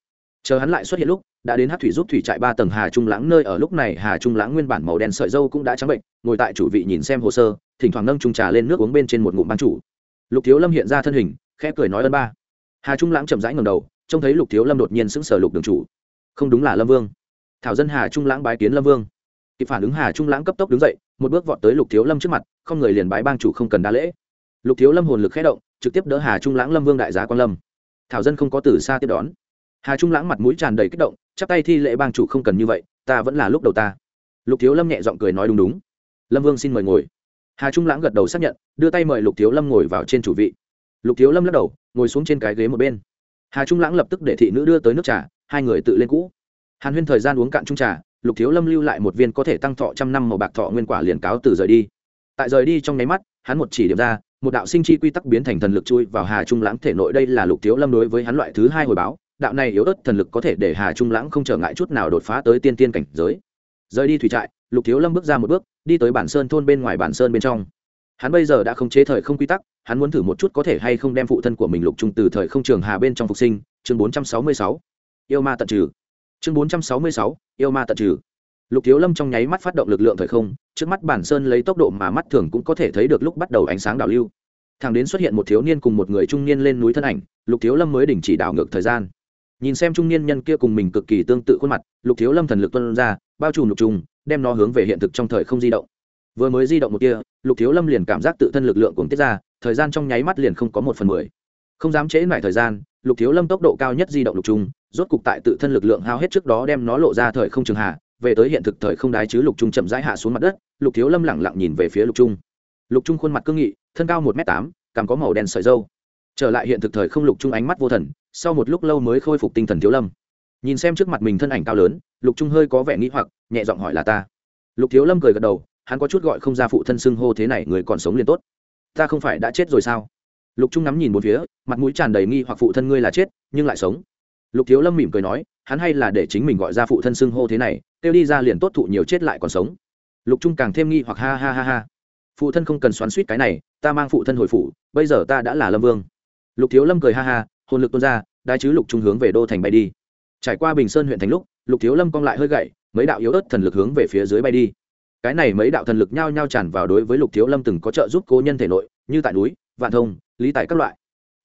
Chờ hắn lại xuất hiện lúc, đã đến hát thủy giúp thủy trại ba tầng hà trung lãng nơi ở lúc này, hà trung lãng nguyên bản màu đen sợi dâu cũng đã trắng bệnh, ngồi tại chủ vị nhìn xem hồ sơ, thỉnh thoảng nâng trung trà lên nước uống bên trên một ngụm ban chủ. Lục thiếu lâm hiện ra thân hình, khẽ cười nói ơn ba. Hà trung lãng chậm rãi ngầm đầu, trông thấy lục thiếu lâm đột nhiên sững sờ lục đường chủ. Không đúng là lâm vương. Thảo dân hà trung lãng bái kiến lâm vương kịp phản ứng hà trung lãng cấp tốc đứng dậy, một bước vọt tới lục thiếu lâm trước mặt, không người liền bái bang chủ không cần đa lễ. Lục thiếu lâm hồn lực khẽ động, trực tiếp đỡ hà trung lãng lâm vương đại giá quan lâm. Thảo dân không có từ xa tiếp đón. Hà trung lãng mặt mũi tràn đầy kích động, chắp tay thi lễ bang chủ không cần như vậy, ta vẫn là lúc đầu ta. Lục thiếu lâm nhẹ giọng cười nói đúng đúng. Lâm vương xin mời ngồi. Hà trung lãng gật đầu xác nhận, đưa tay mời lục thiếu lâm ngồi vào trên chủ vị. Lục thiếu lâm lắc đầu, ngồi xuống trên cái ghế một bên. Hà trung lãng lập tức để thị nữ đưa tới nước trà, hai người tự lên cũ. Hàn huyên thời gian uống cạn trung trà lục thiếu lâm lưu lại một viên có thể tăng thọ trăm năm màu bạc thọ nguyên quả liền cáo từ rời đi. Tại rời đi trong nháy mắt, hắn một chỉ điểm ra, một đạo sinh chi quy tắc biến thành thần lực chui vào hà trung lãng thể nội. Đây là lục thiếu lâm đối với hắn loại thứ hai hồi báo, đạo này yếu ớt thần lực có thể để hà trung lãng không trở ngại chút nào đột phá tới tiên tiên cảnh giới. Rời đi thủy trại, lục thiếu lâm bước ra một bước, đi tới bản sơn thôn bên ngoài bản sơn bên trong. Hắn bây giờ đã không chế thời không quy tắc, hắn muốn thử một chút có thể hay không đem phụ thân của mình lục trung từ thời không trường hà bên trong phục sinh. Chương bốn trăm sáu mươi sáu. Yêu ma tận trừ chương bốn trăm sáu mươi sáu, yêu ma tận trừ. Lục thiếu lâm trong nháy mắt phát động lực lượng thời không, trước mắt bản sơn lấy tốc độ mà mắt thường cũng có thể thấy được lúc bắt đầu ánh sáng đảo lưu. Thằng đến xuất hiện một thiếu niên cùng một người trung niên lên núi thân ảnh, lục thiếu lâm mới đình chỉ đảo ngược thời gian. Nhìn xem trung niên nhân kia cùng mình cực kỳ tương tự khuôn mặt, lục thiếu lâm thần lực tuân ra, bao trùm lục trùng, đem nó hướng về hiện thực trong thời không di động. Vừa mới di động một kia, lục thiếu lâm liền cảm giác tự thân lực lượng cũng tiết ra, thời gian trong nháy mắt liền không có một phần mười. Không dám trễ lại thời gian, lục thiếu lâm tốc độ cao nhất di động lục trùng rốt cục tại tự thân lực lượng hao hết trước đó đem nó lộ ra thời không trường hạ, về tới hiện thực thời không đái chứ lục trung chậm rãi hạ xuống mặt đất, lục thiếu lâm lẳng lặng nhìn về phía lục trung. Lục trung khuôn mặt cương nghị, thân cao một m tám, cằm có màu đen sợi dâu trở lại hiện thực thời không lục trung ánh mắt vô thần, sau một lúc lâu mới khôi phục tinh thần thiếu lâm. Nhìn xem trước mặt mình thân ảnh cao lớn, lục trung hơi có vẻ nghĩ hoặc, nhẹ giọng hỏi là ta. Lục thiếu lâm cười gật đầu, hắn có chút gọi không ra phụ thân xưng hô thế này, người còn sống liền tốt. Ta không phải đã chết rồi sao? Lục trung nắm nhìn một phía, mặt mũi tràn đầy nghi hoặc phụ thân ngươi là chết, nhưng lại sống lục thiếu lâm mỉm cười nói, hắn hay là để chính mình gọi ra phụ thân xưng hô thế này, kêu đi ra liền tốt thụ nhiều chết lại còn sống. Lục trung càng thêm nghi hoặc ha ha ha ha. Phụ thân không cần xoắn suýt cái này, ta mang phụ thân hồi phủ, bây giờ ta đã là lâm vương. Lục thiếu lâm cười ha ha, hồn lực tuôn ra đai chứ lục trung hướng về đô thành bay đi. Trải qua bình sơn huyện thành lúc, lục thiếu lâm cong lại hơi gậy, mấy đạo yếu ớt thần lực hướng về phía dưới bay đi. Cái này mấy đạo thần lực nhao nhao tràn vào đối với lục thiếu lâm từng có trợ giúp cố nhân thể nội, như tại núi, vạn thông, lý tài các loại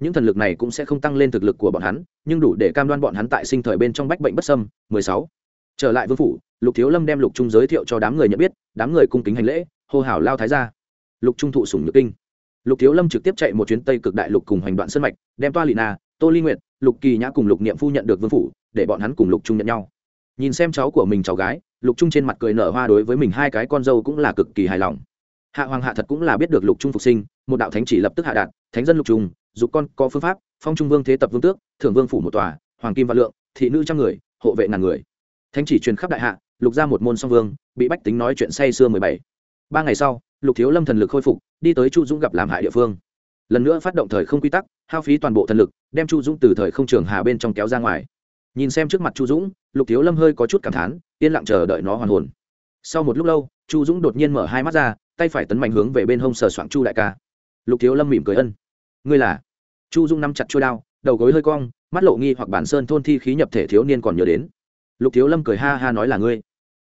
những thần lực này cũng sẽ không tăng lên thực lực của bọn hắn, nhưng đủ để cam đoan bọn hắn tại sinh thời bên trong bách bệnh bất sâm 16. trở lại vương phủ, lục thiếu lâm đem lục trung giới thiệu cho đám người nhận biết, đám người cung kính hành lễ, hô hào lao thái ra lục trung thụ sủng nhược kinh. Lục thiếu lâm trực tiếp chạy một chuyến tây cực đại lục cùng hành đoạn sân mạch, đem toa lị na, tô ly nguyệt, lục kỳ nhã cùng lục niệm phu nhận được vương phủ, để bọn hắn cùng lục trung nhận nhau. Nhìn xem cháu của mình cháu gái, lục trung trên mặt cười nở hoa đối với mình hai cái con dâu cũng là cực kỳ hài lòng. Hạ hoàng hạ thật cũng là biết được lục trung phục sinh, một đạo thánh chỉ lập tức hạ đạt, thánh dân lục trung dục con có phương pháp, phong trung vương thế tập vương tước, thưởng vương phủ một tòa, hoàng kim và lượng, thị nữ trăm người, hộ vệ ngàn người. Thánh chỉ truyền khắp đại hạ, lục ra một môn song vương, bị bách tính nói chuyện say sưa mười bảy. Ba ngày sau, lục thiếu lâm thần lực khôi phục, đi tới chu dũng gặp làm hại địa phương. Lần nữa phát động thời không quy tắc, hao phí toàn bộ thần lực, đem chu dũng từ thời không trường hà bên trong kéo ra ngoài. Nhìn xem trước mặt chu dũng, lục thiếu lâm hơi có chút cảm thán, yên lặng chờ đợi nó hoàn hồn. Sau một lúc lâu, chu dũng đột nhiên mở hai mắt ra, tay phải tấn mạnh hướng về bên hông sờ soạng chu đại ca. Lục thiếu lâm mỉm cười ân ngươi là chu Dung nắm chặt chui đao đầu gối hơi cong mắt lộ nghi hoặc bản sơn thôn thi khí nhập thể thiếu niên còn nhớ đến lục thiếu lâm cười ha ha nói là ngươi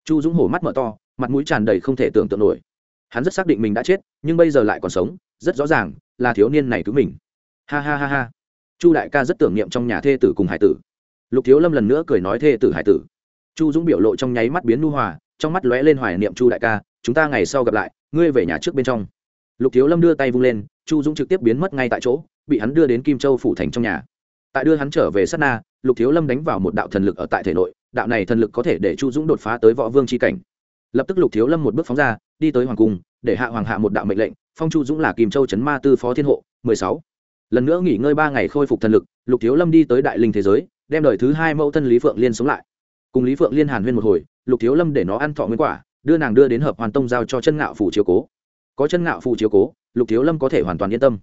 chu dũng hổ mắt mở to mặt mũi tràn đầy không thể tưởng tượng nổi hắn rất xác định mình đã chết nhưng bây giờ lại còn sống rất rõ ràng là thiếu niên này cứu mình ha ha ha ha chu đại ca rất tưởng niệm trong nhà thê tử cùng hải tử lục thiếu lâm lần nữa cười nói thê tử hải tử chu dũng biểu lộ trong nháy mắt biến nu hòa trong mắt lóe lên hoài niệm chu đại ca chúng ta ngày sau gặp lại ngươi về nhà trước bên trong lục thiếu lâm đưa tay vung lên chu dũng trực tiếp biến mất ngay tại chỗ, bị hắn đưa đến kim châu phủ thành trong nhà. Tại đưa hắn trở về sát na, lục thiếu lâm đánh vào một đạo thần lực ở tại thể nội, đạo này thần lực có thể để chu dũng đột phá tới võ vương c h i cảnh. Lập tức lục thiếu lâm một bước phóng ra, đi tới hoàng cung, để hạ hoàng hạ một đạo mệnh lệnh, phong chu dũng là kim châu trấn ma tư phó thiên hộ, mười sáu. Lần nữa nghỉ ngơi ba ngày khôi phục thần lực, lục thiếu lâm đi tới đại linh thế giới, đem đời thứ hai mẫu thân lý phượng liên sống lại. Cùng lý phượng liên hàn huyên một hồi, lục thiếu lâm để nó ăn thọ nguyên quả, đưa nàng đưa đến hợp hoàn tông giao cho chân ngạo phủ chiếu cố. Có chân ngạo phủ chiếu cố lục thiếu lâm có thể hoàn toàn yên tâm.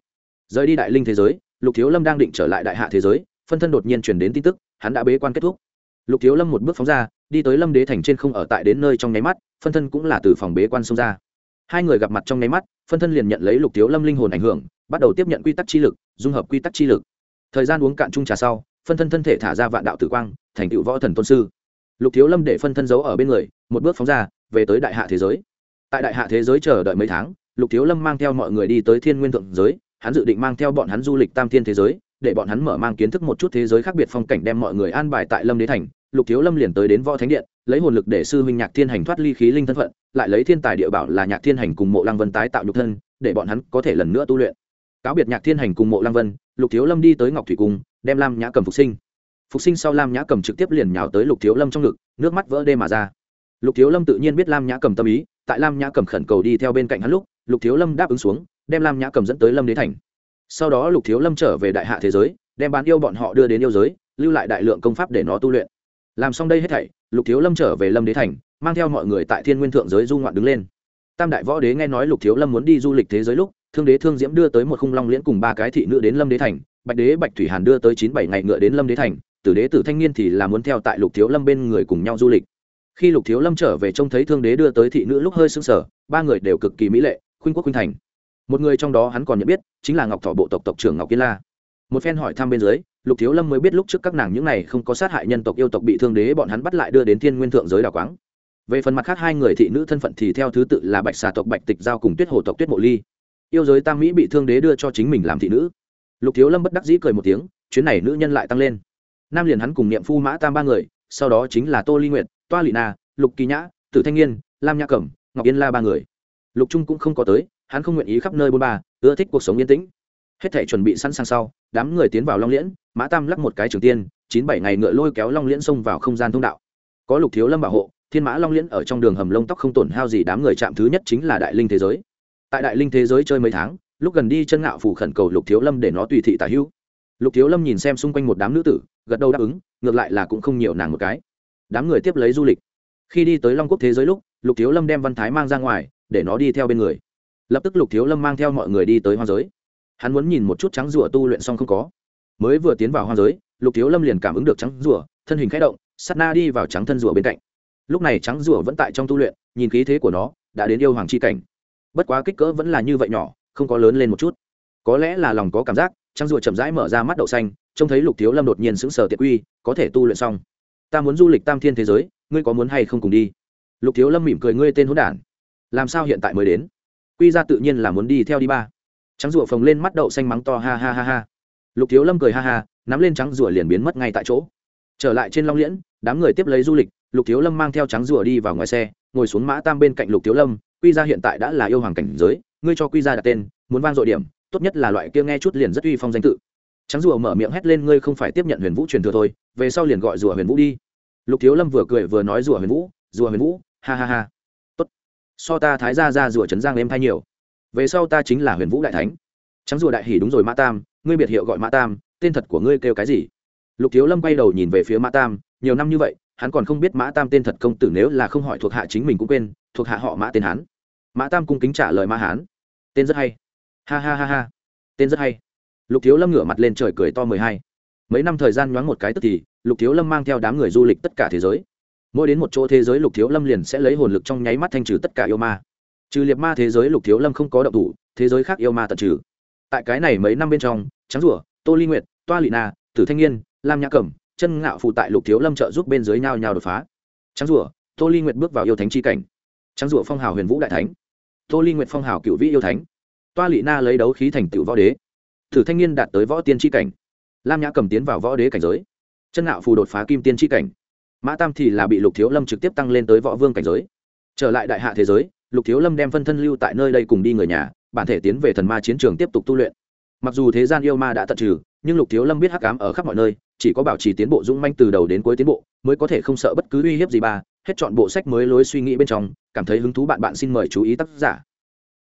Rời đi đại linh thế giới, lục thiếu lâm đang định trở lại đại hạ thế giới, phân thân đột nhiên chuyển đến tin tức, hắn đã bế quan kết thúc. Lục thiếu lâm một bước phóng ra, đi tới lâm đế thành trên không ở tại đến nơi trong nháy mắt, phân thân cũng là từ phòng bế quan xông ra. Hai người gặp mặt trong nháy mắt, phân thân liền nhận lấy lục thiếu lâm linh hồn ảnh hưởng, bắt đầu tiếp nhận quy tắc chi lực, dung hợp quy tắc chi lực. Thời gian uống cạn chung trà sau, phân thân thân thể thả ra vạn đạo tử quang, thành tựu võ thần tôn sư. Lục thiếu lâm để phân thân giấu ở bên người, một bước phóng ra, về tới đại hạ thế giới. Tại đại hạ thế giới chờ đợi mấy tháng lục thiếu lâm mang theo mọi người đi tới thiên nguyên thượng giới, hắn dự định mang theo bọn hắn du lịch tam thiên thế giới, để bọn hắn mở mang kiến thức một chút thế giới khác biệt phong cảnh đem mọi người an bài tại lâm đế thành. Lục thiếu lâm liền tới đến võ thánh điện, lấy hồn lực để sư huynh nhạc thiên hành thoát ly khí linh thân phận, lại lấy thiên tài địa bảo là nhạc thiên hành cùng mộ lăng vân tái tạo nhục thân, để bọn hắn có thể lần nữa tu luyện. Cáo biệt nhạc thiên hành cùng mộ lăng vân, lục thiếu lâm đi tới ngọc thủy cung, đem lam nhã cầm phục sinh. Phục sinh sau lam nhã cầm trực tiếp liền nhào tới lục thiếu lâm trong ngực, nước mắt vỡ đê mà ra. Lục thiếu lâm tự nhiên biết lam nhã cầm tâm ý, tại lam nhã cầm khẩn cầu đi theo bên cạnh hắn lúc lục thiếu lâm đáp ứng xuống, đem lam nhã cầm dẫn tới lâm đế thành. Sau đó lục thiếu lâm trở về đại hạ thế giới, đem bán yêu bọn họ đưa đến yêu giới, lưu lại đại lượng công pháp để nó tu luyện. Làm xong đây hết thảy, lục thiếu lâm trở về lâm đế thành, mang theo mọi người tại thiên nguyên thượng giới du ngoạn đứng lên. Tam đại võ đế nghe nói lục thiếu lâm muốn đi du lịch thế giới lúc, thương đế thương diễm đưa tới một khung long liễn cùng ba cái thị nữ đến lâm đế thành, bạch đế bạch thủy hàn đưa tới chín bảy ngày ngựa đến lâm đế thành, tử đế tử thanh niên thì là muốn theo tại lục thiếu lâm bên người cùng nhau du lịch. Khi lục thiếu lâm trở về trông thấy thương đế đưa tới thị nữ lúc hơi sưng sở ba người đều cực kỳ mỹ lệ khuynh quốc khuynh thành. Một người trong đó hắn còn nhận biết, chính là ngọc thọ bộ tộc tộc trưởng ngọc kiên la. Một phen hỏi thăm bên dưới, lục thiếu lâm mới biết lúc trước các nàng những này không có sát hại nhân tộc yêu tộc bị thương đế bọn hắn bắt lại đưa đến thiên nguyên thượng giới đào quáng. Về phần mặt khác hai người thị nữ thân phận thì theo thứ tự là bạch xà tộc bạch tịch giao cùng tuyết hồ tộc tuyết mộ ly. Yêu giới tam mỹ bị thương đế đưa cho chính mình làm thị nữ. Lục thiếu lâm bất đắc dĩ cười một tiếng, chuyến này nữ nhân lại tăng lên. Nam liền hắn cùng niệm phu mã tam ba người, sau đó chính là tô ly nguyệt, toa lị na, lục kỳ nhã, tử thanh niên, lam nhã cẩm, ngọc yên la ba người lục trung cũng không có tới, hắn không nguyện ý khắp nơi bôn ba, ưa thích cuộc sống yên tĩnh. Hết thể chuẩn bị sẵn sàng sau, đám người tiến vào long liễn, mã tam lắc một cái trường tiên, chín bảy ngày ngựa lôi kéo long liễn xông vào không gian thông đạo. Có lục thiếu lâm bảo hộ, thiên mã long liễn ở trong đường hầm lông tóc không tổn hao gì đám người chạm thứ nhất chính là đại linh thế giới. Tại đại linh thế giới chơi mấy tháng, lúc gần đi chân ngạo phủ khẩn cầu lục thiếu lâm để nó tùy thị tả hữu. Lục thiếu lâm nhìn xem xung quanh một đám nữ tử, gật đầu đáp ứng, ngược lại là cũng không nhiều nàng một cái. Đám người tiếp lấy du lịch. Khi đi tới long quốc thế giới lúc, lục thiếu lâm đem văn thái mang ra ngoài để nó đi theo bên người. Lập tức lục thiếu lâm mang theo mọi người đi tới hoa giới. Hắn muốn nhìn một chút trắng rùa tu luyện xong không có. Mới vừa tiến vào hoa giới, lục thiếu lâm liền cảm ứng được trắng rùa, thân hình k h ẽ động sắt na đi vào trắng thân rùa bên cạnh. Lúc này trắng rùa vẫn tại trong tu luyện, nhìn khí thế của nó, đã đến yêu hoàng c h i cảnh. Bất quá kích cỡ vẫn là như vậy nhỏ, không có lớn lên một chút. Có lẽ là lòng có cảm giác, trắng rùa chậm rãi mở ra mắt đậu xanh, trông thấy lục thiếu lâm đột nhiên sững sờ tiệt uy, có thể tu luyện xong. Ta muốn du lịch tam thiên thế giới, ngươi có muốn hay không cùng đi? Lục thiếu lâm mỉm cười, ngươi tên hôn đản làm sao hiện tại mới đến? Quy ra tự nhiên là muốn đi theo đi ba. Trắng rùa phồng lên mắt đậu xanh mắng to, ha ha ha ha. Lục thiếu lâm cười, ha ha, nắm lên trắng rùa liền biến mất ngay tại chỗ. Trở lại trên long liễn, đám người tiếp lấy du lịch, lục thiếu lâm mang theo trắng rùa đi vào ngoài xe, ngồi xuống mã tam bên cạnh lục thiếu lâm, quy ra hiện tại đã là yêu hoàng cảnh giới, ngươi cho quy ra đặt tên, muốn vang dội điểm, tốt nhất là loại kia nghe chút liền rất uy phong danh tự. Trắng rùa mở miệng hét lên, ngươi không phải tiếp nhận huyền vũ truyền thừa thôi, về sau liền gọi rùa huyền vũ đi. Lục thiếu lâm vừa cười vừa nói rùa huyền vũ, rùa huyền vũ, ha ha ha so ta thái ra ra rùa trấn giang em thay nhiều. Về sau ta chính là huyền vũ đại thánh. Trắng rùa đại hỉ đúng rồi mã tam, ngươi biệt hiệu gọi mã tam, tên thật của ngươi kêu cái gì? Lục thiếu lâm quay đầu nhìn về phía mã tam, nhiều năm như vậy, hắn còn không biết mã tam tên thật công tử nếu là không hỏi thuộc hạ chính mình cũng quên, thuộc hạ họ mã tên hán. Mã tam cung kính trả lời mã hán. Tên rất hay. Ha ha ha ha. Tên rất hay. Lục thiếu lâm ngửa mặt lên trời cười to mười hai. Mấy năm thời gian nhoáng một cái tức thì, lục thiếu lâm mang theo đám người du lịch tất cả thế giới mỗi đến một chỗ thế giới lục thiếu lâm liền sẽ lấy hồn lực trong nháy mắt thanh trừ tất cả yêu ma. Trừ liệt ma thế giới lục thiếu lâm không có động thủ, thế giới khác yêu ma tận trừ. Tại cái này mấy năm bên trong trắng rủa, tô ly nguyệt, toa lị na, tử thanh niên, lam nhã cẩm, chân ngạo phụ tại lục thiếu lâm trợ giúp bên dưới nhau nhau đột phá. Trắng rủa, tô ly nguyệt bước vào yêu thánh c h i cảnh. Trắng rủa phong hào huyền vũ đại thánh. Tô ly nguyệt phong hào cựu vĩ yêu thánh. Toa lị na lấy đấu khí thành tựu võ đế. Thử thanh niên đạt tới võ tiên tri cảnh. Lam nhã cầm tiến vào võ đế cảnh giới. Chân ngạo phù đột phá kim tiên tri cảnh mã tam thì là bị lục thiếu lâm trực tiếp tăng lên tới võ vương cảnh giới. Trở lại đại hạ thế giới, lục thiếu lâm đem phân thân lưu tại nơi đây cùng đi người nhà, bản thể tiến về thần ma chiến trường tiếp tục tu luyện. Mặc dù thế gian yêu ma đã tận trừ, nhưng lục thiếu lâm biết hắc ám ở khắp mọi nơi, chỉ có bảo trì tiến bộ dũng manh từ đầu đến cuối tiến bộ, mới có thể không sợ bất cứ uy hiếp gì ba, hết chọn bộ sách mới lối suy nghĩ bên trong, cảm thấy hứng thú bạn bạn xin mời chú ý tác giả.